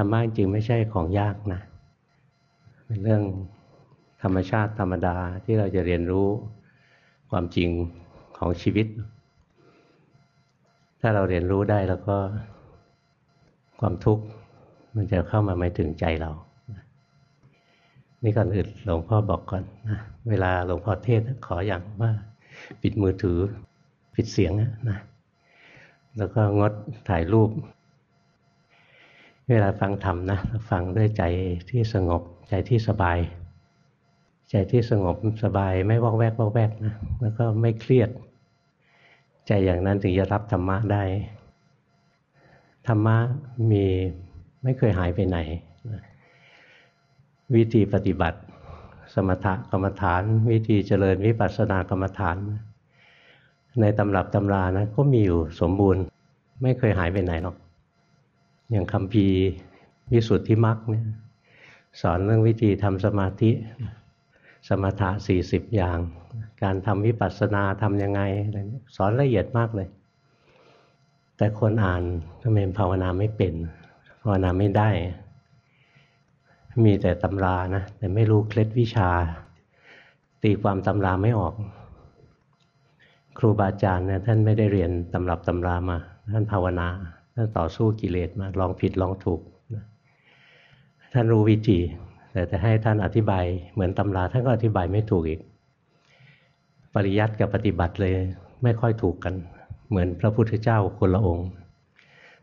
ธรรมะจริงไม่ใช่ของยากนะ เป็นเรื่องธรรมชาติธรรมดาที่เราจะเรียนรู้ความจริงของชีวิต ถ้าเราเรียนรู้ได้แล้วก็ความทุกข์มันจะเข้ามาไม่ถึงใจเรานี่ก่อนอื่นหลวงพ่อบอกก่อนนะเวลาหลวงพ่อเทศขออย่างว่า ปิดมือถือปิดเสียงนะแล้วก็งดถ่ายรูป เวลาฟังธรรมนะฟังด้วยใจที่สงบใจที่สบาย ใจที่สงบสบายไม่วอกแวกวอกแวกนะแล้วก็ไม่เครียด ใจอย่างนั้นถึงจะรับธรรมะได้ ธรรมะมีไม่เคยหายไปไหน วิธีปฏิบัติ สมถกรรมฐาน วิธีเจริญวิปัสสนากรรมฐาน ในตำรับตำรานะก็มีอยู่สมบูรณ์ ไม่เคยหายไปไหนหรอก อย่างคำพีวิสุทธิมรรคเนี่ยสอนเรื่องวิธีทำสมาธิ สมถะสี่สิบอย่าง การทำวิปัสสนาทำยังไง สอนละเอียดมากเลย แต่คนอ่านทำไมภาวนาไม่เป็น ภาวนาไม่ได้ มีแต่ตำรานะ แต่ไม่รู้เคล็ดวิชา ตีความตำราไม่ออก ครูบาอาจารย์เนี่ยท่านไม่ได้เรียนตำรับตำรามา ท่านภาวนา ท่านต่อสู้กิเลสมาลองผิดลองถูกท่านรู้วิธี แต่จะให้ท่านอธิบายเหมือนตำราท่านก็อธิบายไม่ถูกอีก ปริยัติกับปฏิบัติเลยไม่ค่อยถูกกัน เหมือนพระพุทธเจ้าคนละองค์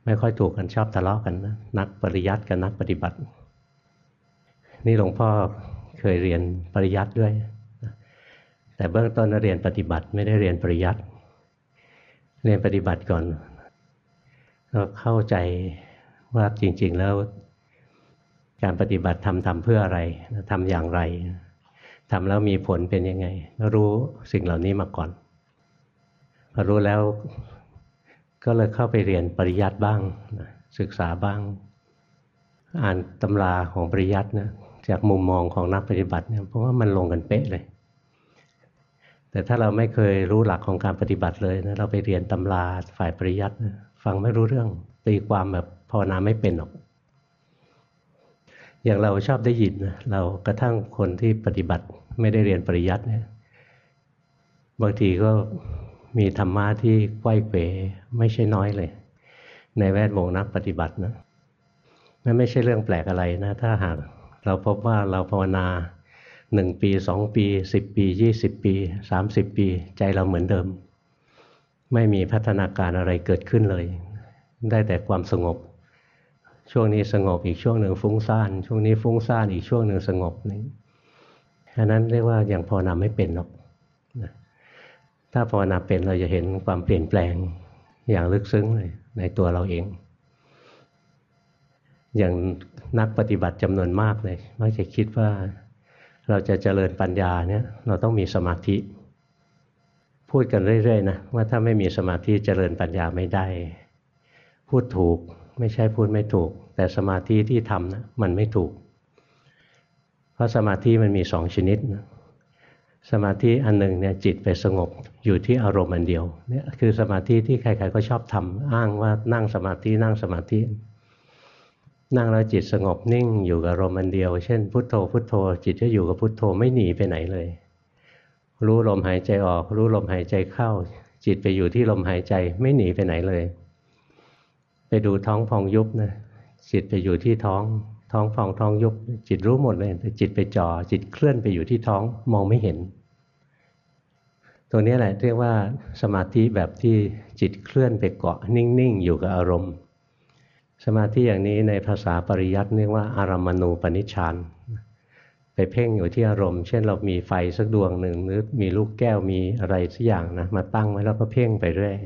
ไม่ค่อยถูกกันชอบทะเลาะกันนะนักปริยัติกับนักปฏิบัติ นี่หลวงพ่อเคยเรียนปริยัติด้วย แต่เบื้องต้นเรียนปฏิบัติไม่ได้เรียนปริยัติเรียนปฏิบัติก่อน ก็เข้าใจว่าจริง ๆ แล้วการปฏิบัติทำทำเพื่ออะไรทำอย่างไรทำแล้วมีผลเป็นยังไงรู้สิ่งเหล่านี้มาก่อนพอรู้แล้วก็เลยเข้าไปเรียนปริยัติบ้างศึกษาบ้าง อ่านตำราของปริยัตินะจากมุมมองของนักปฏิบัติเนี่ยเพราะว่ามันลงกันเป๊ะเลย แต่ถ้าเราไม่เคยรู้หลักของการปฏิบัติเลยนะเราไปเรียนตำราฝ่ายปริยัตินะ ฟังไม่รู้เรื่อง ตีความแบบภาวนาไม่เป็นหรอก อย่างเราชอบได้ยินนะเรากระทั่งคนที่ปฏิบัติไม่ได้เรียนปริยัติเนี่ยบางทีก็มีธรรมะที่ไกว้เป๋ไม่ใช่น้อยเลย ในแวดวงนักปฏิบัตินะนั่นไม่ใช่เรื่องแปลกอะไรนะ ถ้าหากเราพบว่าเราภาวนาหนึ่งปีสองปีสิบปียี่สิบปีสามสิบปี ใจเราเหมือนเดิม ไม่มีพัฒนาการอะไรเกิดขึ้นเลย ได้แต่ความสงบ ช่วงนี้สงบอีกช่วงหนึ่งฟุ้งซ่าน ช่วงนี้ฟุ้งซ่านอีกช่วงหนึ่งสงบนี่อันนั้นเรียกว่าอย่างภาวนาไม่เป็นหรอกถ้าภาวนาเป็นเราจะเห็นความเปลี่ยนแปลงอย่างลึกซึ้งเลยในตัวเราเอง อย่างนักปฏิบัติจำนวนมากเลยมักจะคิดว่าเราจะเจริญปัญญาเนี่ยเราต้องมีสมาธิ พูดกันเรื่อยๆนะว่าถ้าไม่มีสมาธิเจริญปัญญาไม่ได้ พูดถูกไม่ใช่พูดไม่ถูก แต่สมาธิที่ทำนะมันไม่ถูก เพราะสมาธิมันมีสองชนิดนะสมาธิอันหนึ่งเนี่ยจิตไปสงบอยู่ที่อารมณ์อันเดียวเนี่ยคือสมาธิที่ใครๆก็ชอบทำอ้างว่านั่งสมาธินั่งสมาธิ นั่งแล้วจิตสงบนิ่งอยู่กับอารมณ์อันเดียว เช่นพุทโธพุทโธ จิตจะอยู่กับพุทโธไม่หนีไปไหนเลย รู้ลมหายใจออก รู้ลมหายใจเข้า จิตไปอยู่ที่ลมหายใจไม่หนีไปไหนเลย ไปดูท้องพองยุบนะจิตไปอยู่ที่ท้อง ท้องพองท้องยุบ จิตรู้หมดเลยแต่จิตไปจ่อจิตเคลื่อนไปอยู่ที่ท้องมองไม่เห็นตัวนี้แหละเรียกว่าสมาธิแบบที่จิตเคลื่อนไปเกาะนิ่งๆ อยู่กับอารมณ์ สมาธิอย่างนี้ในภาษาปริยัติเรียกว่าอารามณูปนิชฌาน ไปเพ่งอยู่ที่อารมณ์ เช่นเรามีไฟสักดวงหนึ่งหรือมีลูกแก้วมีอะไรสักอย่างนะมาตั้งไว้แล้วก็เพ่งไปเรื่อย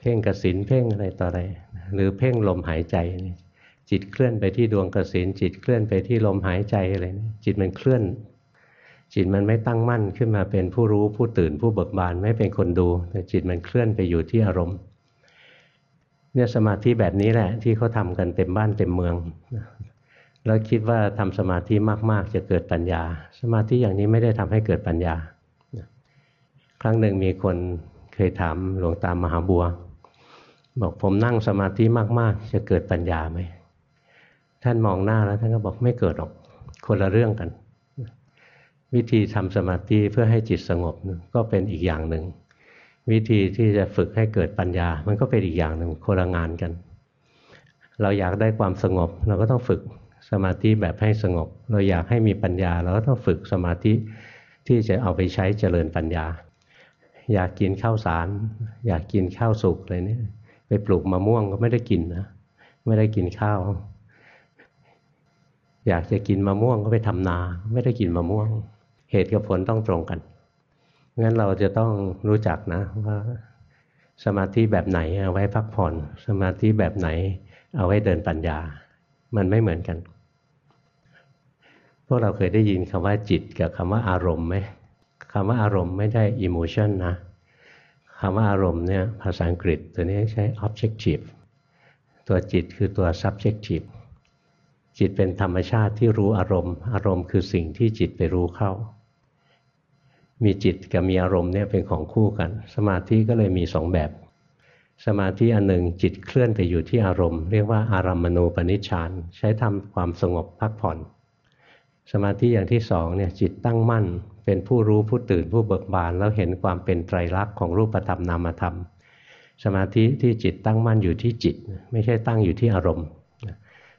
เพ่งกสินเพ่งอะไรต่ออะไร หรือเพ่งลมหายใจ จิตเคลื่อนไปที่ดวงกสินจิตเคลื่อนไปที่ลมหายใจอะไรจิตมันเคลื่อน จิตมันไม่ตั้งมั่นขึ้นมาเป็นผู้รู้ผู้ตื่นผู้เบิกบานไม่เป็นคนดู แต่จิตมันเคลื่อนไปอยู่ที่อารมณ์เนี่ยสมาธิแบบนี้แหละที่เขาทากันเต็มบ้านเต็มเมือง แล้วคิดว่าทำสมาธิมาก ๆ จะเกิดปัญญา สมาธิอย่างนี้ไม่ได้ทำให้เกิดปัญญา ครั้งหนึ่งมีคนเคยถามหลวงตามหาบัว บอกผมนั่งสมาธิมาก ๆ จะเกิดปัญญาไหมท่านมองหน้าแล้วท่านก็บอกไม่เกิดหรอกคนละเรื่องกัน วิธีทำสมาธิเพื่อให้จิตสงบก็เป็นอีกอย่างหนึ่งวิธีที่จะฝึกให้เกิดปัญญา มันก็เป็นอีกอย่างหนึ่งคนละงานกัน เราอยากได้ความสงบ เราก็ต้องฝึก สมาธิแบบให้สงบ เราอยากให้มีปัญญาเราก็ต้องฝึกสมาธิที่จะเอาไปใช้เจริญปัญญา อยากกินข้าวสาร อยากกินข้าวสุกอะไรเนี่ยไปปลูกมะม่วงก็ไม่ได้กินนะไม่ได้กินข้าว อยากจะกินมะม่วงก็ไปทำนา ไม่ได้กินมะม่วง เหตุกับผลต้องตรงกันงั้นเราจะต้องรู้จักนะว่าสมาธิแบบไหนเอาไว้พักผ่อน สมาธิแบบไหนเอาไว้เดินปัญญา มันไม่เหมือนกัน พวกเราเคยได้ยินคำว่าจิตกับคำว่าอารมณ์ไหมคำว่าอารมณ์ไม่ได้ emotion นะคำว่าอารมณ์เนี่ยภาษาอังกฤษตัวนี้ใช้ objective ตัวจิตคือตัว subjective จิตเป็นธรรมชาติที่รู้อารมณ์ อารมณ์คือสิ่งที่จิตไปรู้เข้า มีจิตกับมีอารมณ์เนี่ยเป็นของคู่กัน สมาธิก็เลยมีสองแบบ สมาธิอันหนึ่งจิตเคลื่อนไปอยู่ที่อารมณ์ เรียกว่าอารัมมณูปนิชฌานใช้ทำความสงบพักผ่อน สมาธิอย่างที่สองเนี่ยจิตตั้งมั่น เป็นผู้รู้ผู้ตื่นผู้เบิกบาน แล้วเห็นความเป็นไตรลักษณ์ของรูปธรรมนามธรรม สมาธิที่จิตตั้งมั่นอยู่ที่จิต ไม่ใช่ตั้งอยู่ที่อารมณ์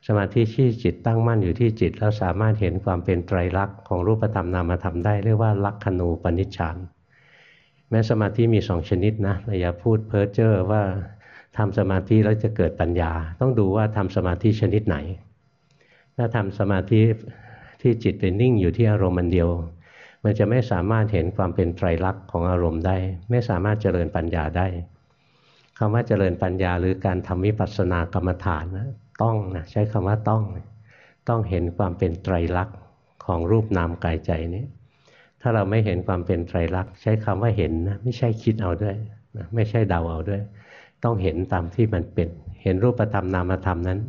สมาธิที่จิตตั้งมั่นอยู่ที่จิต แล้วสามารถเห็นความเป็นไตรลักษณ์ของรูปธรรมนามธรรมได้เรียกว่าลักขณูปนิชฌานแม้สมาธิมีสองชนิดนะอย่าพูดเพ้อเจ้อว่าทำสมาธิแล้วจะเกิดปัญญา ต้องดูว่าทำสมาธิชนิดไหน ถ้าทำสมาธิ ที่จิตเป็นนิ่งอยู่ที่อารมณ์มันเดียว มันจะไม่สามารถเห็นความเป็นไตรลักษณ์ของอารมณ์ได้ ไม่สามารถเจริญปัญญาได้คำว่าเจริญปัญญาหรือการทำวิปัสสนากรรมฐานนะต้องนะใช้คำว่าต้อง ต้องเห็นความเป็นไตรลักษณ์ของรูปนามกายใจนี้ ถ้าเราไม่เห็นความเป็นไตรลักษณ์ใช้คำว่าเห็นนะไม่ใช่คิดเอาด้วยนะไม่ใช่เดาเอาด้วย ต้องเห็นตามที่มันเป็น เห็นรูปธรรมนามธรรมนั้น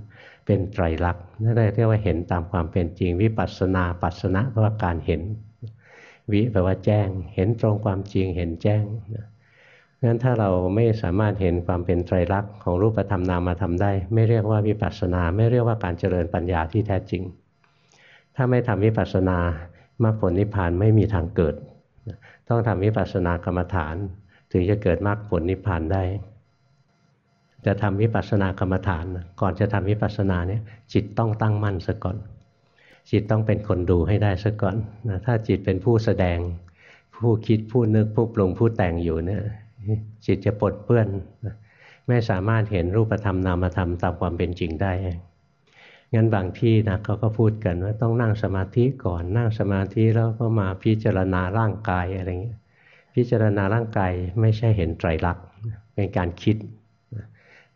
เป็นไตรลักษณ์นั่นเรียกว่าเห็นตามความเป็นจริง วิปัสสนาปัสสนะแปลว่าการเห็น วิแปลว่าแจ้ง เห็นตรงความจริงเห็นแจ้งงั้นถ้าเราไม่สามารถเห็นความเป็นไตรลักษณ์ของรูปธรรมนามธรรมได้ ไม่เรียกว่าวิปัสสนา ไม่เรียกว่าการเจริญปัญญาที่แท้จริง ถ้าไม่ทำวิปัสสนามรรคผลนิพพานไม่มีทางเกิด ต้องทำวิปัสสนากรรมฐาน ถึงจะเกิดมรรคผลนิพพานได้ จะทำวิปัสสนากรรมฐาน ก่อนจะทำวิปัสสนาเนี่ยจิตต้องตั้งมั่นซะก่อน จิตต้องเป็นคนดูให้ได้ซะก่อนนะถ้าจิตเป็นผู้แสดง ผู้คิดผู้นึกผู้ปรุงผู้แต่งอยู่เนี่ยจิตจะปดเปื้อน ไม่สามารถเห็นรูปธรรมนามธรรมตามความเป็นจริงได้งั้นบางที่นะเขาก็พูดกันว่าต้องนั่งสมาธิก่อนนั่งสมาธิแล้วก็มาพิจารณาร่างกายอะไรเงี้ยพิจารณาร่างกายไม่ใช่เห็นไตรลักษณ์เป็นการคิด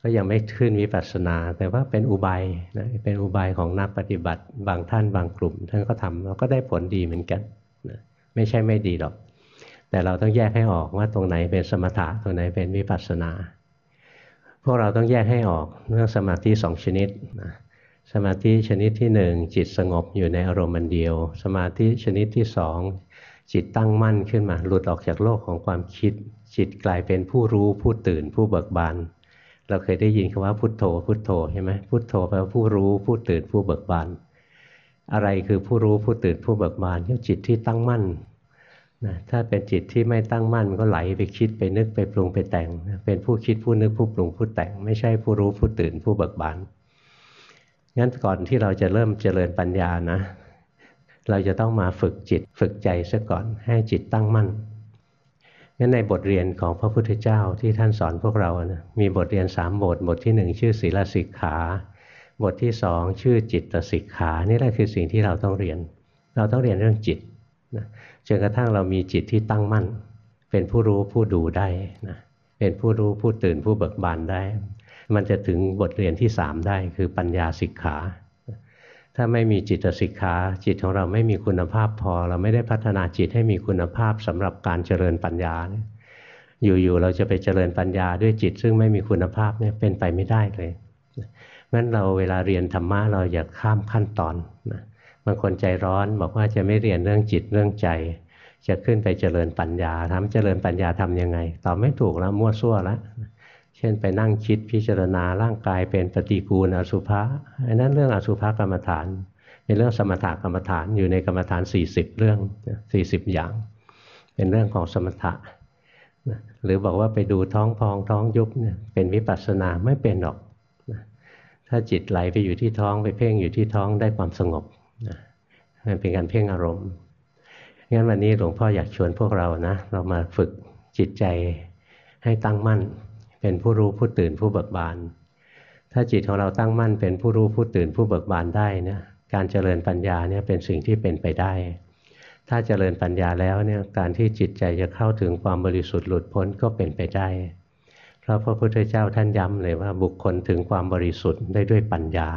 ก็ยังไม่ขึ้นวิปัสสนา แต่ว่าเป็นอุบายนะเป็นอุบายของนักปฏิบัติบางท่านบางกลุ่ม ท่านก็ทำแล้วก็ได้ผลดีเหมือนกันนะไม่ใช่ไม่ดีหรอก แต่เราต้องแยกให้ออกว่าตรงไหนเป็นสมถะตรงไหนเป็นวิปัสสนา พวกเราต้องแยกให้ออกเรื่องสมาธิสองชนิดนะสมาธิชนิดที่หนึ่งจิตสงบอยู่ในอารมณ์เดียว สมาธิชนิดที่สองจิตตั้งมั่นขึ้นมา หลุดออกจากโลกของความคิด จิตกลายเป็นผู้รู้ผู้ตื่นผู้เบิกบาน เราเคยได้ยินคำว่าพุทโธ พุทโธใช่ไหมพุทโธแปลว่าผู้รู้ผู้ตื่นผู้เบิกบานอะไรคือผู้รู้ผู้ตื่นผู้เบิกบานก็จิตที่ตั้งมั่นนะถ้าเป็นจิตที่ไม่ตั้งมั่นก็ไหลไปคิดไปนึกไปปรุงไปแต่ง เป็นผู้คิดผู้นึกผู้ปรุงผู้แต่ง ไม่ใช่ผู้รู้ผู้ตื่นผู้เบิกบานงั้นก่อนที่เราจะเริ่มเจริญปัญญานะ เราจะต้องมาฝึกจิตฝึกใจซะก่อนให้จิตตั้งมั่น งั้นในบทเรียนของพระพุทธเจ้าที่ท่านสอนพวกเรานะมีบทเรียนสามบท บทที่หนึ่งชื่อศีลสิกขา บทที่สองชื่อจิตสิกขา นี่แหละคือสิ่งที่เราต้องเรียน เราต้องเรียนเรื่องจิตนะจนกระทั่งเรามีจิตที่ตั้งมั่น เป็นผู้รู้ผู้ดูได้นะเป็นผู้รู้ผู้ตื่นผู้เบิกบานได้ มันจะถึงบทเรียนที่สามได้คือปัญญาสิกขา ถ้าไม่มีจิตสิกขาจิตของเราไม่มีคุณภาพพอ เราไม่ได้พัฒนาจิตให้มีคุณภาพสำหรับการเจริญปัญญา อยู่ๆเราจะไปเจริญปัญญาด้วยจิตซึ่งไม่มีคุณภาพเนี่ยเป็นไปไม่ได้เลยงั้นเราเวลาเรียนธรรมะเราอย่าข้ามขั้นตอนนะบางคนใจร้อนบอกว่าจะไม่เรียนเรื่องจิตเรื่องใจ จะขึ้นไปเจริญปัญญาทำเจริญปัญญาทํำยังไงตอบไม่ถูกแล้วมั่วซั่วแล้ว ช่นไปนั่งคิดพิจารณาร่างกายเป็นปฏิกูลอสุภะอันนั้นเรื่องอสุภะกรรมฐาน เป็นเรื่องสมถกรรมฐานอยู่ในกรรมฐาน 40 เรื่อง 40 อย่าง เป็นเรื่องของสมถะหรือบอกว่าไปดูท้องพองท้องยุบเนี่ยเป็นวิปัสสนาไม่เป็นหรอก ถ้าจิตไหลไปอยู่ที่ท้องไปเพ่งอยู่ที่ท้องได้ความสงบมันเป็นการเพ่งอารมณ์งั้นวันนี้หลวงพ่ออยากชวนพวกเรานะ เรามาฝึกจิตใจให้ตั้งมั่น เป็นผู้รู้ผู้ตื่นผู้เบิกบาน ถ้าจิตของเราตั้งมั่นเป็นผู้รู้ผู้ตื่นผู้เบิกบานได้เนี่ยการเจริญปัญญาเนี่ยเป็นสิ่งที่เป็นไปได้ ถ้าเจริญปัญญาแล้วเนี่ยการที่จิตใจจะเข้าถึงความบริสุทธิ์หลุดพ้นก็เป็นไปได้ เพราะพระพุทธเจ้าท่านย้ำเลยว่าบุคคลถึงความบริสุทธิ์ได้ด้วยปัญญา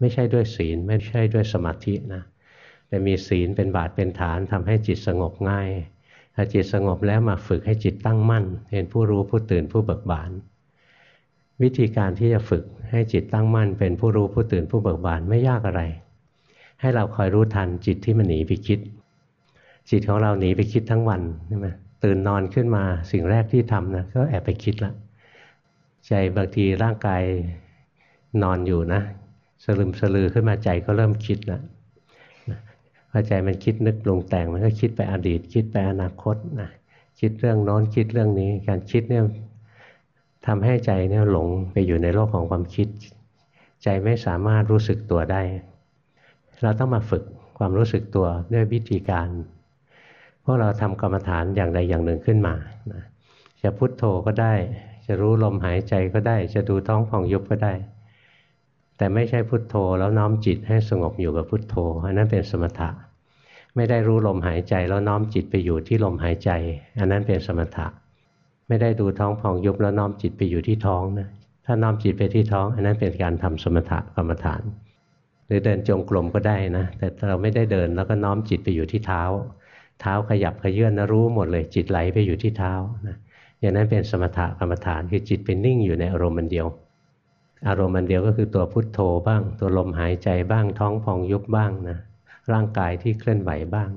ไม่ใช่ด้วยศีลไม่ใช่ด้วยสมาธินะแต่มีศีลเป็นบาทเป็นฐานทำให้จิตสงบง่าย ถ้าจิตสงบแล้วมาฝึกให้จิตตั้งมั่นเป็นผู้รู้ผู้ตื่นผู้เบิกบาน วิธีการที่จะฝึกให้จิตตั้งมั่น เป็นผู้รู้ผู้ตื่นผู้เบิกบานไม่ยากอะไร ให้เราคอยรู้ทันจิตที่มันหนีไปคิด จิตของเราหนีไปคิดทั้งวันใช่ไหมตื่นนอนขึ้นมาสิ่งแรกที่ทำนะก็แอบไปคิดละใจบางทีร่างกายนอนอยู่นะ สลึมสลือขึ้นมาใจก็เริ่มคิดล้ว พอใจมันคิดนึกปรุงแต่งมันก็คิดไปอดีต คิดไปอนาคตนะคิดเรื่องโน้นคิดเรื่องนี้ การคิดเนี่ยทำให้ใจเนี่ยหลงไปอยู่ในโลกของความคิด ใจไม่สามารถรู้สึกตัวได้ เราต้องมาฝึกความรู้สึกตัวด้วยวิธีการพวกเราทำกรรมฐานอย่างใดอย่างหนึ่งขึ้นมานะจะพุทโธก็ได้ จะรู้ลมหายใจก็ได้ จะดูท้องผ่องยุบก็ได้ แต่ไม่ใช่พุทโธแล้วน้อมจิตให้สงบอยู่กับพุทโธอันนั้นเป็นสมถะ ไม่ได้รู้ลมหายใจแล้วน้อมจิตไปอยู่ที่ลมหายใจ อันนั้นเป็นสมถะ ไม่ได้ดูท้องพองยุบแล้วน้อมจิตไปอยู่ที่ท้องนะถ้าน้อมจิตไปที่ท้อง อันนั้นเป็นการทำสมถะกรรมฐาน หรือเดินจงกรมก็ได้นะ แต่เราไม่ได้เดินแล้วก็น้อมจิตไปอยู่ที่เท้า เท้าขยับขยื่นนะรู้หมดเลยจิตไหลไปอยู่ที่เท้านะอย่างนั้นเป็นสมถะกรรมฐานคือจิตเป็นนิ่งอยู่ในอารมณ์มันเดียว อารมณ์มันเดียวก็คือตัวพุทโธบ้าง ตัวลมหายใจบ้างท้องพองยุบบ้างนะร่างกายที่เคลื่อนไหวบ้าง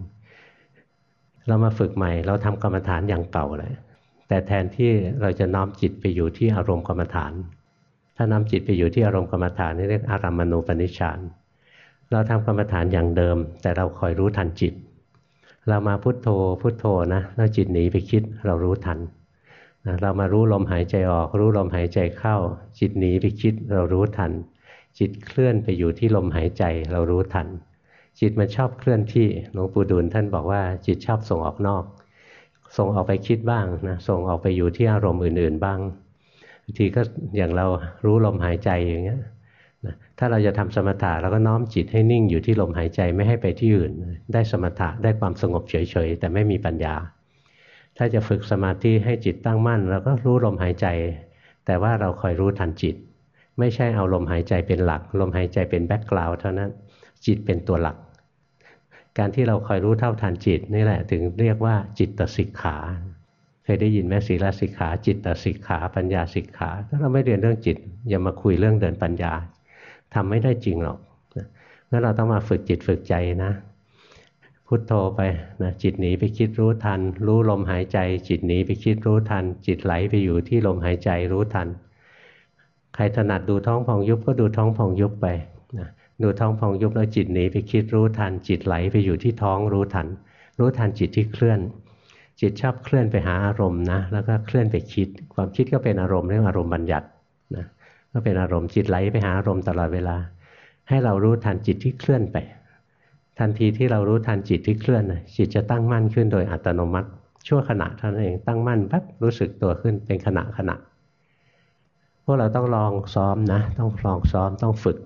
เรามาฝึกใหม่ เราทำกรรมฐานอย่างเก่าเลยแต่แทนที่เราจะน้อมจิตไปอยู่ที่อารมณ์กรรมฐาน ถ้าน้อมจิตไปอยู่ที่อารมณ์กรรมฐานนี่เรียกอารัมมณูปนิชฌานเราทำกรรมฐานอย่างเดิม แต่เราคอยรู้ทันจิต เรามาพุทโธพุทโธนะแล้วจิตหนีไปคิดเรารู้ทัน เรามารู้ลมหายใจออก รู้ลมหายใจเข้า จิตหนีไปคิดเรารู้ทัน จิตเคลื่อนไปอยู่ที่ลมหายใจเรารู้ทัน จิตมันชอบเคลื่อนที่หลวงปู่ดูลท่านบอกว่าจิตชอบส่งออกนอก ส่งออกไปคิดบ้างนะส่งออกไปอยู่ที่อารมณ์อื่น ๆบ้างบางทีก็อย่างเรารู้ลมหายใจอย่างเงี้ยถ้าเราจะทำสมถะเราก็น้อมจิตให้นิ่งอยู่ที่ลมหายใจไม่ให้ไปที่อื่น ได้สมถะได้ความสงบเฉยๆแต่ไม่มีปัญญา ถ้าจะฝึกสมาธิให้จิตตั้งมั่นเราก็รู้ลมหายใจ แต่ว่าเราคอยรู้ทันจิต ไม่ใช่เอาลมหายใจเป็นหลัก ลมหายใจเป็นแบ็กกราวด์เท่านั้น จิตเป็นตัวหลัก การที่เราคอยรู้เท่าทันจิตนี่แหละถึงเรียกว่าจิตตสิกขาเคยได้ยินไหมศีลสิกขา จิตตสิกขา ปัญญาสิกขา ถ้าเราไม่เรียนเรื่องจิต อย่ามาคุยเรื่องเดินปัญญาทำไม่ได้จริงหรอกงั้นเราต้องมาฝึกจิตฝึกใจนะ พุทโธไปนะจิตหนีไปคิดรู้ทัน รู้ลมหายใจ จิตหนีไปคิดรู้ทัน จิตไหลไปอยู่ที่ลมหายใจรู้ทัน ใครถนัดดูท้องพองยุบก็ดูท้องพองยุบไปนะดูท้องพองยุบแล้วจิตหนีไปคิดรู้ทัน จิตไหลไปอยู่ที่ท้องรู้ทัน รู้ทันจิตที่เคลื่อน จิตชอบเคลื่อนไปหาอารมณ์นะแล้วก็เคลื่อนไปคิด ความคิดก็เป็นอารมณ์เรียกอารมณ์บัญญัตินะก็เป็นอารมณ์จิตไหลไปหาอารมณ์ตลอดเวลา ให้เรารู้ทันจิตที่เคลื่อนไป ทันทีที่เรารู้ทันจิตที่เคลื่อนจิตจะตั้งมั่นขึ้นโดยอัตโนมัติ ชั่วขณะเท่านั้นเองตั้งมั่นแป๊บรู้สึกตัวขึ้นเป็นขณะขณะ พวกเราต้องลองซ้อมนะ ต้องลองซ้อมต้องฝึก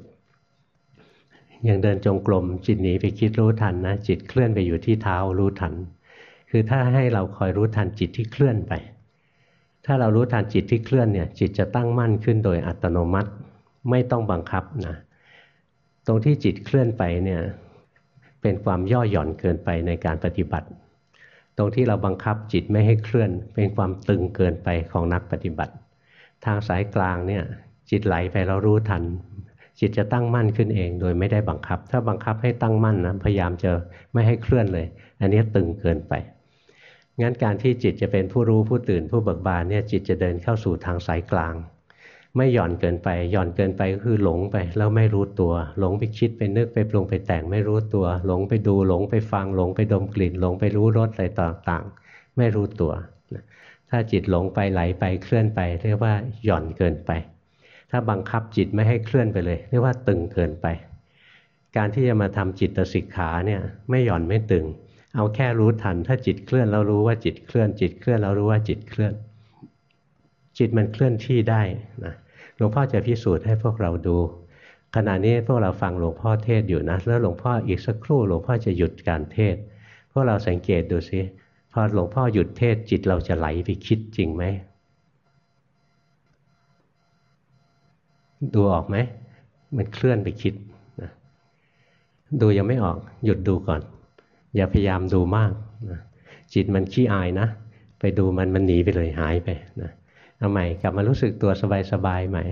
อย่างเดินจงกรมจิตหนีไปคิดรู้ทันนะ จิตเคลื่อนไปอยู่ที่เท้ารู้ทัน คือถ้าให้เราคอยรู้ทันจิตที่เคลื่อนไป ถ้าเรารู้ทันจิตที่เคลื่อนเนี่ยจิตจะตั้งมั่นขึ้นโดยอัตโนมัติไม่ต้องบังคับนะตรงที่จิตเคลื่อนไปเนี่ย เป็นความย่อหย่อนเกินไปในการปฏิบัติ ตรงที่เราบังคับจิตไม่ให้เคลื่อน เป็นความตึงเกินไปของนักปฏิบัติ ทางสายกลางเนี่ยจิตไหลไปเรารู้ทัน จิตจะตั้งมั่นขึ้นเอง โดยไม่ได้บังคับ ถ้าบังคับให้ตั้งมั่นนะพยายามจะไม่ให้เคลื่อนเลย อันนี้ตึงเกินไปงั้นการที่จิตจะเป็นผู้รู้ผู้ตื่นผู้เบิกบานเนี่ยจิตจะเดินเข้าสู่ทางสายกลาง ไม่หย่อนเกินไป หย่อนเกินไปก็คือหลงไปแล้วไม่รู้ตัว หลงไปคิดไปนึกไปปรุงไปแต่งไม่รู้ตัว หลงไปดูหลงไปฟังหลงไปดมกลิ่น หลงไปรู้รสอะไรต่างๆ ไม่รู้ตัว ถ้าจิตหลงไปไหลไปเคลื่อนไป เรียกว่าหย่อนเกินไป ถ้าบังคับจิตไม่ให้เคลื่อนไปเลย เรียกว่าตึงเกินไป การที่จะมาทำจิตสิกขาเนี่ยไม่หย่อนไม่ตึง เอาแค่รู้ทัน ถ้าจิตเคลื่อนเรารู้ว่าจิตเคลื่อน จิตเคลื่อนเรารู้ว่าจิตเคลื่อนจิตมันเคลื่อนที่ได้นะ ลวงพ่อจะพิสูจน์ให้พวกเราดู ขณะนี้พวกเราฟังหลวงพ่อเทศอยู่นะ แล้วหลวงพ่ออีกสักครู่หลวงพ่อจะหยุดการเทศ พวกเราสังเกตดูสิพอหลวงพ่อหยุดเทศจิตเราจะไหลไปคิดจริงไหมดูออกไหมมันเคลื่อนไปคิดนะดูยังไม่ออกหยุดดูก่อน อย่าพยายามดูมากนะจิตมันขี้อายนะ ไปดูมันมันหนีไปเลยหายไปนะ เอาใหม่กลับมารู้สึกตัวสบายๆใหม่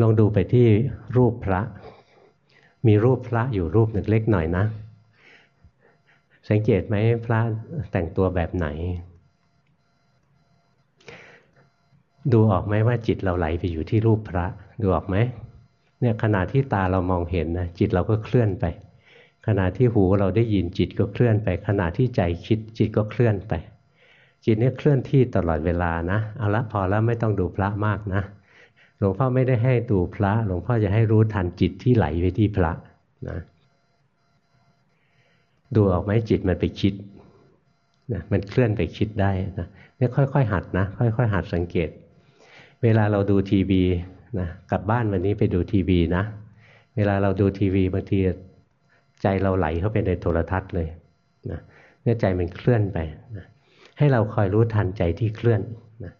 ลองดูไปที่รูปพระ มีรูปพระอยู่รูปหนึ่งเล็กหน่อยนะ สังเกตไหมพระแต่งตัวแบบไหน ดูออกไหมว่าจิตเราไหลไปอยู่ที่รูปพระดูออกไหมเนี่ยขณะที่ตาเรามองเห็นนะจิตเราก็เคลื่อนไป ขณะที่หูเราได้ยินจิตก็เคลื่อนไป ขณะที่ใจคิดจิตก็เคลื่อนไป จิตเนี่ยเคลื่อนที่ตลอดเวลานะเอาละพอแล้วไม่ต้องดูพระมากนะหลวงพ่อไม่ได้ให้ดูพระ หลวงพ่อจะให้รู้ทันจิตที่ไหลไปที่พระนะดูออกไหมจิตมันไปคิดนะมันเคลื่อนไปคิดได้นะเนี่ยค่อยๆหัดนะค่อยๆหัดสังเกต เวลาเราดูทีวีนะกลับบ้านวันนี้ไปดูทีวีนะ เวลาเราดูทีวีบางทีใจเราไหลเข้าไปในโทรทัศน์เลยนะเนี่ยใจมันเคลื่อนไปนะ ให้เราคอยรู้ทันใจที่เคลื่อนนะ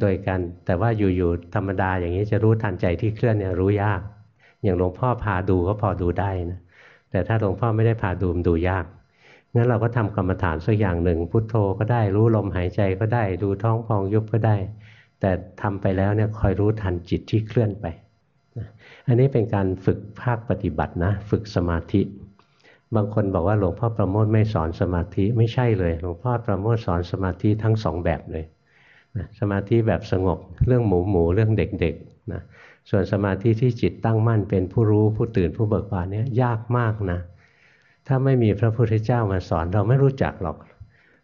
โดยการแต่ว่าอยู่ๆธรรมดาอย่างนี้จะรู้ทันใจที่เคลื่อนเนี่ยรู้ยาก อย่างหลวงพ่อพาดูก็พอดูได้นะแต่ถ้าหลวงพ่อไม่ได้พาดูมันดูยากงั้นเราก็ทำกรรมฐานสักอย่างหนึ่ง พุทโธก็ได้รู้ลมหายใจก็ได้ ดูท้องพองยุบก็ได้ แต่ทำไปแล้วเนี่ยคอยรู้ทันจิตที่เคลื่อนไป อันนี้เป็นการฝึกภาคปฏิบัตินะ ฝึกสมาธิ บางคนบอกว่าหลวงพ่อประโมทไม่สอนสมาธิไม่ใช่เลย หลวงพ่อประโมทสอนสมาธิทั้งสองแบบเลยนะสมาธิแบบสงบเรื่องหมูหมูเรื่องเด็กๆนะส่วนสมาธิที่จิตตั้งมั่นเป็นผู้รู้ผู้ตื่นผู้เบิกบานเนี่ยยากมากนะ ถ้าไม่มีพระพุทธเจ้ามาสอนเราไม่รู้จักหรอก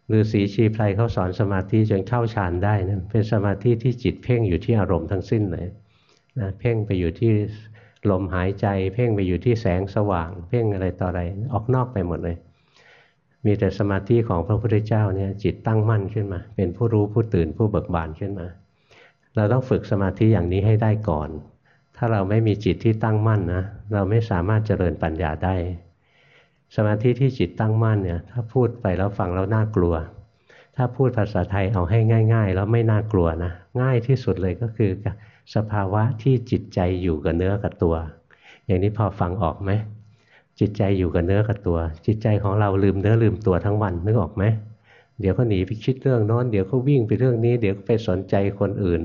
หรือสีชีไพรเขาสอนสมาธิจนเข้าฌานได้นะเป็นสมาธิที่จิตเพ่งอยู่ที่อารมณ์ทั้งสิ้นเลยนะเพ่งไปอยู่ที่ ลมหายใจเพ่งไปอยู่ที่แสงสว่าง เพ่งอะไรต่ออะไรออกนอกไปหมดเลย มีแต่สมาธิของพระพุทธเจ้าเนี่ยจิตตั้งมั่นขึ้นมา เป็นผู้รู้ผู้ตื่นผู้เบิกบานขึ้นมา เราต้องฝึกสมาธิอย่างนี้ให้ได้ก่อน ถ้าเราไม่มีจิตที่ตั้งมั่นนะเราไม่สามารถเจริญปัญญาได้ สมาธิที่จิตตั้งมั่นเนี่ยถ้าพูดไปแล้วฟังแล้วน่ากลัว ถ้าพูดภาษาไทยเอาให้ง่าย ๆ แล้วไม่น่ากลัวนะง่ายที่สุดเลยก็คือ สภาวะที่จิตใจอยู่กับเนื้อกับตัว อย่างนี้พอฟังออกไหมจิตใจอยู่กับเนื้อกับตัว จิตใจของเราลืมเนื้อลืมตัวทั้งวันนึกออกไหมเดี๋ยวก็หนีไปคิดเรื่องโน้นเดี๋ยวก็วิ่งไปเรื่องนี้ เดี๋ยวก็ไปสนใจคนอื่น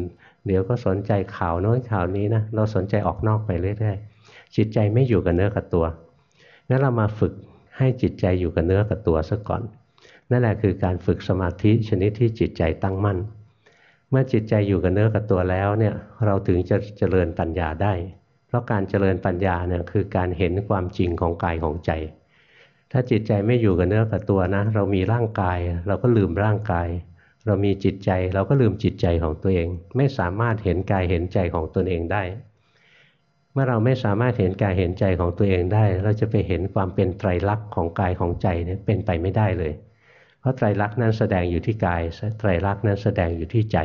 เดี๋ยวก็สนใจข่าวโน้นข่าวนี้นะเราสนใจออกนอกไปเรื่อยๆจิตใจไม่อยู่กับเนื้อกับตัวงั้นเรามาฝึกให้จิตใจอยู่กับเนื้อกับตัวซะก่อน นั่นแหละคือการฝึกสมาธิชนิดที่จิตใจตั้งมั่น มื่อจิตใจอยู่กับเนื้อกับตัวแล้วเนี่ยเราถึงจะเจริญปัญญาได้ เพราะการเจริญปัญญาเนี่ยคือการเห็นความจริงของกายของใจ ถ้าจิตใจไม่อยู่กับเนื้อกับตัวนะ เรามีร่างกาย เราก็ลืมร่างกาย เรามีจิตใจเราก็ลืมจิตใจของตัวเอง ไม่สามารถเห็นกายเห็นใจของตนเองได้ เมื่อเราไม่สามารถเห็นกายเห็นใจของตัวเองได้ เราจะไปเห็นความเป็นไตรลักษณ์ของกายของใจเนี่ยเป็นไปไม่ได้เลย เพราะไตรลักษณ์นั้นแสดงอยู่ที่กายไตรลักษณ์นั้นแสดงอยู่ที่ใจ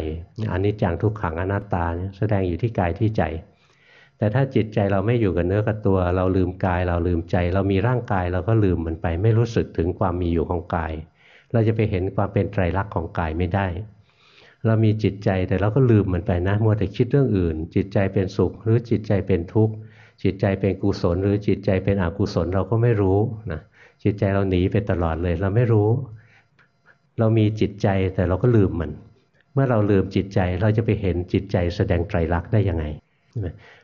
อันนี้จังทุกขังอนัตตาแสดงอยู่ที่กายที่ใจ แต่ถ้าจิตใจเราไม่อยู่กับเนื้อกับตัว เราลืมกายเราลืมใจ เรามีร่างกายเราก็ลืมมันไป ไม่รู้สึกถึงความมีอยู่ของกาย เราจะไปเห็นความเป็นไตรลักษณ์ของกายไม่ได้ เรามีจิตใจแต่เราก็ลืมมันไปนะมัวแต่คิดเรื่องอื่น จิตใจเป็นสุข หรือจิตใจเป็นทุกข์จิตใจเป็นกุศล หรือจิตใจเป็นอกุศลเราก็ไม่รู้นะจิตใจเราหนีไปตลอดเลย เราไม่รู้ เรามีจิตใจแต่เราก็ลืมมัน เมื่อเราลืมจิตใจเราจะไปเห็นจิตใจแสดงไตรลักษณ์ได้ยังไง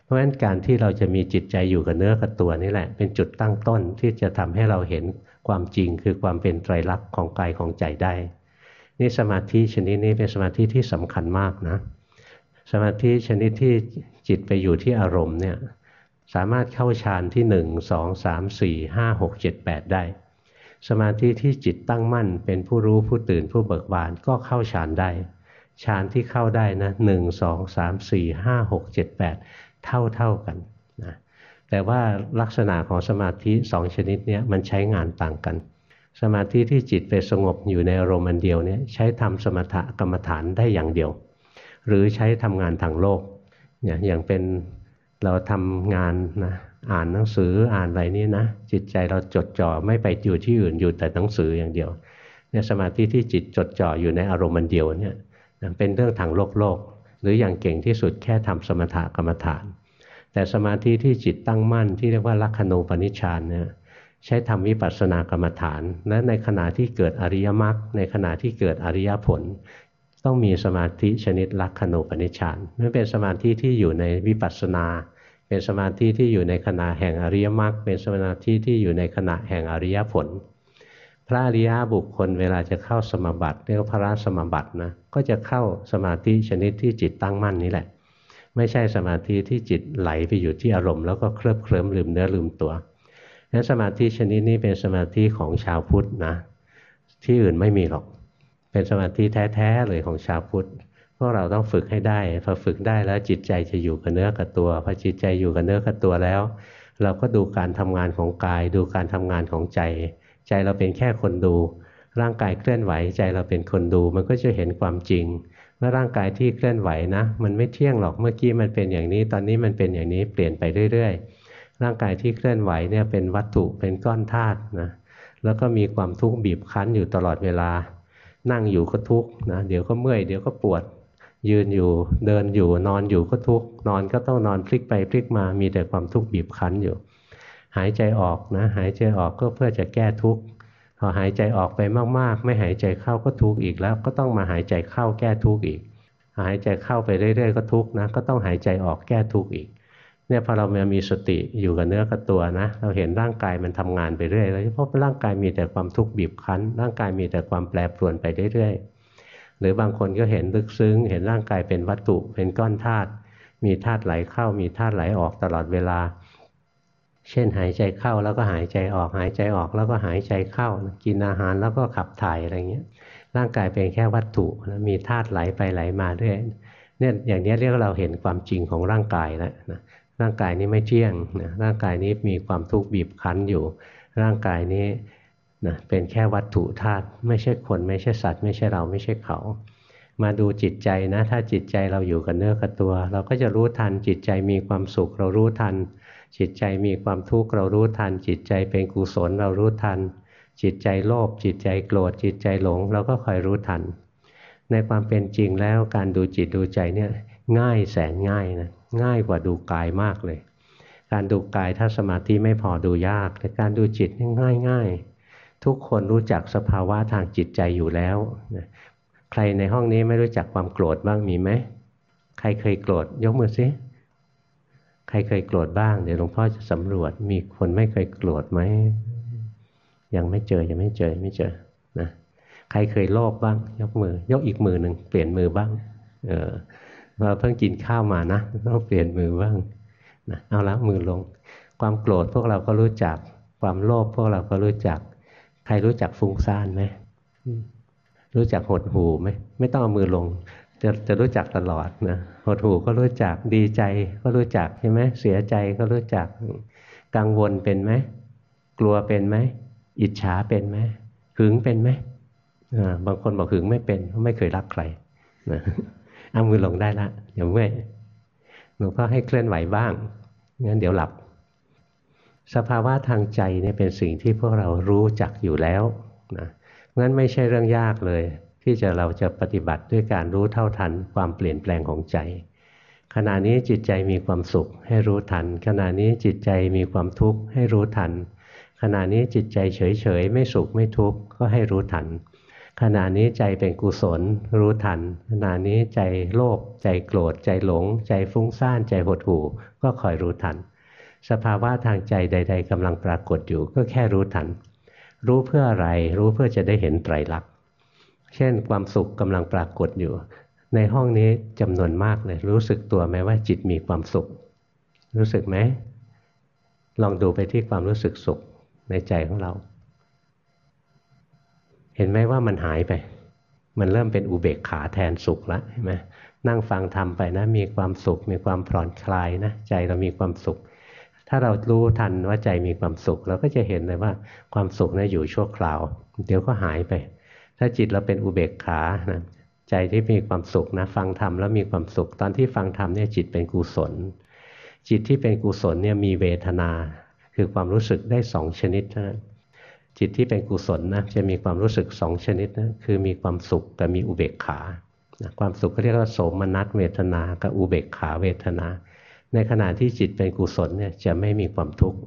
เพราะฉะนั้นการที่เราจะมีจิตใจอยู่กับเนื้อกับตัวนี่แหละ เป็นจุดตั้งต้นที่จะทำให้เราเห็นความจริงคือความเป็นไตรลักษณ์ของกายของใจได้ นี่สมาธิชนิดนี้เป็นสมาธิที่สำคัญมากนะสมาธิชนิดที่จิตไปอยู่ที่อารมณ์เนี่ยสามารถเข้าฌานที่1 2 3 4 5 6 7 8ได้ สมาธิที่จิตตั้งมั่น เป็นผู้รู้ผู้ตื่นผู้เบิกบานก็เข้าฌานได้ฌานที่เข้าได้นะหนึ่งสองสามสี่ห้าหกเจ็ดแปดเท่าเท่ากันนะแต่ว่าลักษณะของสมาธิสองชนิดนี้มันใช้งานต่างกัน สมาธิที่จิตไปสงบอยู่ในอารมณ์เดียวเนี่ยใช้ทำสมถกรรมฐานได้อย่างเดียว หรือใช้ทำงานทางโลกเนี่ยอย่างเป็นเราทำงานนะ อ่านหนังสืออ่านอะไรนี่นะจิตใจเราจดจ่อไม่ไปอยู่ที่อื่นอยู่แต่หนังสืออย่างเดียวเนี่ยสมาธิที่จิตจดจ่ออยู่ในอารมณ์เดียวเนี่ยเป็นเรื่องทางโลกโลก หรืออย่างเก่งที่สุดแค่ทำสมถกรรมฐาน แต่สมาธิที่จิตตั้งมั่นที่เรียกว่าลักขณูปนิชานเนี่ยใช้ทำวิปัสสนากรรมฐาน และในขณะที่เกิดอริยมรรคในขณะที่เกิดอริยผล ต้องมีสมาธิชนิดลักขณูปนิชานไม่เป็นสมาธิที่อยู่ในวิปัสสนา เป็นสมาธิที่อยู่ในขณะแห่งอริยมรรคเป็นสมาธิที่อยู่ในขณะแห่งอริยผล พระอริยบุคคลเวลาจะเข้าสมบัติเรียกว่าพระสมบัตินะก็จะเข้าสมาธิชนิดที่จิตตั้งมั่นนี้แหละ ไม่ใช่สมาธิที่จิตไหลไปอยู่ที่อารมณ์แล้วก็เคลิบเคลิ้มลืมเนื้อลืมตัวนั้นสมาธิชนิดนี้เป็นสมาธิของชาวพุทธนะที่อื่นไม่มีหรอก เป็นสมาธิแท้ๆเลยของชาวพุทธ พวกเราต้องฝึกให้ได้พอฝึกได้แล้วจิตใจจะอยู่กับเนื้อกับตัวพอจิตใจอยู่กับเนื้อกับตัวแล้ว เราก็ดูการทำงานของกาย ดูการทำงานของใจ ใจเราเป็นแค่คนดู ร่างกายเคลื่อนไหว ใจเราเป็นคนดู มันก็จะเห็นความจริงว่าร่างกายที่เคลื่อนไหวนะ มันไม่เที่ยงหรอกเมื่อกี้มันเป็นอย่างนี้ ตอนนี้มันเป็นอย่างนี้เปลี่ยนไปเรื่อยๆ ร่างกายที่เคลื่อนไหวเนี่ยเป็นวัตถุเป็นก้อนธาตุนะแล้วก็มีความทุกข์บีบคั้นอยู่ตลอดเวลา นั่งอยู่ก็ทุกข์นะเดี๋ยวก็เมื่อยเดี๋ยวก็ปวด ยืนอยู่เดินอยู่นอนอยู่ก็ทุกข์นอนก็ต้องนอนพลิกไปพลิกมามีแต่ความทุกข์บีบคั้นอยู่ หายใจออกนะหายใจออกก็เพื่อจะแก้ทุกข์พอหายใจออกไปมากๆ ไม่หายใจเข้าก็ทุกข์อีกแล้ว ก็ต้องมาหายใจเข้าแก้ทุกข์อีก หายใจเข้าไปเรื่อยๆก็ทุกข์นะก็ต้องหายใจออกแก้ทุกข์อีกเนี่ยพอเรามีสติอยู่กับเนื้อกับตัวนะ เราเห็นร่างกายมันทำงานไปเรื่อยแล้วเพราะร่างกายมีแต่ความทุกข์บีบคั้น ร่างกายมีแต่ความแปรปรวนไปเรื่อยๆ หรือบางคนก็เห็นลึกซึ้ง เห็นร่างกายเป็นวัตถุเป็นก้อนธาตุมีธาตุไหลเข้ามีธาตุไหลออกตลอดเวลา เช่นหายใจเข้าแล้วก็หายใจออกหายใจออกแล้วก็หายใจเข้า กินอาหารแล้วก็ขับถ่ายอะไรเงี้ยร่างกายเป็นแค่วัตถุนะมีธาตุไหลไปไหลมาด้วยเนี่ยอย่างนี้เรียกเราเห็นความจริงของร่างกายแล้วนะร่างกายนี้ไม่เที่ยงนะร่างกายนี้มีความทุกข์บีบคั้นอยู่ ร่างกายนี้ นะเป็นแค่วัตถุธาตุไม่ใช่คนไม่ใช่สัตว์ ไม่ใช่เราไม่ใช่เขา มาดูจิตใจนะ ถ้าจิตใจเราอยู่กับเนื้อกับตัว เราก็จะรู้ทันจิตใจมีความสุขเรารู้ทัน จิตใจมีความทุกข์เรารู้ทัน จิตใจเป็นกุศลเรารู้ทัน จิตใจโลภจิตใจโกรธจิตใจหลง เราก็คอยรู้ทัน ในความเป็นจริงแล้วการดูจิตดูใจเนี่ยง่ายแสนง่ายนะง่ายกว่าดูกายมากเลย การดูกายถ้าสมาธิไม่พอดูยาก แต่การดูจิตง่ายง่าย ทุกคนรู้จักสภาวะทางจิตใจอยู่แล้วใครในห้องนี้ไม่รู้จักความโกรธบ้างมีไหม ใครเคยโกรธยกมือซิใครเคยโกรธบ้าง เดี๋ยวหลวงพ่อจะสำรวจ มีคนไม่เคยโกรธไหม ยังไม่เจอยังไม่เจอไม่เจอนะใครเคยโลภบ้าง ยกมือ ยกอีกมือหนึ่งเปลี่ยนมือบ้าง เออเราเพิ่งกินข้าวมานะต้องเปลี่ยนมือบ้างนะเอาละมือลง ความโกรธพวกเราก็รู้จัก ความโลภพวกเราก็รู้จัก ใครรู้จักฟุ้งซ่านไหมรู้จักหดหูไหมไม่ต้องเอามือลง จะจะรู้จักตลอดนะหดหูก็รู้จักดีใจก็รู้จักใช่ไหมเสียใจก็รู้จักกังวลเป็นไหมกลัวเป็นไหมอิจฉาเป็นไหมหึงเป็นไหมบางคนบอกหึงไม่เป็นเพราะไม่เคยรักใครนะเอามือลงได้ละเดี๋ยวเมื่อยหลวงพ่อให้เคลื่อนไหวบ้างงั้นเดี๋ยวหลับ สภาวะทางใจเนี่ยเป็นสิ่งที่พวกเรารู้จักอยู่แล้วนะงั้นไม่ใช่เรื่องยากเลย ที่จะเราจะปฏิบัติด้วยการรู้เท่าทันความเปลี่ยนแปลงของใจ ขณะนี้จิตใจมีความสุขให้รู้ทัน ขณะนี้จิตใจมีความทุกข์ให้รู้ทัน ขณะนี้จิตใจเฉยๆไม่สุขไม่ทุกข์ก็ให้รู้ทัน ขณะนี้ใจเป็นกุศลรู้ทัน ขณะนี้ใจโลภใจโกรธใจหลง ใจฟุ้งซ่านใจหดหู่ก็คอยรู้ทัน สภาวะทางใจใด ๆกำลังปรากฏอยู่ก็แค่รู้ทัน รู้เพื่ออะไร รู้เพื่อจะได้เห็นไตรลักษณ์เช่น ความสุขกำลังปรากฏอยู่ ในห้องนี้จำนวนมากเลย รู้สึกตัวไหมว่าจิตมีความสุข รู้สึกไหมลองดูไปที่ความรู้สึกสุขในใจของเรา เห็นไหมว่ามันหายไป มันเริ่มเป็นอุเบกขาแทนสุขแล้วเห็นไหมนั่งฟังทำไปนะ มีความสุข มีความผ่อนคลายนะ ใจเรามีความสุข ถ้าเรารู้ทันว่าใจมีความสุข เราก็จะเห็นเลยว่าความสุขนะอยู่ชั่วคราว เดี๋ยวก็หายไป ถ้าจิตเราเป็นอุเบกขานะใจที่มีความสุขนะฟังธรรมแล้วมีความสุข ตอนที่ฟังธรรมเนี่ยจิตเป็นกุศล จิตที่เป็นกุศลเนี่ยมีเวทนา คือความรู้สึกได้สองชนิดนั้นจิตที่เป็นกุศลนะจะมีความรู้สึกสองชนิดนะคือมีความสุขกับมีอุเบกขา ความสุขก็เรียกว่าโสมนัสเวทนา กับอุเบกขาเวทนา ในขณะที่จิตเป็นกุศลเนี่ยจะไม่มีความทุกข์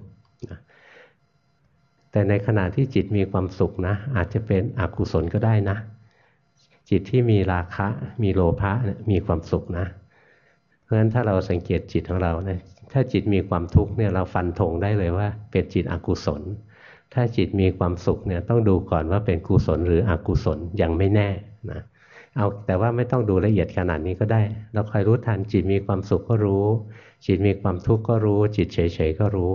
แต่ในขณะที่จิตมีความสุขนะ อาจจะเป็นอกุศลก็ได้นะ จิตที่มีราคะ มีโลภะมีความสุขนะ เพราะฉะนั้นถ้าเราสังเกตจิตของเรานะถ้าจิตมีความทุกข์เนี่ยเราฟันธงได้เลยว่าเป็นจิตอกุศล ถ้าจิตมีความสุขเนี่ยต้องดูก่อนว่าเป็นกุศลหรืออกุศลยังไม่แน่นะเอาแต่ว่าไม่ต้องดูละเอียดขนาดนี้ก็ได้ เราคอยรู้ทันจิตมีความสุขก็รู้ จิตมีความทุกข์ก็รู้ จิตเฉยๆก็รู้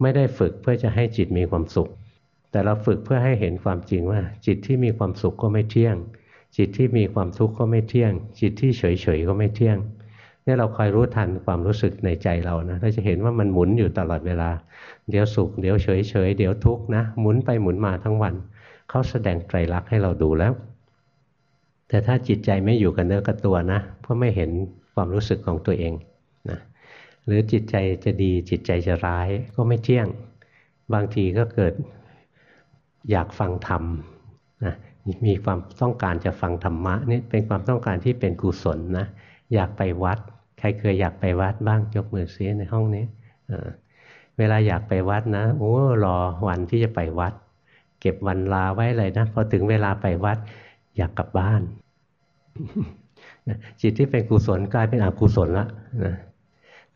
ไม่ได้ฝึกเพื่อจะให้จิตมีความสุข แต่เราฝึกเพื่อให้เห็นความจริงว่า จิตที่มีความสุขก็ไม่เที่ยง จิตที่มีความทุกข์ก็ไม่เที่ยง จิตที่เฉยๆก็ไม่เที่ยงนี่เราคอยรู้ทันความรู้สึกในใจเรานะเราจะเห็นว่ามันหมุนอยู่ตลอดเวลา เดี๋ยวสุข เดี๋ยวเฉยๆเดี๋ยวทุกข์นะ หมุนไปหมุนมาทั้งวัน เขาแสดงไตรลักษณ์ให้เราดูแล้ว แต่ถ้าจิตใจไม่อยู่กับเนื้อกับตัวนะ ก็ไม่เห็นความรู้สึกของตัวเอง หรือจิตใจจะดีจิตใจจะร้ายก็ไม่เที่ยง บางทีก็เกิดอยากฟังธรรมนะมีความต้องการจะฟังธรรมะนี่เป็นความต้องการที่เป็นกุศลนะอยากไปวัด ใครเคยอยากไปวัดบ้างยกมือซีในห้องนี้เวลาอยากไปวัดนะโอ้รอวันที่จะไปวัด เก็บวันลาไว้เลยนะพอถึงเวลาไปวัด อยากกลับบ้านจิตที่เป็นกุศลกลายเป็นอกุศลละนะ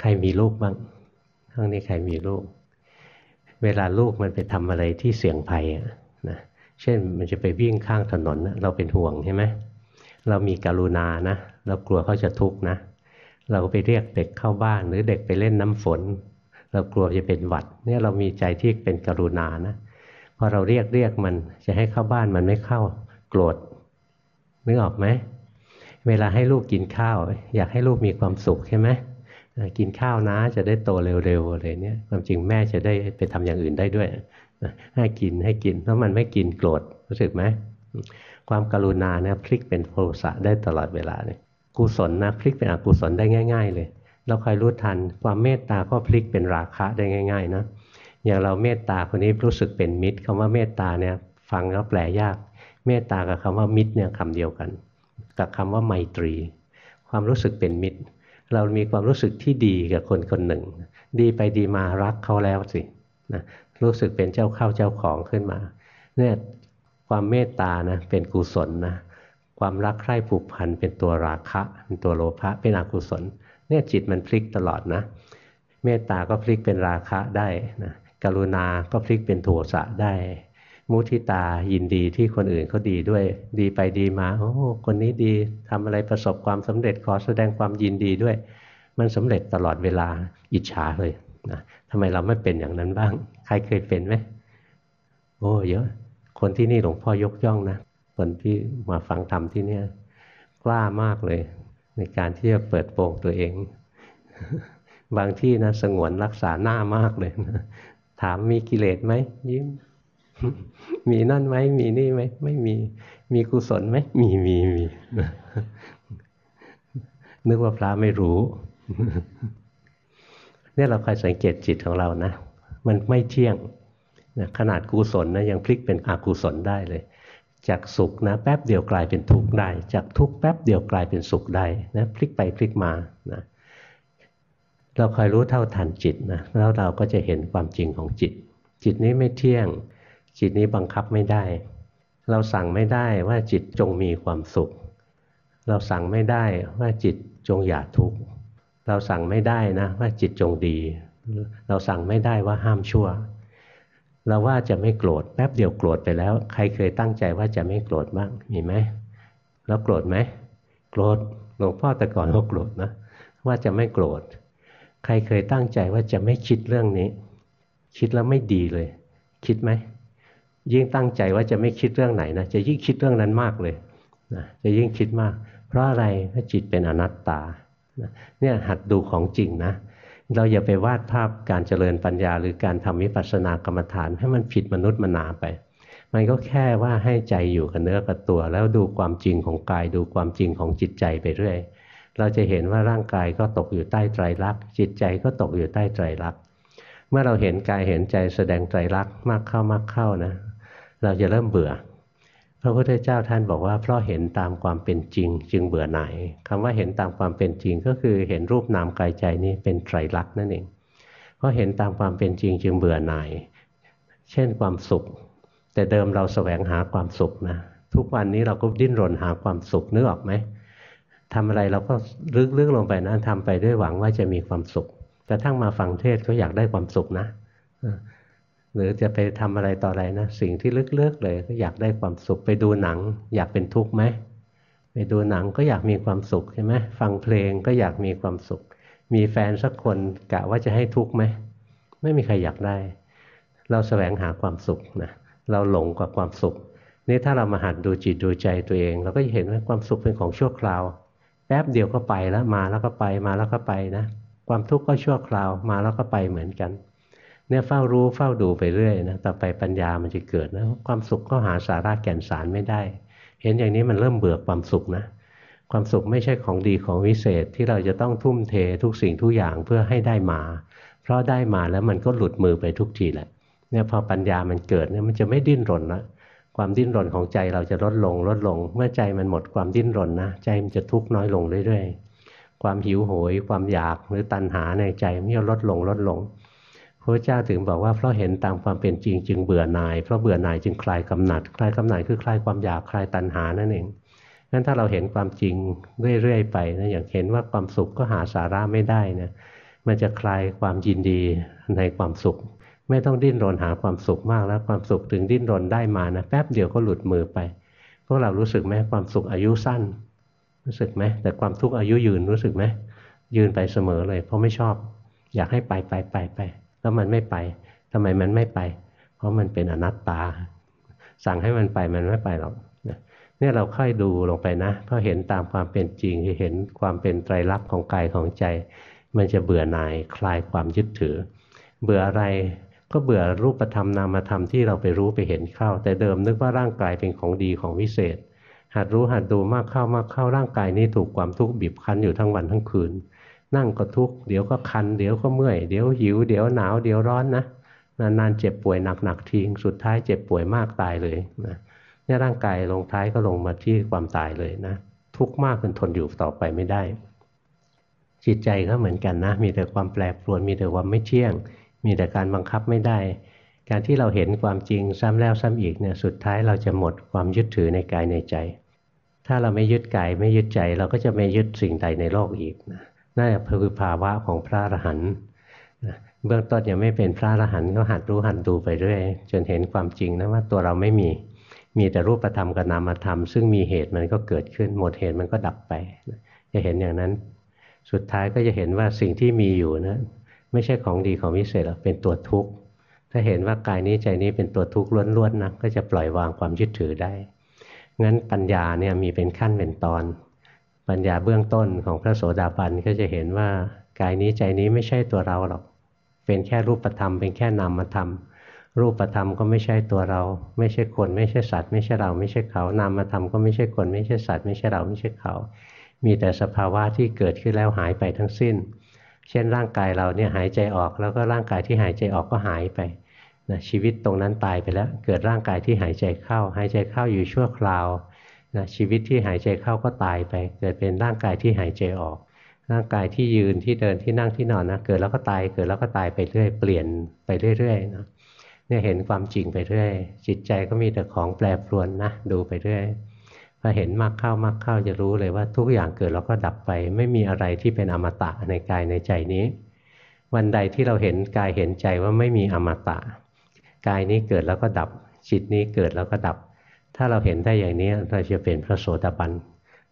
ใครมีลูกบ้างทั้งนี้ใครมีลูก เวลาลูกมันไปทำอะไรที่เสี่ยงภัยนะเช่นมันจะไปวิ่งข้างถนนเราเป็นห่วงใช่ไหมเรามีกรุณานะ เรากลัวเขาจะทุกข์นะ เราไปเรียกเด็กเข้าบ้าน หรือเด็กไปเล่นน้ำฝน เรากลัวจะเป็นหวัด เนี่ยเรามีใจที่เป็นกรุณานะพอเราเรียกเรียกมันจะให้เข้าบ้านมันไม่เข้าโกรธนึกออกไหมเวลาให้ลูกกินข้าว อยากให้ลูกมีความสุขใช่ไหม กินข้าวนะจะได้โตเร็วๆอะไรเนี่ยความจริงแม่จะได้ไปทำอย่างอื่นได้ด้วยให้กินให้กินแล้วมันไม่กินโกรธรู้สึกไหมความกรุณาเนี่ยพลิกเป็นโทสะได้ตลอดเวลาเลยกุศลนะพลิกเป็นอกุศลได้ง่าย ๆ เลย เราคอยรู้ทันความเมตตาก็พลิกเป็นราคะได้ง่าย ๆ นะอย่างเราเมตตาคนนี้รู้สึกเป็นมิตรคำว่าเมตตาเนี่ยฟังแล้วแปลยาก เมตตากับคำว่ามิตรเนี่ยคำเดียวกัน กับคำว่าไมตรี ความรู้สึกเป็นมิตร เรามีความรู้สึกที่ดีกับคนคนหนึ่ง ดีไปดีมารักเขาแล้วสินะรู้สึกเป็นเจ้าเข้าเจ้าของขึ้นมาเนี่ยความเมตตานะเป็นกุศลนะความรักใคร่ผูกพันเป็นตัวราคะเป็นตัวโลภะเป็นอกุศล เนี่ยจิตมันพลิกตลอดนะ เมตตาก็พลิกเป็นราคะได้นะกรุณาก็พลิกเป็นโทสะได้ มุทิตายินดีที่คนอื่นเขาดีด้วย ดีไปดีมาโอ้คนนี้ดีทำอะไรประสบความสำเร็จขอแสดงความยินดีด้วย มันสำเร็จตลอดเวลาอิจฉาเลยนะทำไมเราไม่เป็นอย่างนั้นบ้าง ใครเคยเป็นไหมโอ้เยอะคนที่นี่หลวงพ่อยกย่องนะคนที่มาฟังธรรมที่เนี่ย กล้ามากเลย ในการที่จะเปิดโปงตัวเอง บางที่นะสงวนรักษาหน้ามากเลยนะถามมีกิเลสไหมยิ้ม มีนั่นไหมมีนี่ไหมไม่มีมีกุศลไหมมีมีมีนึกว่าพระไม่รู้ เนี่ยเราคอยสังเกตจิตของเรานะ มันไม่เที่ยงนะขนาดกุศลนะยังพลิกเป็นอกุศลได้เลย จากสุขนะแป๊บเดียวกลายเป็นทุกข์ได้ จากทุกข์แป๊บเดียวกลายเป็นสุขได้นะพลิกไปพลิกมานะเราคอยรู้เท่าทันจิตนะแล้วเราก็จะเห็นความจริงของจิต จิตนี้ไม่เที่ยง จิตนี้บังคับไม่ได้ เราสั่งไม่ได้ว่าจิตจงมีความสุข เราสั่งไม่ได้ว่าจิตจงอย่าทุกข์เราสั่งไม่ได้นะว่าจิตจงดี เราสั่งไม่ได้ว่าห้ามชั่ว เราว่าจะไม่โกรธแป๊บเดียวโกรธไปแล้ว ใครเคยตั้งใจว่าจะไม่โกรธบ้างมีไหมแล้วโกรธไหมโกรธหลวงพ่อแต่ก่อนก็โกรธนะว่าจะไม่โกรธ ใครเคยตั้งใจว่าจะไม่คิดเรื่องนี้ คิดแล้วไม่ดีเลย คิดไหม ยิ่งตั้งใจว่าจะไม่คิดเรื่องไหนนะจะยิ่งคิดเรื่องนั้นมากเลยนะจะยิ่งคิดมาก เพราะอะไรเพราะจิตเป็นอนัตตาเนี่ยหัดดูของจริงนะ เราอย่าไปวาดภาพการเจริญปัญญา หรือการทำวิปัสสนากรรมฐาน ให้มันผิดมนุษย์มนาไป มันก็แค่ว่าให้ใจอยู่กับเนื้อกับตัว แล้วดูความจริงของกาย ดูความจริงของจิตใจไปเรื่อยเราจะเห็นว่าร่างกายก็ตกอยู่ใต้ไตรลักษณ์จิตใจก็ตกอยู่ใต้ไตรลักษณ์เมื่อเราเห็นกายเห็นใจแสดงไตรลักษณ์มากเข้ามากเข้านะ เราจะเริ่มเบื่อ พระพุทธเจ้าท่านบอกว่าเพราะเห็นตามความเป็นจริง จึงเบื่อหน่ายคำว่าเห็นตามความเป็นจริงก็คือเห็นรูปนามกายใจนี้เป็นไตรลักษณ์นั่นเอง เพราะเห็นตามความเป็นจริงจึงเบื่อหน่าย เช่นความสุข แต่เดิมเราแสวงหาความสุขนะทุกวันนี้เราก็ดิ้นรนหาความสุขนึกออกไหมทำอะไรเราก็ลึกๆลงไปนะทำไปด้วยหวังว่าจะมีความสุขกระทั่งมาฟังเทศก็อยากได้ความสุขนะ หรือจะไปทำอะไรต่ออะไรนะ สิ่งที่ลึกๆเลยก็อยากได้ความสุขไปดูหนัง อยากเป็นทุกข์ไหมไปดูหนังก็อยากมีความสุขใช่ไหมฟังเพลงก็อยากมีความสุข มีแฟนสักคนกะว่าจะให้ทุกข์ไหมไม่มีใครอยากได้ เราแสวงหาความสุขนะเราหลงกับความสุขนี่ถ้าเรามาหัดดูจิตดูใจตัวเอง เราก็จะเห็นว่าความสุขเป็นของชั่วคราว แป๊บเดียวก็ไปแล้วมาแล้วก็ไปมาแล้วก็ไปนะ ความทุกข์ก็ชั่วคราวมาแล้วก็ไปเหมือนกัน เนี่ยเฝ้ารู้เฝ้าดูไปเรื่อยนะต่อไปปัญญามันจะเกิดนะความสุขก็หาสาระแก่นสารไม่ได้ เห็นอย่างนี้มันเริ่มเบื่อความสุขนะ ความสุขไม่ใช่ของดีของวิเศษที่เราจะต้องทุ่มเททุกสิ่งทุกอย่างเพื่อให้ได้มา เพราะได้มาแล้วมันก็หลุดมือไปทุกทีแหละเนี่ยพอปัญญามันเกิดเนี่ยมันจะไม่ดิ้นรนละความดิ้นรนของใจเราจะลดลงลดลง เมื่อใจมันหมดความดิ้นรนนะใจมันจะทุกข์น้อยลงเรื่อยๆความหิวโหยความอยากหรือตัณหาในใจมันจะลดลงลดลง พระเจ้าถึงบอกว่าเพราะเห็นตามความเป็นจริงจึงเบื่อหน่าย เพราะเบื่อหน่ายจึงคลายกำหนัด คลายกำหนัดคือคลายความอยากคลายตัณหานั่นเองงั้นถ้าเราเห็นความจริงเรื่อยๆไปนะอย่างเห็นว่าความสุขก็หาสาระไม่ได้นะมันจะคลายความยินดีในความสุข ไม่ต้องดิ้นรนหาความสุขมากแล้วความสุขถึงดิ้นรนได้มานะแป๊บเดียวก็หลุดมือไปพวกเรารู้สึกไหมความสุขอายุสั้น รู้สึกไหมแต่ความทุกข์อายุยืนรู้สึกไหมยืนไปเสมอเลย เพราะไม่ชอบ อยากให้ไปไปไปไป แล้วมันไม่ไปทำไมมันไม่ไป เพราะมันเป็นอนัตตา สั่งให้มันไปมันไม่ไปหรอกเนี่ยเราค่อยดูลงไปนะพอเห็นตามความเป็นจริงเห็นความเป็นไตรลักษณ์ของกายของใจ มันจะเบื่อหน่ายคลายความยึดถือ เบื่ออะไรก็เบื่อรูปธรรมนามธรรมที่เราไปรู้ไปเห็นเข้า แต่เดิมนึกว่าร่างกายเป็นของดีของวิเศษหัดรู้หัดดูมากเข้ามากเข้าร่างกายนี้ถูกความทุกข์บีบคั้นอยู่ทั้งวันทั้งคืน นั่งก็ทุกข์เดี๋ยวก็คัน เดี๋ยวก็เมื่อย เดี๋ยวหิว เดี๋ยวหนาว เดี๋ยวร้อนนะ นานๆเจ็บป่วยหนักๆทิ้งสุดท้ายเจ็บป่วยมากตายเลยนะเนี่ยร่างกายลงท้ายก็ลงมาที่ความตายเลยนะ ทุกข์มากจนทนอยู่ต่อไปไม่ได้ จิตใจก็เหมือนกันนะ มีแต่ความแปรปรวน มีแต่ความไม่เที่ยง มีแต่การบังคับไม่ได้ การที่เราเห็นความจริงซ้ำแล้วซ้ำอีกเนี่ยสุดท้ายเราจะหมดความยึดถือในกายในใจ ถ้าเราไม่ยึดกายไม่ยึดใจ เราก็จะไม่ยึดสิ่งใดในโลกอีกนะ นั่นคือภาวะของพระอรหันต์เบื้องต้นยังไม่เป็นพระอรหันต์ก็หัดรู้หัดดูไปเรื่อยจนเห็นความจริงนะว่าตัวเราไม่มีมีแต่รูปธรรมกับนามธรรม ซึ่งมีเหตุมันก็เกิดขึ้น หมดเหตุมันก็ดับไป จะเห็นอย่างนั้น สุดท้ายก็จะเห็นว่าสิ่งที่มีอยู่นะไม่ใช่ของดีของวิเศษเป็นตัวทุกข์ถ้าเห็นว่ากายนี้ใจนี้เป็นตัวทุกข์ล้วนๆนะก็จะปล่อยวางความยึดถือได้งั้นปัญญาเนี่ยมีเป็นขั้นเป็นตอน ปัญญาเบื้องต้นของพระโสดาบันก็จะเห็นว่ากายนี้ใจนี้ไม่ใช่ตัวเราหรอก เป็นแค่รูปธรรม เป็นแค่นามธรรม รูปธรรมก็ไม่ใช่ตัวเรา ไม่ใช่คน ไม่ใช่สัตว์ ไม่ใช่เรา ไม่ใช่เขา นามธรรมก็ไม่ใช่คน ไม่ใช่สัตว์ ไม่ใช่เรา ไม่ใช่เขา มีแต่สภาวะที่เกิดขึ้นแล้วหายไปทั้งสิ้น เช่นร่างกายเราเนี่ยหายใจออก แล้วก็ร่างกายที่หายใจออกก็หายไปนะชีวิตตรงนั้นตายไปแล้ว เกิดร่างกายที่หายใจเข้า หายใจเข้าอยู่ชั่วคราว นะชีวิตที่หายใจเข้าก็ตายไปเกิดเป็นร่างกายที่หายใจออก ร่างกายที่ยืนที่เดินที่นั่งที่นอนนะเกิดแล้วก็ตายเกิดแล้วก็ตายไปเรื่อย เปลี่ยนไปเรื่อยๆนะเนี่ยเห็นความจริงไปเรื่อย จิตใจก็มีแต่ของแปรปรวนนะดูไปเรื่อยพอเห็นมากเข้ามากเข้าจะรู้เลยว่าทุกอย่างเกิดแล้วก็ดับไป ไม่มีอะไรที่เป็นอมตะในกายในใจนี้ วันใดที่เราเห็นกายเห็นใจว่าไม่มีอมตะ กายนี้เกิดแล้วก็ดับ จิตนี้เกิดแล้วก็ดับ ถ้าเราเห็นได้อย่างนี้เราจะเป็นพระโสดาบัน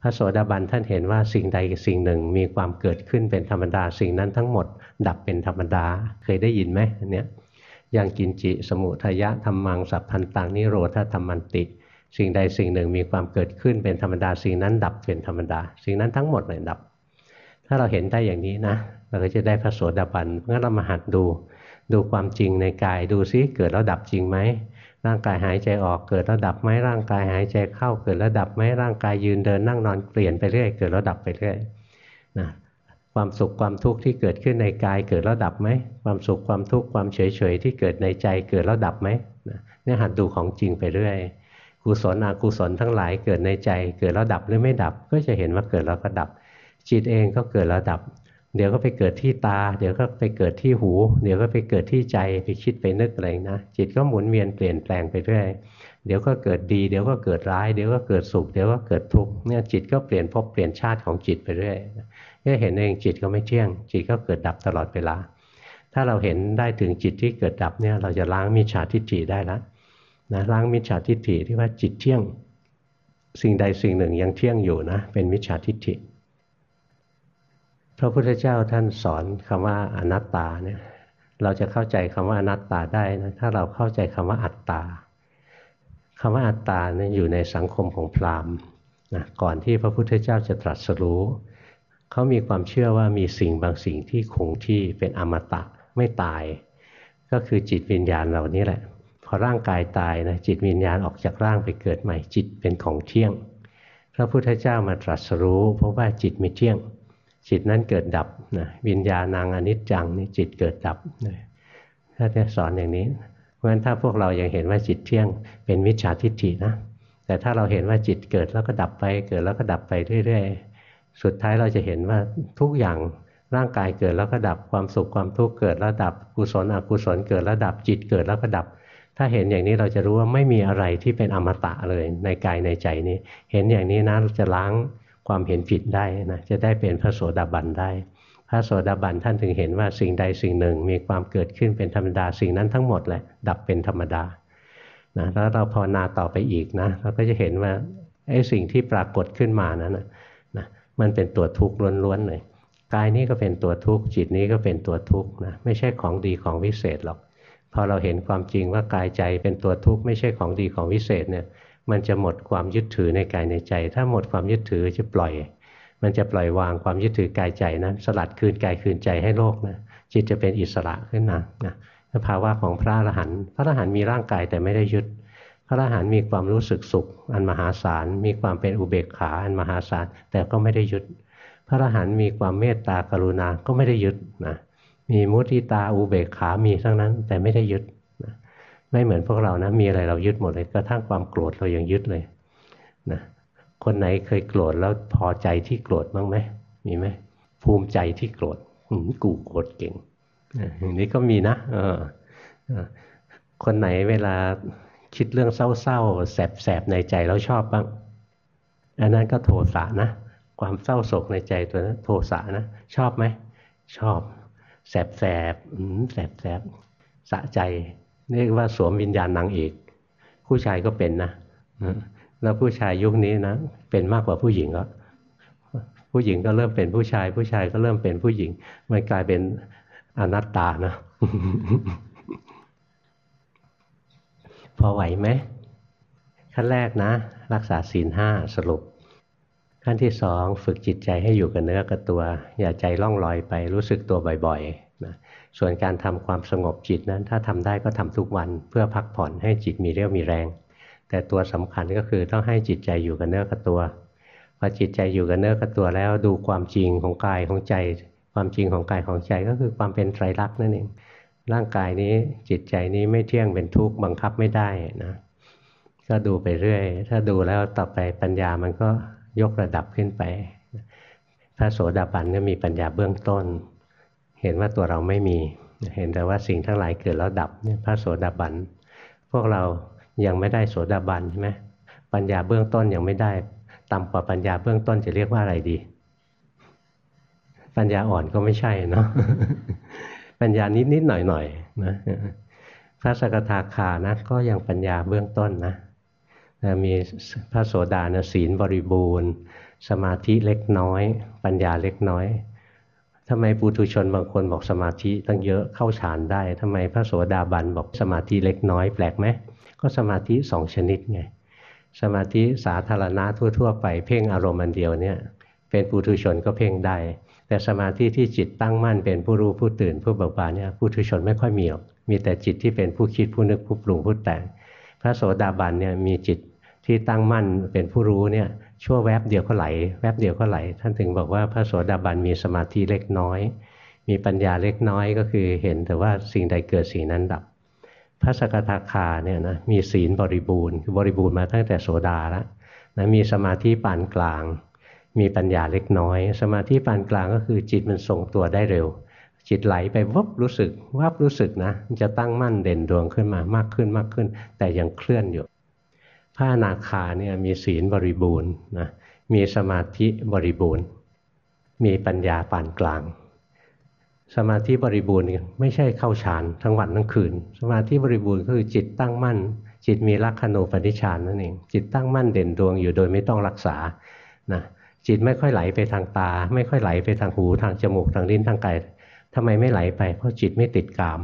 พระโสดาบันท่านเห็นว่าสิ่งใดสิ่งหนึ่งมีความเกิดขึ้นเป็นธรรมดา สิ่งนั้นทั้งหมด ดับเป็นธรรมดาเคยได้ยินไหมอันเนี้ยยังกินจิสมุทยะธรรมังสัพพันตังนิโรธธรรมันติ สิ่งใดสิ่งหนึ่งมีความเกิดขึ้นเป็นธรรมดา สิ่งนั้นดับเป็นธรรมดา สิ่งนั้นทั้งหมดเลยดับ ถ้าเราเห็นได้อย่างนี้นะเราก็จะได้พระโสดาบันงั้นเรามาหัดดู ดูความจริงในกายดูซิเกิดแล้วดับจริงไหม ร่างกายหายใจออกเกิดแล้วดับไหมร่างกายหายใจเข้าเกิดแล้วดับไหมร่างกายยืนเดินนั่งนอนเปลี่ยนไปเรื่อยเกิดแล้วดับไปเรื่อยนะความสุขความทุกข์ที่เกิดขึ้นในกายเกิดแล้วดับไหมความสุขความทุกข์ความเฉยเฉยที่เกิดในใจเกิดแล้วดับไหมเนี่ยหัดดูของจริงไปเรื่อยกุศลอกุศลทั้งหลายเกิดในใจ เกิดแล้วดับหรือไม่ดับก็จะเห็นว่าเกิดแล้วก็ดับ จิตเองก็เกิดแล้วดับ เดี๋ยวก็ไปเกิดที่ตา เดี๋ยวก็ไปเกิดที่หู เดี๋ยวก็ไปเกิดที่ใจไปคิดไปนึกอะไรนะจิตก็หมุนเวียนเปลี่ยนแปลงไปเรื่อยเดี๋ยวก็เกิดดี เดี๋ยวก็เกิดร้าย เดี๋ยวก็เกิดสุขเดี๋ยวก็เกิดทุกข์เนี่ยจิตก็เปลี่ยนภพเปลี่ยนชาติของจิตไปเรื่อยเนี่ยเห็นเองจิตก็ไม่เที่ยง จิตก็เกิดดับตลอดเวลา ถ้าเราเห็นได้ถึงจิตที่เกิดดับเนี่ยเราจะล้างมิจฉาทิฏฐิได้แล้วนะล้างมิจฉาทิฏฐิที่ว่าจิตเที่ยง สิ่งใดสิ่งหนึ่งยังเที่ยงอยู่นะเป็นมิจฉาทิฏฐิ ระพุทธเจ้าท่านสอนคำว่าอนัตตาเนี่ยเราจะเข้าใจคำว่าอนัตตาได้นะถ้าเราเข้าใจคำว่าอัตตาคำว่าอัตตาเนี่ยอยู่ในสังคมของพราหมณ์นะก่อนที่พระพุทธเจ้าจะตรัสรู้เขามีความเชื่อว่ามีสิ่งบางสิ่งที่คงที่เป็นอมตะไม่ตาย ก็คือจิตวิญญาณเรานี่แหละ พอร่างกายตายนะจิตวิญญาณออกจากร่างไปเกิดใหม่จิตเป็นของเที่ยง พระพุทธเจ้ามาตรัสรู้เพราะว่าจิตไม่เที่ยง จิตนั้นเกิดดับนะวิญญาณังอนิจจังนี่จิตเกิดดับนะถ้าจะสอนอย่างนี้ เพราะฉะนั้นถ้าพวกเรายังเห็นว่าจิตเที่ยงเป็นมิจฉาทิฏฐินะ แต่ถ้าเราเห็นว่าจิตเกิดแล้วก็ดับไป เกิดแล้วก็ดับไปเรื่อยๆ สุดท้ายเราจะเห็นว่าทุกอย่างร่างกายเกิดแล้วก็ดับความสุขความทุกข์เกิดแล้วดับกุศลอกุศลเกิดแล้วดับจิตเกิดแล้วก็ดับ ถ้าเห็นอย่างนี้เราจะรู้ว่าไม่มีอะไรที่เป็นอมตะเลยในกายในใจนี้ เห็นอย่างนี้นะจะล้าง ความเห็นผิดได้นะจะได้เป็นพระโสดาบันได้ พระโสดาบันท่านถึงเห็นว่าสิ่งใดสิ่งหนึ่ง มีความเกิดขึ้นเป็นธรรมดาสิ่งนั้นทั้งหมดแหละดับเป็นธรรมดานะแล้วเราภาวนาต่อไปอีกนะเราก็จะเห็นว่าไอ้สิ่งที่ปรากฏขึ้นมานั้นนะนะมันเป็นตัวทุกข์ล้วนๆเลยกายนี้ก็เป็นตัวทุกข์จิตนี้ก็เป็นตัวทุกข์นะไม่ใช่ของดีของวิเศษหรอกพอเราเห็นความจริงว่ากายใจเป็นตัวทุกข์ไม่ใช่ของดีของวิเศษเนี่ย มันจะหมดความยึดถือในกายในใจ ถ้าหมดความยึดถือจะปล่อย มันจะปล่อยวางความยึดถือกายใจนั้นสลัดคืนกายคืนใจให้โลกนะจิตจะเป็นอิสระขึ้นมานะภาวะของพระอรหันต์พระอรหันต์มีร่างกายแต่ไม่ได้ยึด พระอรหันต์มีความรู้สึกสุข อันมหาศาลมีความเป็นอุเบกขาอันมหาศาลแต่ก็ไม่ได้ยึด พระอรหันต์มีความเมตตากรุณาก็ไม่ได้ยึดนะมีมุทิตาอุเบกขามีทั้งนั้นแต่ไม่ได้ยึด ไม่เหมือนพวกเรานะ มีอะไรเรายึดหมดเลยกระทั่งความโกรธเรายังยึดเลยนะคนไหนเคยโกรธแล้วพอใจที่โกรธบ้างไหมมีไหมภูมิใจที่โกรธกูโกรธเก่งอย่างนี้ก็มีนะเออคนไหนเวลาคิดเรื่องเศร้าๆแสบๆในใจแล้วชอบบ้างอันนั้นก็โทสะนะ ความเศร้าโศกในใจตัวนั้นโทสะนะ ชอบไหมชอบ แสบแสบแสบแสบสะใจ เรียกว่าสวมวิญญาณนางเอกผู้ชายก็เป็นนะแล้วผู้ชายยุคนี้นะเป็นมากกว่าผู้หญิงก็ผู้หญิงก็เริ่มเป็นผู้ชาย ผู้ชายก็เริ่มเป็นผู้หญิง มันกลายเป็นอนัตตานะพอไหวไหมขั้นแรกนะ รักษาศีลห้าสรุป ขั้นที่สองฝึกจิตใจให้อยู่กับเนื้อกับตัว อย่าใจล่องลอยไปรู้สึกตัวบ่อยๆ ส่วนการทำความสงบจิตนั้น ถ้าทำได้ก็ทำทุกวันเพื่อพักผ่อนให้จิตมีเรี่ยวมีแรง แต่ตัวสำคัญก็คือต้องให้จิตใจอยู่กับเนื้อกับตัวพอจิตใจอยู่กับเนื้อกับตัวแล้วดูความจริงของกายของใจ ความจริงของกายของใจก็คือความเป็นไตรลักษณ์นั่นเองร่างกายนี้จิตใจนี้ไม่เที่ยงเป็นทุกข์บังคับไม่ได้นะก็ดูไปเรื่อย ถ้าดูแล้วต่อไปปัญญามันก็ยกระดับขึ้นไปพระโสดาบันก็มีปัญญาเบื้องต้น เห็นว่าตัวเราไม่มี เห็นแต่ว่าสิ่งทั้งหลายเกิดแล้วดับเนี่ยพระโสดาบัน พวกเรายังไม่ได้โสดาบันใช่ไหมปัญญาเบื้องต้นยังไม่ได้ต่ำกว่าปัญญาเบื้องต้นจะเรียกว่าอะไรดี ปัญญาอ่อนก็ไม่ใช่เนาะปัญญานิดนิดหน่อยหน่อยนะพระสกทาคานะก็ยังปัญญาเบื้องต้นนะมีพระโสดานะศีลบริบูรณ์ สมาธิเล็กน้อย ปัญญาเล็กน้อย ทำไมปุถุชนบางคนบอกสมาธิตั้งเยอะเข้าฌานได้ทำไมพระโสดาบันบอกสมาธิเล็กน้อยแปลกไหมก็สมาธิสองชนิดไงสมาธิสาธารณะทั่ว ๆ ไปเพ่งอารมณ์อันเดียวเนี่ยเป็นปุถุชนก็เพ่งได้ แต่สมาธิที่จิตตั้งมั่นเป็นผู้รู้ผู้ตื่นผู้เบิกบานเนี่ยปุถุชนไม่ค่อยมีหรอกมีแต่จิตที่เป็นผู้คิดผู้นึกผู้ปรุงผู้แต่ง พระโสดาบันเนี่ยมีจิตที่ตั้งมั่นเป็นผู้รู้เนี่ย ชั่วแวบเดียวก็ไหล แวบเดียวก็ไหล ท่านถึงบอกว่าพระโสดาบันมีสมาธิเล็กน้อย มีปัญญาเล็กน้อยก็คือเห็นแต่ว่าสิ่งใดเกิดสิ่งนั้นดับ พระสกทาคาเนี่ยนะมีศีลบริบูรณ์คือบริบูรณ์มาตั้งแต่โสดาแล้วนะมีสมาธิปานกลาง มีปัญญาเล็กน้อย สมาธิปานกลางก็คือจิตมันทรงตัวได้เร็ว จิตไหลไปวับรู้สึกวับรู้สึกนะมันจะตั้งมั่นเด่นดวงขึ้นมามากขึ้นมากขึ้น แต่ยังเคลื่อนอยู่ พระอนาคาเนี่ยมีศีลบริบูรณ์นะมีสมาธิบริบูรณ์ มีปัญญาปานกลาง สมาธิบริบูรณ์ไม่ใช่เข้าฌานทั้งวันทั้งคืน สมาธิบริบูรณ์ก็คือจิตตั้งมั่น จิตมีลักขณูปนิชานนั่นเองจิตตั้งมั่นเด่นดวงอยู่โดยไม่ต้องรักษานะจิตไม่ค่อยไหลไปทางตา ไม่ค่อยไหลไปทางหูทางจมูกทางลิ้นทางกายทำไมไม่ไหลไป เพราะจิตไม่ติดกาม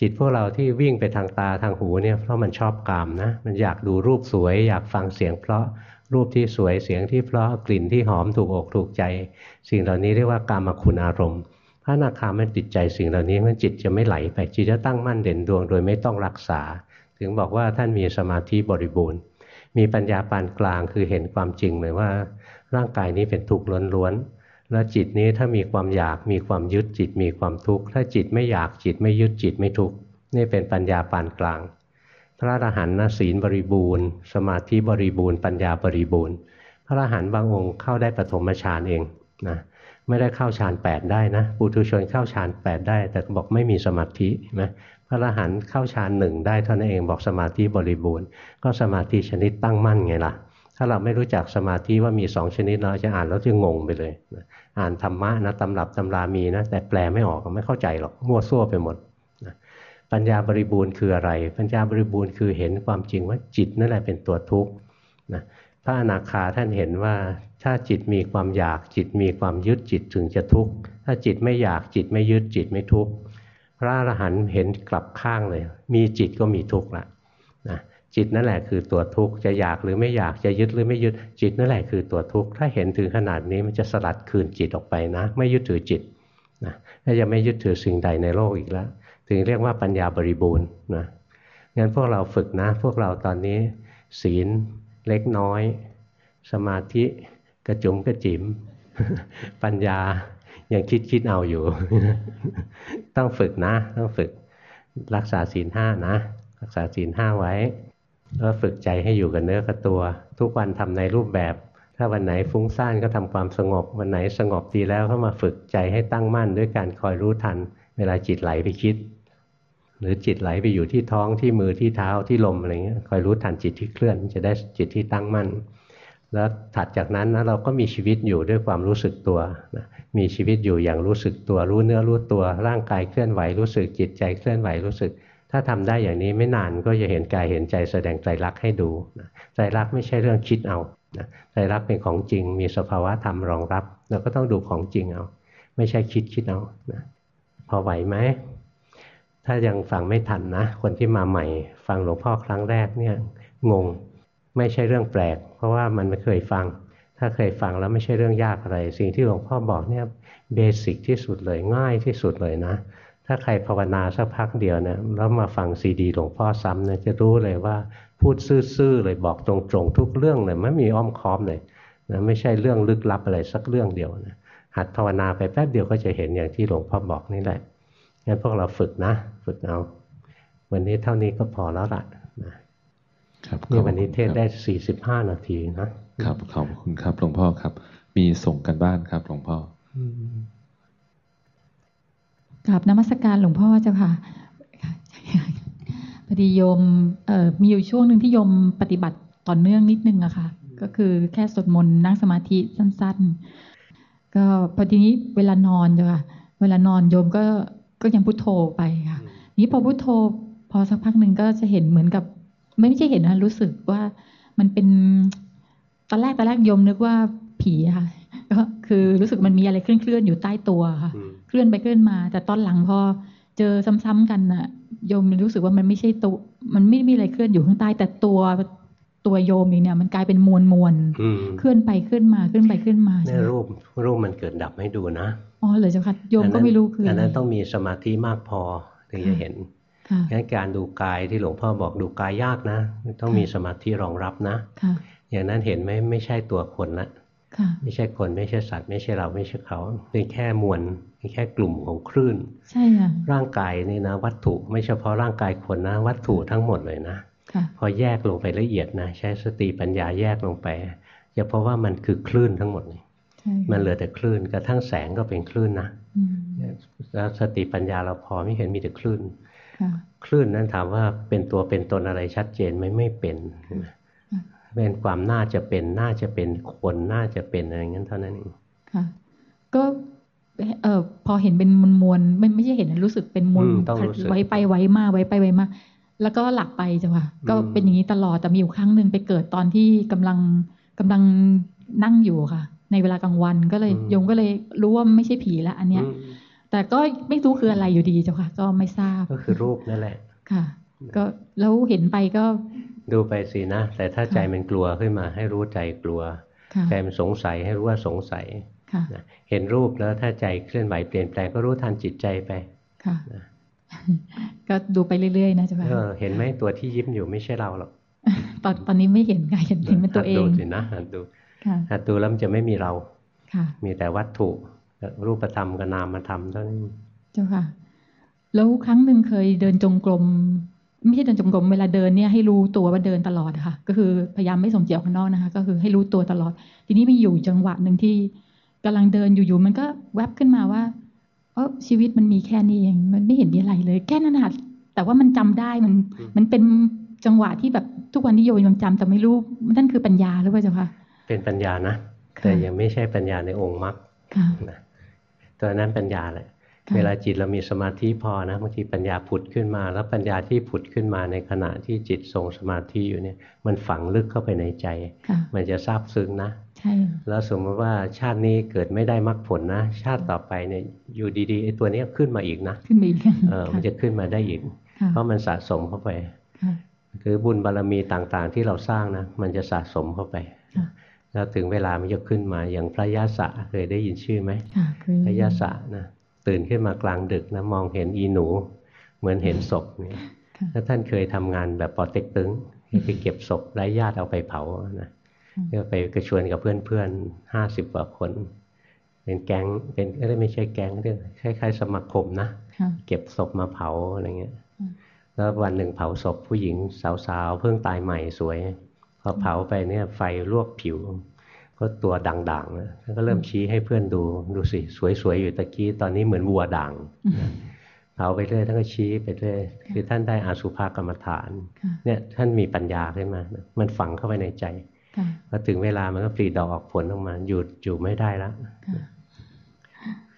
จิตพวกเราที่วิ่งไปทางตาทางหูเนี่ยเพราะมันชอบกามนะมันอยากดูรูปสวย อยากฟังเสียง เพราะรูปที่สวยเสียงที่เพราะกลิ่นที่หอมถูกอกถูกใจ สิ่งเหล่านี้เรียกว่ากามคุณอารมณ์ พระนาคาไม่ติดใจสิ่งเหล่านี้มันจิตจะไม่ไหลไปจิตจะตั้งมั่นเด่นดวง โดยไม่ต้องรักษา ถึงบอกว่าท่านมีสมาธิบริบูรณ์ มีปัญญาปานกลางคือเห็นความจริงเลยว่า ร่างกายนี้เป็นทุกข์ล้วนๆ แล้วจิตนี้ถ้ามีความอยากมีความยึดจิตมีความทุกข์ถ้าจิตไม่อยากจิตไม่ยึดจิตไม่ทุกข์นี่เป็นปัญญาปานกลาง พระอรหันต์นะศีลบริบูรณ์ สมาธิบริบูรณ์ปัญญาบริบูรณ์ พระอรหันต์บางองค์เข้าได้ปฐมฌานเองนะไม่ได้เข้าฌานแปดได้นะปุถุชนเข้าฌานแปดได้ แต่บอกไม่มีสมาธินะพระอรหันต์เข้าฌานหนึ่งได้เท่านั้นเองบอกสมาธิบริบูรณ์ ก็สมาธิชนิดตั้งมั่นไงล่ะ ถ้าเราไม่รู้จักสมาธิว่ามีสองชนิดเราจะอ่านแล้วจะงงไปเลยอ่านธรรมะนะตำรับตำรามีนะแต่แปลไม่ออกไม่เข้าใจหรอกมั่วซั่วไปหมดปัญญาบริบูรณ์คืออะไร ปัญญาบริบูรณ์คือเห็นความจริงว่าจิตนั่นแหละเป็นตัวทุกข์นะพระอนาคาท่านเห็นว่าถ้าจิตมีความอยากจิตมีความยึดจิตถึงจะทุกข์ถ้าจิตไม่อยากจิตไม่ยึดจิตไม่ทุกข์พระอรหันต์เห็นกลับข้างเลย มีจิตก็มีทุกข์ละนะ จิตนั่นแหละคือตัวทุกข์จะอยากหรือไม่อยากจะยึดหรือไม่ยึดจิตนั่นแหละคือตัวทุกข์ถ้าเห็นถึงขนาดนี้มันจะสลัดคืนจิตออกไปนะ ไม่ยึดถือจิตนะถ้าจะไม่ยึดถือสิ่งใดในโลกอีกแล้ว ถึงเรียกว่าปัญญาบริบูรณ์นะงั้นพวกเราฝึกนะ พวกเราตอนนี้ ศีลเล็กน้อย สมาธิกระจุมกระจิมปัญญายังคิดคิดเอาอยู่ ต้องฝึกนะ ต้องฝึกรักษาศีลห้านะ รักษาศีลห้าไว้ แล้วฝึกใจให้อยู่กับเนื้อกับตัว ทุกวันทำในรูปแบบ ถ้าวันไหนฟุ้งซ่านก็ทำความสงบ วันไหนสงบดีแล้วก็มาฝึกใจให้ตั้งมั่นด้วยการคอยรู้ทัน เวลาจิตไหลไปคิด หรือจิตไหลไปอยู่ที่ท้องที่มือที่เท้าที่ลมอะไรเงี้ยคอยรู้ทันจิตที่เคลื่อน จะได้จิตที่ตั้งมั่น แล้วถัดจากนั้นนะเราก็มีชีวิตอยู่ด้วยความรู้สึกตัวนะมีชีวิตอยู่อย่างรู้สึกตัว รู้เนื้อรู้ตัวร่างกายเคลื่อนไหวรู้สึกจิตใจเคลื่อนไหวรู้สึก ถ้าทำได้อย่างนี้ไม่นานก็จะเห็นกายเห็นใจแสดงใจรักให้ดูใจรักไม่ใช่เรื่องคิดเอาใจรักเป็นของจริง มีสภาวะธรรมรองรับเราก็ต้องดูของจริงเอา ไม่ใช่คิดคิดเอาพอไหวไหมถ้ายังฟังไม่ทันนะ คนที่มาใหม่ ฟังหลวงพ่อครั้งแรกเนี่ยงงไม่ใช่เรื่องแปลก เพราะว่ามันไม่เคยฟัง ถ้าเคยฟังแล้วไม่ใช่เรื่องยากอะไร สิ่งที่หลวงพ่อบอกเนี่ยเบสิกที่สุดเลยง่ายที่สุดเลยนะ ถ้าใครภาวนาสักพักเดียวเนี่ยแล้วมาฟังซีดีหลวงพ่อซ้ำเนี่ยจะรู้เลยว่าพูดซื่อๆเลยบอกตรงๆทุกเรื่องเลยไม่มีอ้อมค้อมเลยนะไม่ใช่เรื่องลึกลับอะไรสักเรื่องเดียวนะหัดภาวนาไปแป๊บเดียวก็จะเห็นอย่างที่หลวงพ่อบอกนี่แหละงั้นพวกเราฝึกนะ ฝึกเอา วันนี้เท่านี้ก็พอแล้วล่ะนะครับนี่วันนี้เทศได้สี่สิบห้านาทีนะครับขอบคุณครับหลวงพ่อครับ มีส่งกันบ้านครับหลวงพ่อ กับนมัสการหลวงพ่อเจ้าค่ะพอดีโยมมีอยู่ช่วงหนึ่งที่โยมปฏิบัติต่อเนื่องนิดนึงอะค่ะ ก็คือแค่สวดมนต์นั่งสมาธิสั้น ๆ ก็พอทีนี้เวลานอนจ้ะค่ะเวลานอนโยมก็ก็ยังพุโทโธไปค่ะ นี้พอพุโทโธพอสักพักหนึ่งก็จะเห็นเหมือนกับ ไม่ใช่เห็นนะรู้สึกว่ามันเป็นตอนแรกตอนแรกโยมนึกว่าผีค่ะ ก็คือรู้สึกมันมีอะไรเคลื่อนๆอยู่ใต้ตัวค่ะอืมเคลื่อนไปเคลื่อนมา แต่ตอนหลังพอเจอซ้ำๆกันน่ะ โยมรู้สึกว่ามันไม่ใช่ตัว มันไม่มีอะไรเคลื่อนอยู่ข้างใต้ แต่ตัวตัวโยมเองเนี่ย มันกลายเป็นมวลมวลอืมเคลื่อนไปเคลื่อนมาเคลื่อนไปเคลื่อนมาเนี่ยรูปรูปมันเกิดดับให้ดูนะอ๋อเหรอเจ้าค่ะโยมก็ไม่รู้คืออัอะนไรนั้นต้องมีสมาธิมากพอถึงจะเห็นค่ะงั้นการดูกายที่หลวงพ่อบอกดูกายยากนะ ต้องมีสมาธิรองรับนะค่ะอย่างนั้นเห็นไหมไม่ใช่ตัวคนละค่ะ ไม่ใช่คนไม่ใช่สัตว์ ไม่ใช่เราไม่ใช่เขาเป็นแค่มวลเป็นแค่กลุ่มของคลื่น ใช่ค่ะร่างกายนี่นะ วัตถุไม่เฉพาะร่างกายคนนะ วัตถุทั้งหมดเลยนะค่ะพอแยกลงไปละเอียดนะ ใช้สติปัญญาแยกลงไปจะเพราะว่ามันคือคลื่นทั้งหมดเลยใช่มันเหลือแต่คลื่นกระทั่งแสงก็เป็นคลื่นนะอืมแล้วสติปัญญาเราพอไม่เห็นมีแต่คลื่นค่ะคลื่นนั้นถามว่าเป็นตัวเป็นตนอะไรชัดเจนไหมไม่เป็นอืม เป็นความน่าจะเป็นน่าจะเป็นคนน่าจะเป็นอะไรอย่างนั้นเท่านั้นเองค่ะ ก็เอ่อพอเห็นเป็นมวลมวลๆไม่ไม่ใช่เห็นนะรู้สึกเป็นมวลอืมต้องรู้สึกไว้ไปไว้มาไว้ไปไว้มาแล้วก็หลับไปจ้ะค่ะก็อืมเป็นอย่างนี้ตลอดแต่มีอยู่ครั้งหนึ่งไปเกิดตอนที่กำลังกำลังนั่งอยู่ค่ะ ในเวลากลางวันก็เลยโยมก็เลยรู้ว่าไม่ใช่ผีละอันเนี้ยอืมแต่ก็ไม่รู้คืออะไรอยู่ดีเจ้าค่ะ ก็ไม่ทราบ ก็คือรูปนั่นแหละค่ะ ก็แล้วเห็นไปก็ ดูไปสินะ แต่ถ้าค่ะใจมันกลัวขึ้นมา ให้รู้ใจกลัวค่ะใจมันสงสัยให้รู้ว่าสงสัยค่ะนะเห็นรูปแล้วถ้าใจเคลื่อนไหวเปลี่ยนแปลงก็รู้ทันจิตใจไปค่ะนะก็ดูไปเรื่อยๆนะเจ้าค่ะเออเห็นไหมตัวที่ยิ้มอยู่ไม่ใช่เราหรอกตอนตอนนี้ไม่เห็นค่ะเห็นเห็นเป็นตัวเอหัดงดูสินะหัดดูค่ะหัดดูแล้วมันจะไม่มีเราค่ะมีแต่วัตถุรูปธรรมกับนามธรรมเท่านั้นเจ้าค่ะ แล้วครั้งหนึ่งเคยเดินจงกรม ไม่ใช่เดินจงกรมเวลาเดินเนี่ยให้รู้ตัวว่าเดินตลอดอะค่ะ ก็คือพยายามไม่ส่งเจียวข้างนอกนะคะ ก็คือให้รู้ตัวตลอด ทีนี้มีอยู่จังหวะหนึ่งที่กำลังเดินอยู่ๆมันก็แวบขึ้นมาว่าเออชีวิตมันมีแค่นี้เองมันไม่เห็นมีอะไรเลย แค่นั้นค่ะแต่ว่ามันจำได้มันอืมมันเป็นจังหวะที่แบบทุกวันที่โยมยังจำแต่ไม่รู้นั่นคือปัญญาหรือเปล่าเจ้าค่ะเป็นปัญญานะค่ะแต่ยังไม่ใช่ปัญญาในองค์มรรคค่ะนะตัวนั้นปัญญาแหละค่ะ เวลาจิตเรามีสมาธิพอนะบางทีปัญญาผุดขึ้นมา แล้วปัญญาที่ผุดขึ้นมาในขณะที่จิตทรงสมาธิอยู่เนี่ย มันฝังลึกเข้าไปในใจค่ะมันจะซาบซึ้งนะใช่แล้วสมมติว่าชาตินี้เกิดไม่ได้มรรคผลนะ ชาติต่อไปเนี่ยอยู่ดีๆไอ้ตัวเนี้ยขึ้นมาอีกนะขึ้นไปอีกเออมันจะขึ้นมาได้อีกค่ะเพราะมันสะสมเข้าไปค่ะคือบุญบารรมีต่างๆ ที่เราสร้างนะมันจะสะสมเข้าไปค่ะแล้วถึงเวลามันจะขึ้นมาอย่างพระยาศะเคยได้ยินชื่อไหมค่ะคือพระยาศะนะ ตื่นขึ้นมากลางดึกนะมองเห็นอีหนู เหมือนเห็นศพเนี่ยค่ะถ้าท่านเคยทำงานแบบปอเต็กตึงให้ไปเก็บศพไร้ญาติเอาไปเผานะอืมก็ไปกระชวนกับเพื่อนๆห้าสิบกว่าคน เป็นแก๊งเป็นเอ้ยไม่ใช่แก๊งเรียกคล้ายๆ สมาคมนะค่ะเก็บศพมาเผาอะไรเงี้ยอืมแล้ววันหนึ่งเผาศพผู้หญิงสาวๆเพิ่งตายใหม่สวยพอเผาไปเนี่ยไฟลวกผิว ก็ตัวด่างๆนะแล้วก็เริ่มชี้ให้เพื่อนดูดูสิสวยๆอยู่ตะกี้ตอนนี้เหมือนวัวด่างนะเผาไปเรื่อยท่านก็ชี้ไปเรื่อยคือท่านได้อาสุภากรรมฐานค่ะเนี่ยท่านมีปัญญาขึ้นมา มันฝังเข้าไปในใจค่ะพอถึงเวลามันก็ปลีดอกออกผลออกมาหยุดอยู่ไม่ได้แล้วค่ะ